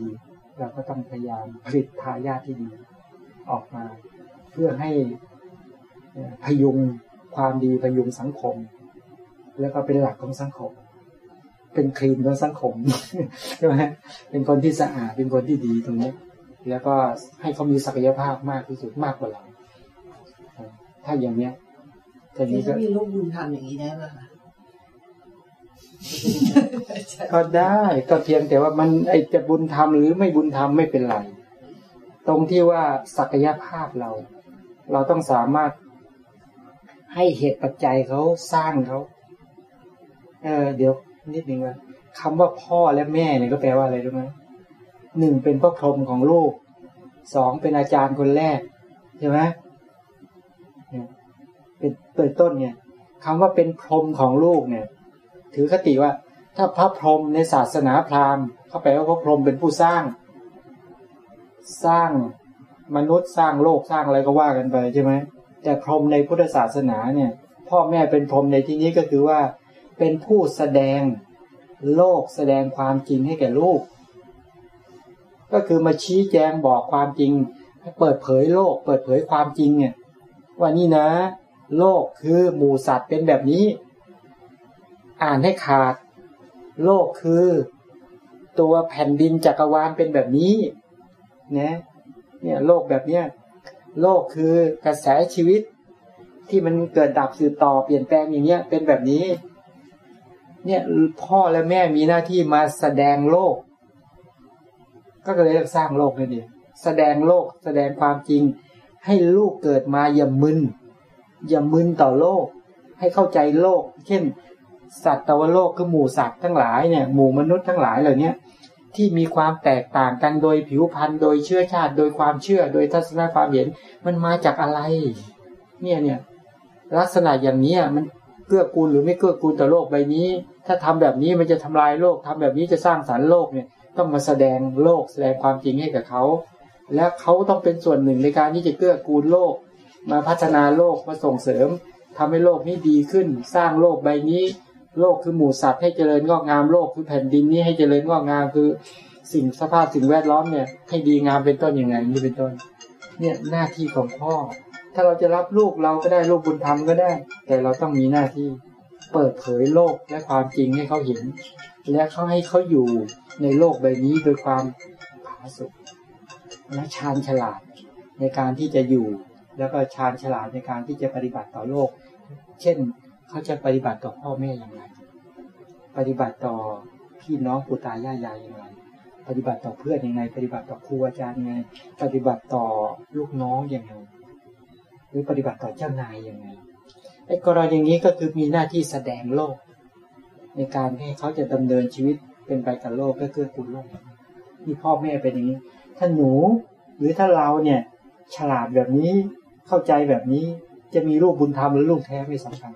เราก็ต้องพยายามผลิตทายาทที่ดี ออกมา เพื่อให้พยุงความดีพยุงสังคม แล้วก็เป็นหลักของสังคม เป็นคลีนของสังคมใช่ไหมเป็นคนที่สะอาดเป็นคนที่ดีตรงนี้แล้วก็ให้เขามีศักยภาพมากที่สุดมากกว่าเราถ้าอย่างเนี้ยทีนี้ก็มีลูกบุญธรรมอย่างนี้ได้ไหมคะก็ได้ก็เพียงแต่ว่ามันไอจะบุญธรรมหรือไม่บุญธรรมไม่เป็นไร ตรงที่ว่าศักยภาพเรา เราต้องสามารถให้เหตุปัจจัยเขาสร้างเขาเออเดี๋ยว นิดหนึงว่าคำว่าพ่อและแม่เนี่ยก็แปลว่าอะไรรู้ไหมหนึ่งเป็นพ่อพรหมของลูกสองเป็นอาจารย์คนแรกใช่ไหมเป็นเปิดต้นเนี่ยคำว่าเป็นพรหมของลูกเนี่ย ถือคติว่า ถ้าพระพรหมในศาสนาพราหมณ์เขาแปลว่าพระพรหมเป็นผู้สร้าง สร้างมนุษย์สร้างโลกสร้างอะไรก็ว่ากันไปใช่ไหมแต่พรหมในพุทธศาสนาเนี่ย พ่อแม่เป็นพรหมในที่นี้ก็คือว่า เป็นผู้แสดงโลกแสดงความจริงให้แก่ลูก ก็คือมาชี้แจงบอกความจริง เปิดเผยโลก เปิดเผยความจริงเนี่ยว่านี่นะ โลกคือหมูสัตว์เป็นแบบนี้ อ่านให้ขาด โลกคือ ตัวแผ่นดินจักรวาลเป็นแบบนี้นะเนี่ยโลกแบบเนี้ยโลกคือกระแสชีวิตที่มันเกิดดับสืบต่อเปลี่ยนแปลงอย่างเนี้ยเป็นแบบนี้ เนี่ยพ่อและแม่มีหน้าที่มาแสดงโลก ก็เลยสร้างโลกนั่นเองแสดงโลกแสดงความจริง ให้ลูกเกิดมาอย่ามึนอย่ามึนต่อโลก ให้เข้าใจโลก เช่น สัตว์ตวโลกคือหมู่สัตว์ทั้งหลายเนี่ยหมู่มนุษย์ทั้งหลายเหล่านี้ที่มีความแตกต่างกันโดยผิวพรรณโดยเชื้อชาติ โดยความเชื่อ โดยทัศนคความเห็นมันมาจากอะไร เนี่ยเนี่ยลักษณะอย่างนี้มัน เกื้อกูลหรือไม่เกื้อกูลต่อโลกใบนี้ ถ้าทำแบบนี้มันจะทำลายโลกทำแบบนี้จะสร้างสารรค์โลกเนี่ย ต้องมาแสดงโลกแสดงความจริงให้กับเขา และเขาต้องเป็นส่วนหนึ่งในการที่จะเกื้อกูลโลก มาพัฒนาโลกมาส่งเสริมทำให้โลกนี้ดีขึ้น สร้างโลกใบนี้ โลกคือหมู่สัตว์ให้เจริญงอกงามโลกคือแผ่นดินนี้ให้เจริญงอกงามคือสิ่งสภาพสิ่งแวดล้อมเนี่ยให้ดีงามเป็นต้นยังไงนี่เป็นต้น เนี่ยหน้าที่ของพ่อ ถ้าเราจะรับลูกเราก็ได้ลูกบุญธรรมก็ได้ แต่เราต้องมีหน้าที่เปิดเผยโลกและความจริงให้เขาเห็น และเขาให้เขาอยู่ในโลกใบนี้โดยความผาสุกและชาญฉลาดในการที่จะอยู่ แล้วก็ชาญฉลาดในการที่จะปฏิบัติต่อโลก เช่นเขาจะปฏิบัติต่อพ่อแม่อย่างไร ปฏิบัติต่อพี่น้องปู่ตายายายอย่างไร ปฏิบัติต่อเพื่อนยังไงปฏิบัติต่อครูอาจารย์ยังไง ปฏิบัติต่อลูกน้องยังไง หรือปฏิบัติต่อเจ้านายยังไงไอ้กรณีอย่างนี้ก็คือมีหน้าที่แสดงโลก ในการให้เขาจะดำเนินชีวิตเป็นไปกับโลกก็คือคุณโลกนี่พ่อแม่เป็นอย่างนี้ ถ้าหนูหรือถ้าเราเนี่ยฉลาดแบบนี้เข้าใจแบบนี้จะมีลูกบุญธรรมหรือลูกแท้ไม่สำคัญ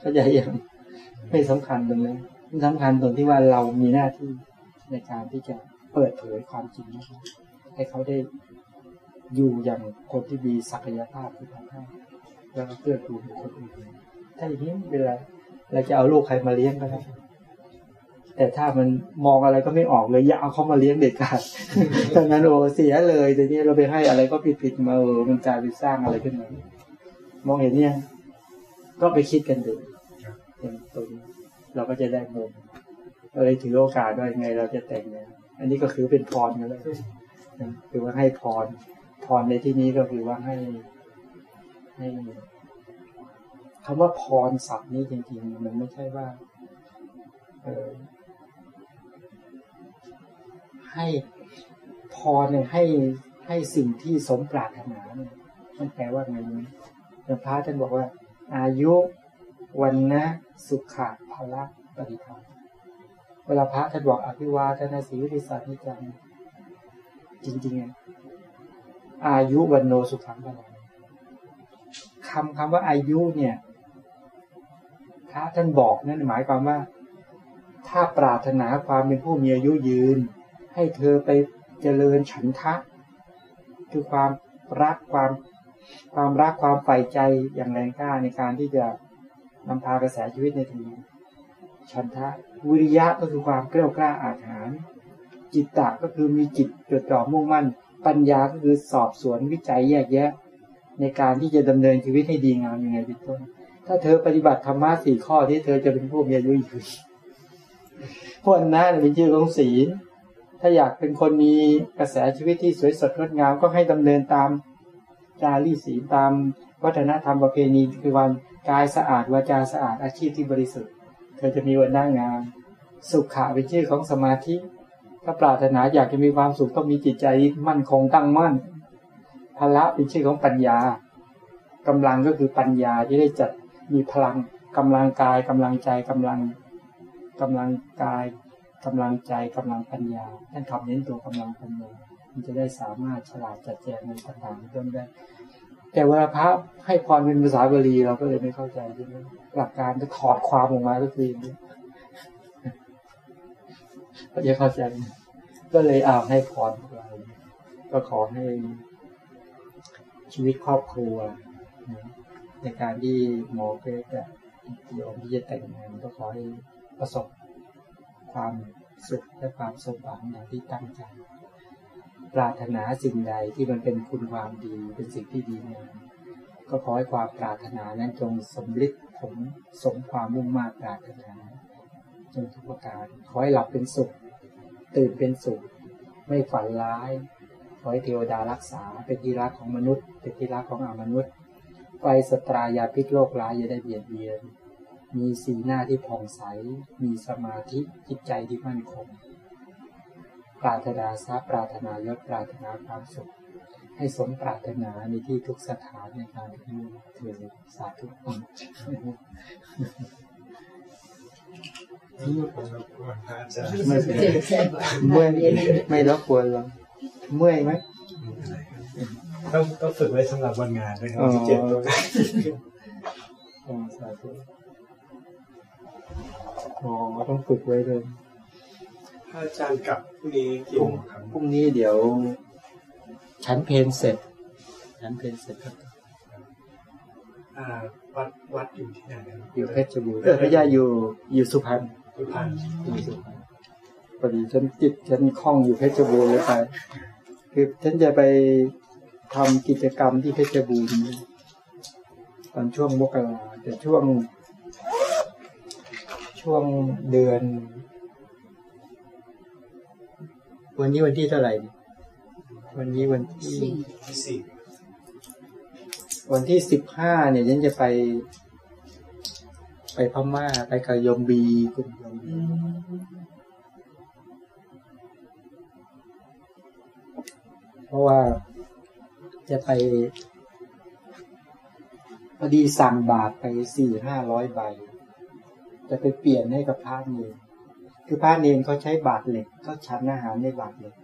เข้าใจยังไม่สำคัญตรงนี้สำคัญตรงที่ว่าเรามีหน้าที่ในการที่จะเปิดเผยความจริงให้เขาได้ อยู่อย่างคนที่มีศักยภาพที่ทำให้แล้วก็เพื่อกูคนอื่นถ้าอย่างนี้เวลาเราจะเอาลูกใครมาเลี้ยงก็ได้แต่ถ้ามันมองอะไรก็ไม่ออกเลยอย่าเอาเขามาเลี้ยงเด็กขาดดังนั้นโอ้เสียเลยแต่นี้เราไปให้อะไรก็ผิดๆมาเออมันกลายเป็นสร้างอะไรขึ้นมามองเห็นเนี่ย ก็ไปคิดกันดูอย่างตรงเราก็จะได้มุมเราเลยถือโอกาสว่าไงเราจะแต่งเนี่ยอันนี้ก็คือเป็นพรกันเลยคือว่าให้พร พรในที่นี้ก็คือว่าให้ให้คำว่าพรศัพท์นี้จริง ๆ มันไม่ใช่ว่าเออให้พรเนี่ยให้ให้สิ่งที่สมปรารถนาเนี่ยมันแปลว่าไงนี้พระท่านบอกว่า อายุวันนะสุขะภละปฏิภาณเวลาพระท่านบอกอภิวาทนาสีวิสันิจังจริงๆ อายุวันโนสุขังภลังคำคำว่าอายุเนี่ยพระท่านบอกนั่นหมายความว่า ถ้าปรารถนาความเป็นผู้มีอายุยืน ให้เธอไปเจริญฉันทะ คือความรักความความรักความใฝ่ใจอย่างแรงกล้าในการที่จะนำพากระแสชีวิตในทีฉันทะวิริยะก็คือความเกล้ากล้าอาถรรพ์จิตตะก็คือมีจิตจดจ่อมุ่งมั่น ปัญญาก็คือสอบสวนวิจัยแยกแยะ ในการที่จะดำเนินชีวิตให้ดีงามยังไงเป็นต้น ถ้าเธอปฏิบัติธรรมะสี่ข้อที่เธอจะเป็นผู้มีอายุยืนพวกนั้นเป็นชื่อของศีล ถ้าอยากเป็นคนมีกระแสชีวิตที่สวยสดงดงามก็ให้ดำเนินตามจารีศีลตามวัฒนธรรมประเพณีคือวันกายสะอาดวาจาสะอาดอาชีพที่บริสุทธิ์ เธอจะมีวันหน้างาม สุขะเป็นชื่อของสมาธิ ถ้าปรารถนาอยากจะมีความสุขต้องมีจิตใจมั่นคงตั้งมั่นพละเป็นชื่อของปัญญากำลังก็คือปัญญาที่ได้จัดมีพลังกำลังกายกำลังใจกำลังกำลังกายกำลังใจกำลังปัญญาท่านคำเน้นตัวกำลังปัญญามันจะได้สามารถฉลาดจัดแจงในต่างๆต้นได้ แต่เวลาพระให้พรเป็นภาษาบาลีเราก็เลยไม่เข้าใจใช่ไหมหลักการจะถอดความออกมาก็คืออย่างนี้ ก็จะเข้าใจก็เลยอาให้พรไปก็ขอให้ชีวิตครอบครัว ในการที่หมอเกรจะยอมที่จะแต่งงานก็ขอให้ประสบความสุขและความสมหวังอย่างที่ตั้งใจ ปรารถนาสิ่งใดที่มันเป็นคุณความดีเป็นสิ่งที่ดีงามก็ขอให้ความปรารถนานั้นจงสมฤทธิ์ผลสมความมุ่งมั่นปรารถนา จงทุกประการขอให้หลับเป็นสุข ตื่นเป็นสุข ไม่ฝันร้าย ขอให้เทวดารักษา เป็นที่รักของมนุษย์ เป็นที่รักของอมนุษย์ ไฟสตรายาพิษโรคร้ายอย่าได้เบียดเบียน มีสีหน้าที่ผ่องใส มีสมาธิจิตใจที่มั่นคง ปรารถนาทรัพย์ปรารถนายศปรารถนาความสุข ให้สมปรารถนาในที่ทุกสถานในการที่เถิดสาธุ ไม่เป็นไรเมื่อยไม่รบกวนเราเมื่อยไหมต้องต้องฝึกไว้สำหรับวันงานด้วยครับที่เจ็ดตัวอ๋อสาธุอ๋อต้องฝึกไว้เลยอาจารย์กลับพรุ่งนี้กี่โมงครับพรุ่งนี้เดี๋ยวฉันเพนเสร็จฉันเพนเสร็จครับอ่าวัดวัดอยู่ที่ไหนครับอยู่เพชรบูรณ์เออพระยาอยู่อยู่สุพรรณ สุพรรณอยู่สุพรรณพอดีฉันจิตฉันคล่องอยู่เพชรบูรณ์เลยไป คือฉันจะไปทำกิจกรรมที่เพชรบูรณ์ตอนช่วงมกราแต่ช่วง ช่วงเดือน วันนี้วันที่เท่าไหร่ดิวันนี้วันที่สี่ที่สี่วันที่สิบห้าเนี่ยฉันจะไป ไปพม่า ไปกับยมบีคุณโยมบีเพราะว่าจะไปพอดีสั่งบาทไปสี่ห้าร้อยใบ จะไปเปลี่ยนให้กับพระเนรคือพระเนรเขาใช้บาทเหล็ก ก็ฉันอาหารในบาทเหล็ก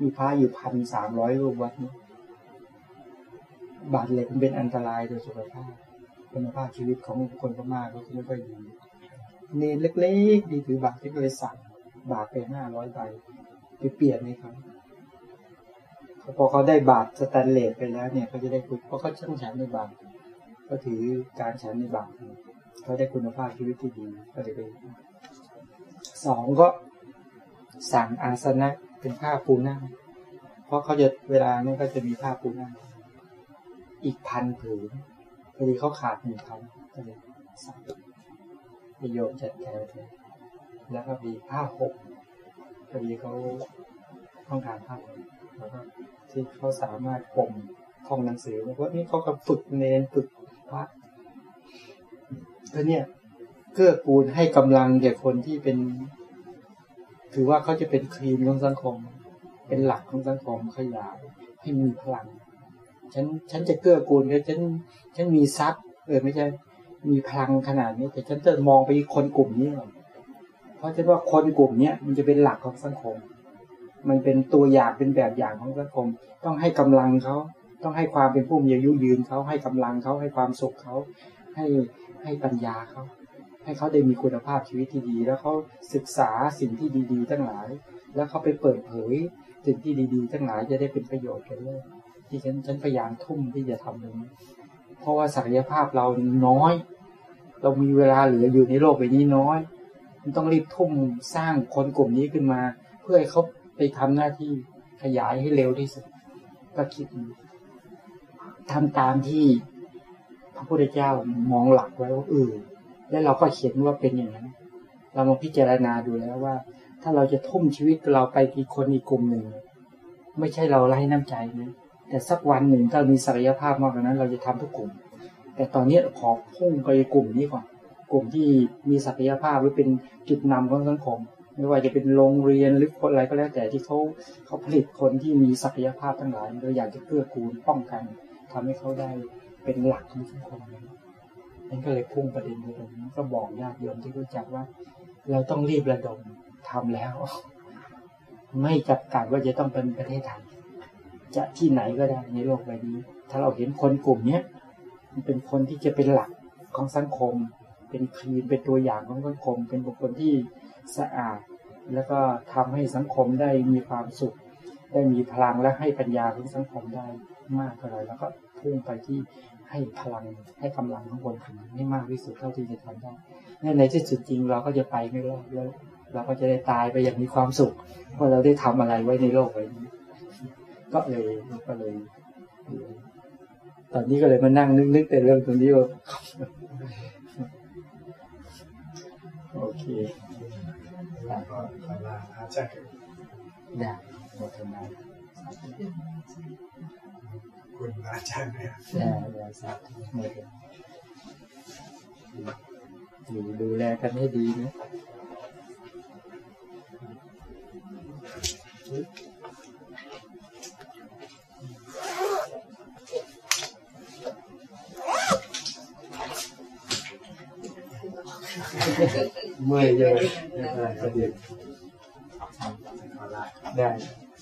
มีพระอยู่พันสามร้อยรูปวัดนี้บาดเหล็กมันเป็นอันตรายต่อสุขภาพ คุณภาพชีวิตของคนพม่าก็ไม่ค่อยดีเนรเล็กๆดีถือบาทที่เลยสั่งบาทไปห้าร้อยใบไปเปลี่ยนให้เขาพอเขาได้บาทสแตนเลสไปแล้วเนี่ยเขาจะได้คุณเพราะเขาช่างฉันในบาทก็ถือการฉันในบาทเขาได้คุณภาพชีวิตที่ดีก็เลยไปสองก็สั่งอาสนะเป็นผ้าปูนั่งเพราะเขาจะเวลานี้ก็จะมีผ้าปูนั่งอีกพันผืน อดีเขาขาดหนึ่งพันก็เลยสั่งไปโยมจัดแถวเถอะแล้วก็มีผ้าห่มพอดีเขาต้องการผ้าห่มแล้วก็ที่เขาสามารถห่มท่องหนังสือเพราะนี่เขาก็ฝึกเนนฝึกพระก็เนี่ยเกื้อกูลให้กำลังแก่คนที่เป็น ถือว่าเขาจะเป็นครีมของสังคม เป็นหลักของสังคมขยายให้มีพลัง ฉันฉันจะเกื้อกูลฉันฉันมีทรัพย์ เออไม่ใช่ มีพลังขนาดนี้ แต่ฉันจะมองไปคนกลุ่มนี้ก่อนเพราะฉันว่าคนกลุ่มเนี้ยมันจะเป็นหลักของสังคม มันเป็นตัวอย่างเป็นแบบอย่างของสังคม ต้องให้กำลังเขาต้องให้ความเป็นผู้มีอายุยืนเขาให้กำลังเขาให้ความสุขเขาให้ให้ปัญญาเขาให้เขาได้มีคุณภาพชีวิตที่ดี แล้วเขาศึกษาสิ่งที่ดี ๆ ทั้งหลาย แล้วเขาไปเปิดเผยสิ่งที่ดี ๆ ทั้งหลายจะได้เป็นประโยชน์แก่โลก ที่ฉันฉันพยายามทุ่มที่จะทำตรงนี้เพราะว่าศักยภาพเราน้อย เรามีเวลาเหลืออยู่ในโลกใบนี้น้อย มันต้องรีบทุ่มสร้างคนกลุ่มนี้ขึ้นมา เพื่อให้เขาไปทำหน้าที่ขยายให้เร็วที่สุด ก็คิดทำตามที่พระพุทธเจ้ามองหลักไว้ว่าเออแล้วเราก็เขียนว่าเป็นอย่างนั้น เรามาพิจารณาดูแล้วว่า ถ้าเราจะทุ่มชีวิตเราไปกี่คนอีกกลุ่มหนึ่ง ไม่ใช่เราไร้น้ำใจนะ แต่สักวันหนึ่งถ้ามีศักยภาพมากกว่านั้น เราจะทำทุกกลุ่ม แต่ตอนนี้ขอพุ่งไปกลุ่มนี้ก่อน กลุ่มที่มีศักยภาพหรือเป็นจุดนำของสังคม ไม่ว่าจะเป็นโรงเรียนหรือคนอะไรก็แล้ว แต่ที่เขาเขาผลิตคนที่มีศักยภาพทั้งหลายเราอยากจะเกื้อกูลป้องกันทำให้เขาได้เป็นหลักของสังคมนั่นก็เลยพุ่งประเด็นไปตรงนี้ก็บอกญาติโยมที่รู้จักว่า เราต้องรีบระดมทำแล้ว ไม่จำกัดว่าจะต้องเป็นประเทศไทย จะที่ไหนก็ได้ในโลกใบนี้ ถ้าเราเห็นคนกลุ่มเนี้ยมันเป็นคนที่จะเป็นหลักของสังคม เป็นคีนเป็นตัวอย่างของสังคม เป็นบุคคลที่สะอาด แล้วก็ทำให้สังคมได้มีความสุข ได้มีพลังและให้ปัญญาของสังคมได้มากเท่าไรแล้วก็พุ่งไปที่ให้พลังให้กำลังของคนขันให้มากที่สุดเท่าที่จะทำได้ในที่สุดจริงเราก็จะไปไม่รอดแล้ว เราก็จะได้ตายไปอย่างมีความสุขเพราะเราได้ทำอะไรไว้ในโลกใบนี้ ก็เลยก็เลย ตอนนี้ก็เลยมานั่งนึกๆแต่เรื่องตรงนี้ว่าโอเคแล้วก็ขอลาอาจารย์ได้หมดทนาคุณอาจารย์เนะครับได้ได้สาธุหมดอยู่ดูแลกันให้ดีนะ เมื่อยเยอะได้ประเดี๋ยวขอลาได้